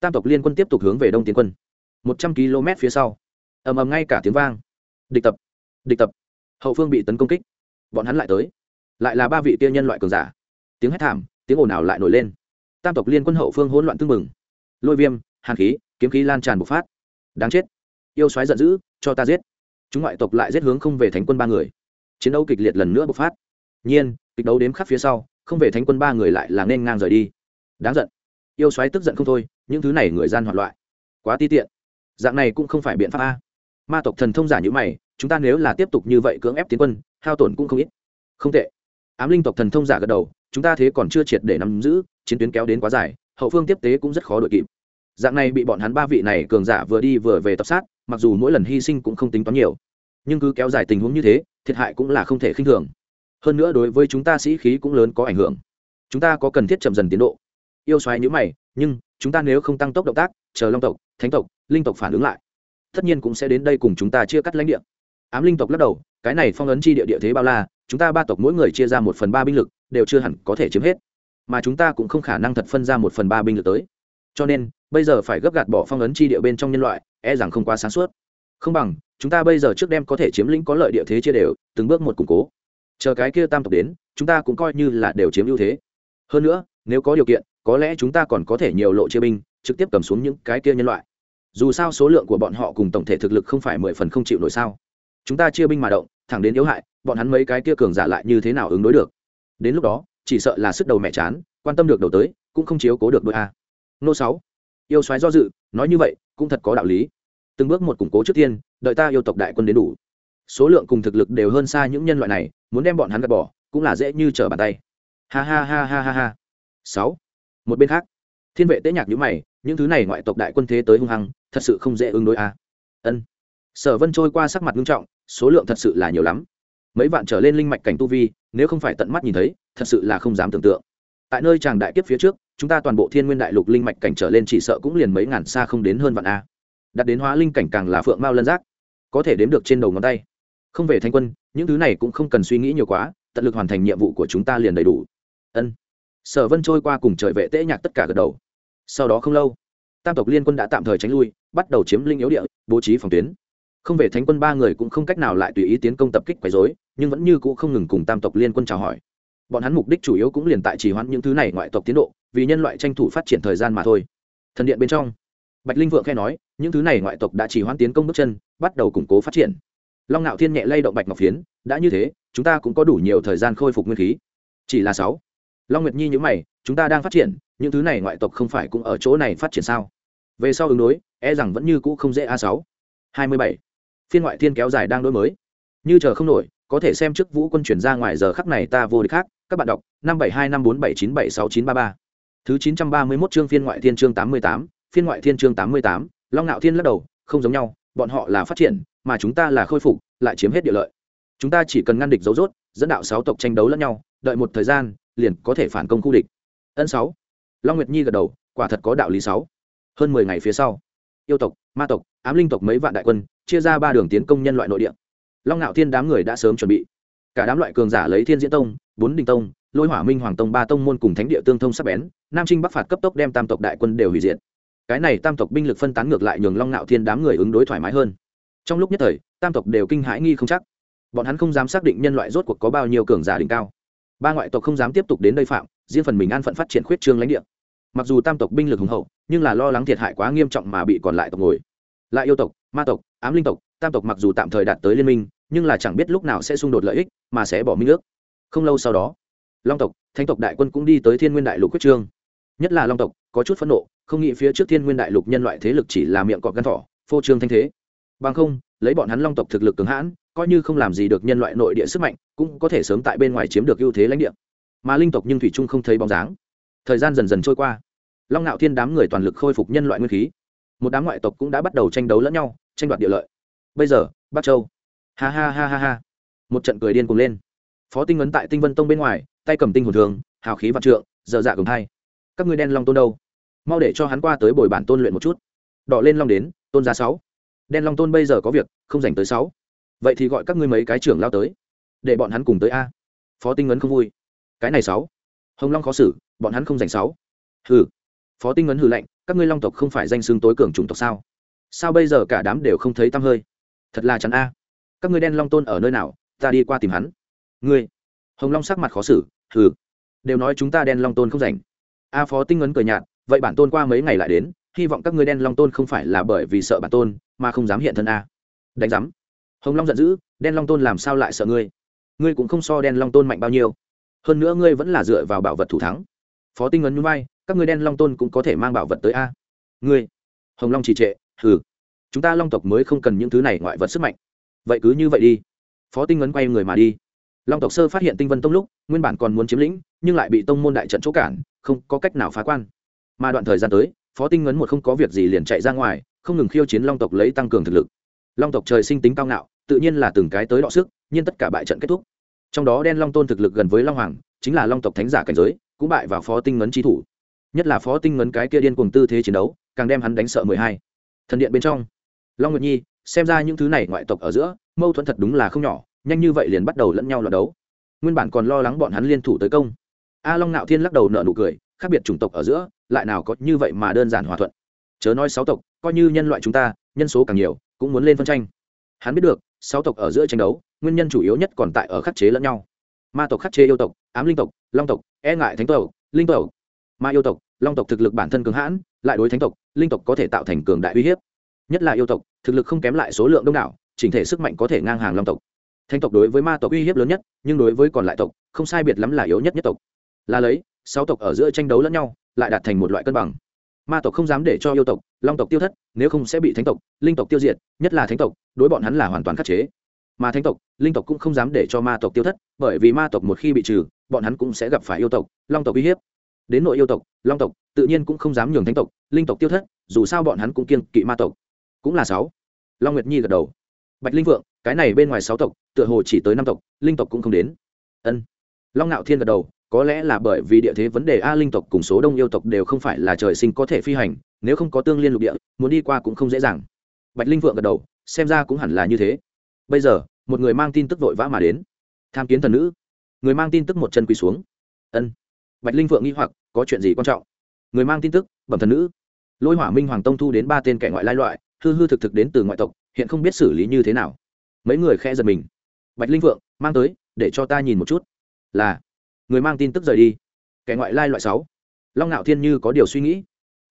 Tam tộc liên quân tiếp tục hướng về đông tiến quân. Một trăm km phía sau, ầm ầm ngay cả tiếng vang. Địch tập địch tập. Hậu phương bị tấn công kích. Bọn hắn lại tới. Lại là ba vị kia nhân loại cường giả. Tiếng hét thảm, tiếng ồn ào lại nổi lên. Tam tộc liên quân hậu phương hỗn loạn tưng mừng lôi viêm, hàn khí, kiếm khí lan tràn bộc phát. Đáng chết. Yêu Soái giận dữ, cho ta giết. Chúng ngoại tộc lại giết hướng không về thánh quân ba người. Chiến đấu kịch liệt lần nữa bộc phát. Nhiên, kịch đấu đếm khắp phía sau, không về thánh quân ba người lại là nên ngang rời đi đáng giận. Yêu xoáy tức giận không thôi, những thứ này người gian hoạt loại. Quá ti tiện. Dạng này cũng không phải biện pháp a. Ma tộc thần thông giả như mày, chúng ta nếu là tiếp tục như vậy cưỡng ép tiến quân, hao tổn cũng không ít. Không tệ. Ám linh tộc thần thông giả gật đầu, chúng ta thế còn chưa triệt để nắm giữ, chiến tuyến kéo đến quá dài, hậu phương tiếp tế cũng rất khó đội kịp. Dạng này bị bọn hắn ba vị này cường giả vừa đi vừa về tập sát, mặc dù mỗi lần hy sinh cũng không tính toán nhiều, nhưng cứ kéo dài tình huống như thế, thiệt hại cũng là không thể khinh thường. Hơn nữa đối với chúng ta sĩ khí cũng lớn có ảnh hưởng. Chúng ta có cần thiết chậm dần tiến độ yêu xoáy nhữ mày, nhưng chúng ta nếu không tăng tốc động tác, chờ long tộc, thánh tộc, linh tộc phản ứng lại, tất nhiên cũng sẽ đến đây cùng chúng ta chia cắt lãnh địa. Ám linh tộc lắc đầu, cái này phong ấn chi địa địa thế bao la, chúng ta ba tộc mỗi người chia ra một phần ba binh lực, đều chưa hẳn có thể chiếm hết. Mà chúng ta cũng không khả năng thật phân ra một phần ba binh lực tới. Cho nên, bây giờ phải gấp gạt bỏ phong ấn chi địa bên trong nhân loại e rằng không quá sáng suốt. Không bằng, chúng ta bây giờ trước đem có thể chiếm lĩnh có lợi địa thế chia đều, từng bước một củng cố. Chờ cái kia tam tộc đến, chúng ta cũng coi như là đều chiếm ưu thế. Hơn nữa, nếu có điều kiện có lẽ chúng ta còn có thể nhiều lộ chia binh, trực tiếp cầm xuống những cái kia nhân loại. Dù sao số lượng của bọn họ cùng tổng thể thực lực không phải mười phần không chịu nổi sao. Chúng ta chia binh mà động, thẳng đến yếu hại, bọn hắn mấy cái kia cường giả lại như thế nào ứng đối được? Đến lúc đó, chỉ sợ là sức đầu mẹ chán, quan tâm được đầu tới, cũng không chiếu cố được đôi a. Nô sáu. Yêu soái do dự, nói như vậy, cũng thật có đạo lý. Từng bước một củng cố trước tiên, đợi ta yêu tộc đại quân đến đủ. Số lượng cùng thực lực đều hơn xa những nhân loại này, muốn đem bọn hắn gạt bỏ, cũng là dễ như trở bàn tay. Ha ha ha ha ha ha. Sáu một bên khác, thiên vệ tế nhạc nhữ mày, những thứ này ngoại tộc đại quân thế tới hung hăng, thật sự không dễ ứng đối a à. ân. Sở vân trôi qua sắc mặt nghiêm trọng, số lượng thật sự là nhiều lắm. Mấy vạn trở lên linh mạch cảnh tu vi, nếu không phải tận mắt nhìn thấy, thật sự là không dám tưởng tượng. Tại nơi tràng đại kiếp phía trước, chúng ta toàn bộ thiên nguyên đại lục linh mạch cảnh trở lên chỉ sợ cũng liền mấy ngàn xa không đến hơn vạn a. Đặt đến hóa linh cảnh càng là phượng mao lân giác, có thể đếm được trên đầu ngón tay. Không về thanh quân, những thứ này cũng không cần suy nghĩ nhiều quá, tận lực hoàn thành nhiệm vụ của chúng ta liền đầy đủ. Ân sở vân trôi qua cùng trời vệ tễ nhạc tất cả gật đầu. Sau đó không lâu, tam tộc liên quân đã tạm thời tránh lui, bắt đầu chiếm linh yếu địa, bố trí phòng tuyến. Không về thánh quân ba người cũng không cách nào lại tùy ý tiến công tập kích quấy dối nhưng vẫn như cũ không ngừng cùng tam tộc liên quân chào hỏi. Bọn hắn mục đích chủ yếu cũng liền tại chỉ hoãn những thứ này ngoại tộc tiến độ, vì nhân loại tranh thủ phát triển thời gian mà thôi. Thần điện bên trong, bạch linh vượng khe nói, những thứ này ngoại tộc đã chỉ hoãn tiến công bước chân, bắt đầu củng cố phát triển. Long ngạo thiên nhẹ lay động bạch ngọc phiến, đã như thế, chúng ta cũng có đủ nhiều thời gian khôi phục nguyên khí. Chỉ là sáu long nguyệt nhi nhữ mày, chúng ta đang phát triển, những thứ này ngoại tộc không phải cũng ở chỗ này phát triển sao? Về sau ứng đối e rằng vẫn như cũ không dễ a sáu. Hai mươi bảy. Phiên ngoại thiên kéo dài đang đổi mới. Như chờ không nổi, có thể xem trước vũ quân chuyển ra ngoài giờ khắc này ta vô địch khác. Các bạn đọc, năm bảy hai năm bốn bảy chín bảy sáu chín ba ba. Thứ chín trăm ba mươi mốt chương phiên ngoại thiên chương tám mươi tám, phiên ngoại thiên chương tám mươi tám, long ngạo thiên lắc đầu, không giống nhau, bọn họ là phát triển, mà chúng ta là khôi phục, lại chiếm hết địa lợi. Chúng ta chỉ cần ngăn địch dấu rốt, dẫn đạo sáu tộc tranh đấu lẫn nhau, đợi một thời gian liền có thể phản công khu địch. Ân sáu. Long nguyệt nhi gật đầu, quả thật có đạo lý sáu. Hơn mười ngày phía sau, yêu tộc, ma tộc, ám linh tộc mấy vạn đại quân chia ra ba đường tiến công nhân loại nội địa. Long ngạo thiên đám người đã sớm chuẩn bị. Cả đám loại cường giả lấy thiên diễn tông, bốn đình tông, lôi hỏa minh hoàng tông ba tông môn cùng thánh địa tương thông sắc bén, nam trinh bắc phạt cấp tốc đem tam tộc đại quân đều hủy diệt. Cái này tam tộc binh lực phân tán ngược lại nhường long ngạo thiên đám người ứng đối thoải mái hơn. Trong lúc nhất thời, tam tộc đều kinh hãi nghi không chắc. Bọn hắn không dám xác định nhân loại rốt cuộc có bao nhiêu cường giả đỉnh cao ba ngoại tộc không dám tiếp tục đến đây phạm, riêng phần mình an phận phát triển khuyết trương lãnh địa. Mặc dù tam tộc binh lực hùng hậu, nhưng là lo lắng thiệt hại quá nghiêm trọng mà bị còn lại tộc ngồi. Lại yêu tộc, ma tộc, ám linh tộc, tam tộc mặc dù tạm thời đạt tới liên minh, nhưng là chẳng biết lúc nào sẽ xung đột lợi ích, mà sẽ bỏ minh ước. Không lâu sau đó, long tộc thanh tộc đại quân cũng đi tới thiên nguyên đại lục quyết trương. Nhất là long tộc, có chút phẫn nộ, không nghĩ phía trước thiên nguyên đại lục nhân loại thế lực chỉ là miệng cọp gan thỏ, phô trương thanh thế. Bằng không lấy bọn hắn long tộc thực lực cường hãn, coi như không làm gì được nhân loại nội địa sức mạnh, cũng có thể sớm tại bên ngoài chiếm được ưu thế lãnh địa. Mà linh tộc nhưng thủy trung không thấy bóng dáng. Thời gian dần dần trôi qua. Long ngạo thiên đám người toàn lực khôi phục nhân loại nguyên khí. Một đám ngoại tộc cũng đã bắt đầu tranh đấu lẫn nhau, tranh đoạt địa lợi. Bây giờ, bắc châu. Ha ha ha ha ha. Một trận cười điên cùng lên. Phó tinh ấn tại tinh vân tông bên ngoài, tay cầm tinh hồn thường, hào khí vạn trượng dở dạ cùng hai. Các ngươi đen long tôn đâu? Mau để cho hắn qua tới bồi bản tôn luyện một chút. Đỏ lên long đến, tôn giá sáu đen long tôn bây giờ có việc, không dành tới sáu. Vậy thì gọi các ngươi mấy cái trưởng lao tới. Để bọn hắn cùng tới a. Phó tinh ấn không vui. Cái này sáu. Hồng long khó xử, bọn hắn không dành sáu. Hừ. Phó tinh ấn hừ lạnh, các ngươi long tộc không phải danh xưng tối cường chủng tộc sao? Sao bây giờ cả đám đều không thấy tăm hơi? Thật là chắn a. Các ngươi đen long tôn ở nơi nào? Ta đi qua tìm hắn. Ngươi. Hồng long sắc mặt khó xử, hừ. Đều nói chúng ta đen long tôn không rảnh. A phó tinh ấn cười nhạt, vậy bản tôn qua mấy ngày lại đến, hy vọng các ngươi đen long tôn không phải là bởi vì sợ bản tôn mà không dám hiện thân a. Đánh giám. Hồng long giận dữ, đen long tôn làm sao lại sợ ngươi? Ngươi cũng không so đen long tôn mạnh bao nhiêu. Hơn nữa ngươi vẫn là dựa vào bảo vật thủ thắng. Phó tinh ấn núi bay các ngươi đen long tôn cũng có thể mang bảo vật tới a. Ngươi. Hồng long trì trệ, hừ. Chúng ta long tộc mới không cần những thứ này ngoại vật sức mạnh. Vậy cứ như vậy đi. Phó tinh ấn quay người mà đi. Long tộc sơ phát hiện tinh vân tông lúc, nguyên bản còn muốn chiếm lĩnh, nhưng lại bị tông môn đại trận chỗ cản, không có cách nào phá quan. Mà đoạn thời gian tới, phó tinh ấn một không có việc gì liền chạy ra ngoài không ngừng khiêu chiến long tộc lấy tăng cường thực lực. Long tộc trời sinh tính cao ngạo, tự nhiên là từng cái tới đọ sức, nhưng tất cả bại trận kết thúc. Trong đó đen long tôn thực lực gần với long hoàng, chính là long tộc thánh giả cảnh giới, cũng bại vào phó tinh ngấn trí thủ. Nhất là phó tinh ngấn cái kia điên cùng tư thế chiến đấu, càng đem hắn đánh sợ mười hai. Thần điện bên trong, long nguyệt nhi, xem ra những thứ này ngoại tộc ở giữa, mâu thuẫn thật đúng là không nhỏ, nhanh như vậy liền bắt đầu lẫn nhau loạt đấu. Nguyên bản còn lo lắng bọn hắn liên thủ tới công. A long nạo thiên lắc đầu nợ nụ cười, khác biệt chủng tộc ở giữa, lại nào có như vậy mà đơn giản hòa thuận. Chớ nói sáu tộc coi như nhân loại chúng ta, nhân số càng nhiều, cũng muốn lên phân tranh. Hắn biết được, sáu tộc ở giữa tranh đấu, nguyên nhân chủ yếu nhất còn tại ở khắc chế lẫn nhau. Ma tộc khắc chế yêu tộc, ám linh tộc, long tộc e ngại thánh tộc, linh tộc. Ma yêu tộc, long tộc thực lực bản thân cường hãn, lại đối thánh tộc, linh tộc có thể tạo thành cường đại uy hiếp. Nhất là yêu tộc, thực lực không kém lại số lượng đông đảo, chỉnh thể sức mạnh có thể ngang hàng long tộc. Thánh tộc đối với ma tộc uy hiếp lớn nhất, nhưng đối với còn lại tộc, không sai biệt lắm là yếu nhất nhất tộc. Là lấy, sáu tộc ở giữa tranh đấu lẫn nhau, lại đạt thành một loại cân bằng ma tộc không dám để cho yêu tộc, long tộc tiêu thất, nếu không sẽ bị thánh tộc, linh tộc tiêu diệt, nhất là thánh tộc, đối bọn hắn là hoàn toàn khắc chế. Mà thánh tộc, linh tộc cũng không dám để cho ma tộc tiêu thất, bởi vì ma tộc một khi bị trừ, bọn hắn cũng sẽ gặp phải yêu tộc, long tộc uy hiếp. Đến nội yêu tộc, long tộc, tự nhiên cũng không dám nhường thánh tộc, linh tộc tiêu thất, dù sao bọn hắn cũng kiên kỵ ma tộc. Cũng là sáu. Long nguyệt nhi gật đầu. Bạch linh vượng cái này bên ngoài sáu tộc, tựa hồ chỉ tới năm tộc, linh tộc cũng không đến. Ân. Long ngạo thiên gật đầu có lẽ là bởi vì địa thế vấn đề a linh tộc cùng số đông yêu tộc đều không phải là trời sinh có thể phi hành, nếu không có tương liên lục địa, muốn đi qua cũng không dễ dàng. Bạch linh vượng gật đầu, xem ra cũng hẳn là như thế. Bây giờ, một người mang tin tức vội vã mà đến. Tham kiến thần nữ. Người mang tin tức một chân quỳ xuống. Ân. Bạch linh vượng nghi hoặc, có chuyện gì quan trọng? Người mang tin tức, bẩm thần nữ. Lôi hỏa minh hoàng tông thu đến ba tên kẻ ngoại lai loại, hư hư thực thực đến từ ngoại tộc, hiện không biết xử lý như thế nào. Mấy người khẽ giật mình. Bạch linh vượng, mang tới, để cho ta nhìn một chút. Là người mang tin tức rời đi. Kẻ ngoại lai loại sáu. Long ngạo thiên như có điều suy nghĩ.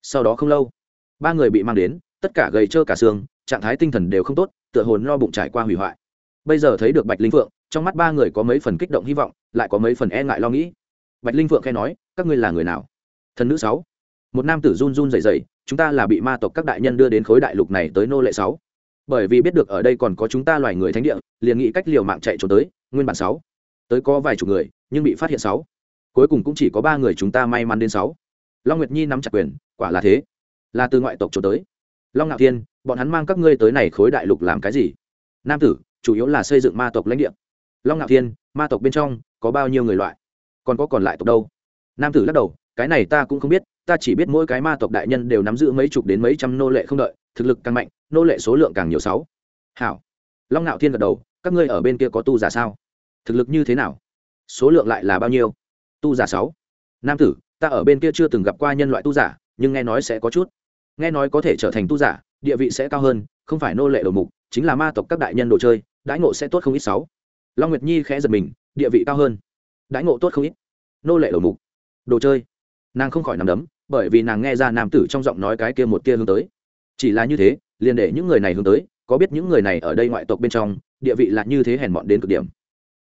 Sau đó không lâu, ba người bị mang đến, tất cả gầy trơ cả xương, trạng thái tinh thần đều không tốt, tựa hồn lo bụng trải qua hủy hoại. Bây giờ thấy được bạch linh phượng, trong mắt ba người có mấy phần kích động hy vọng, lại có mấy phần e ngại lo nghĩ. Bạch linh phượng khen nói, các ngươi là người nào? Thần nữ sáu. Một nam tử run run dày dày chúng ta là bị ma tộc các đại nhân đưa đến khối đại lục này tới nô lệ sáu. Bởi vì biết được ở đây còn có chúng ta loài người thánh địa, liền nghĩ cách liều mạng chạy trốn tới, nguyên bản sáu. Tới có vài chục người nhưng bị phát hiện sáu. Cuối cùng cũng chỉ có ba người chúng ta may mắn đến sáu. Long nguyệt nhi nắm chặt quyền, quả là thế. Là từ ngoại tộc trốn tới. Long ngạo thiên, bọn hắn mang các ngươi tới này khối đại lục làm cái gì? Nam tử, chủ yếu là xây dựng ma tộc lãnh địa. Long ngạo thiên, ma tộc bên trong, có bao nhiêu người loại? Còn có còn lại tộc đâu? Nam tử lắc đầu, cái này ta cũng không biết, ta chỉ biết mỗi cái ma tộc đại nhân đều nắm giữ mấy chục đến mấy trăm nô lệ không đợi, thực lực càng mạnh, nô lệ số lượng càng nhiều sáu. Hảo. Long ngạo thiên gật đầu, các ngươi ở bên kia có tu giả sao? Thực lực như thế nào? Số lượng lại là bao nhiêu? Tu giả sáu. Nam tử, ta ở bên kia chưa từng gặp qua nhân loại tu giả, nhưng nghe nói sẽ có chút. Nghe nói có thể trở thành tu giả, địa vị sẽ cao hơn, không phải nô lệ đầu mục, chính là ma tộc các đại nhân đồ chơi, đãi ngộ sẽ tốt không ít sáu. Long nguyệt nhi khẽ giật mình, địa vị cao hơn. Đãi ngộ tốt không ít. Nô lệ đầu mục. Đồ chơi. Nàng không khỏi nằm đấm, bởi vì nàng nghe ra nam tử trong giọng nói cái kia một kia hướng tới. Chỉ là như thế, liền để những người này hướng tới, có biết những người này ở đây ngoại tộc bên trong, địa vị là như thế hèn mọn đến cực điểm.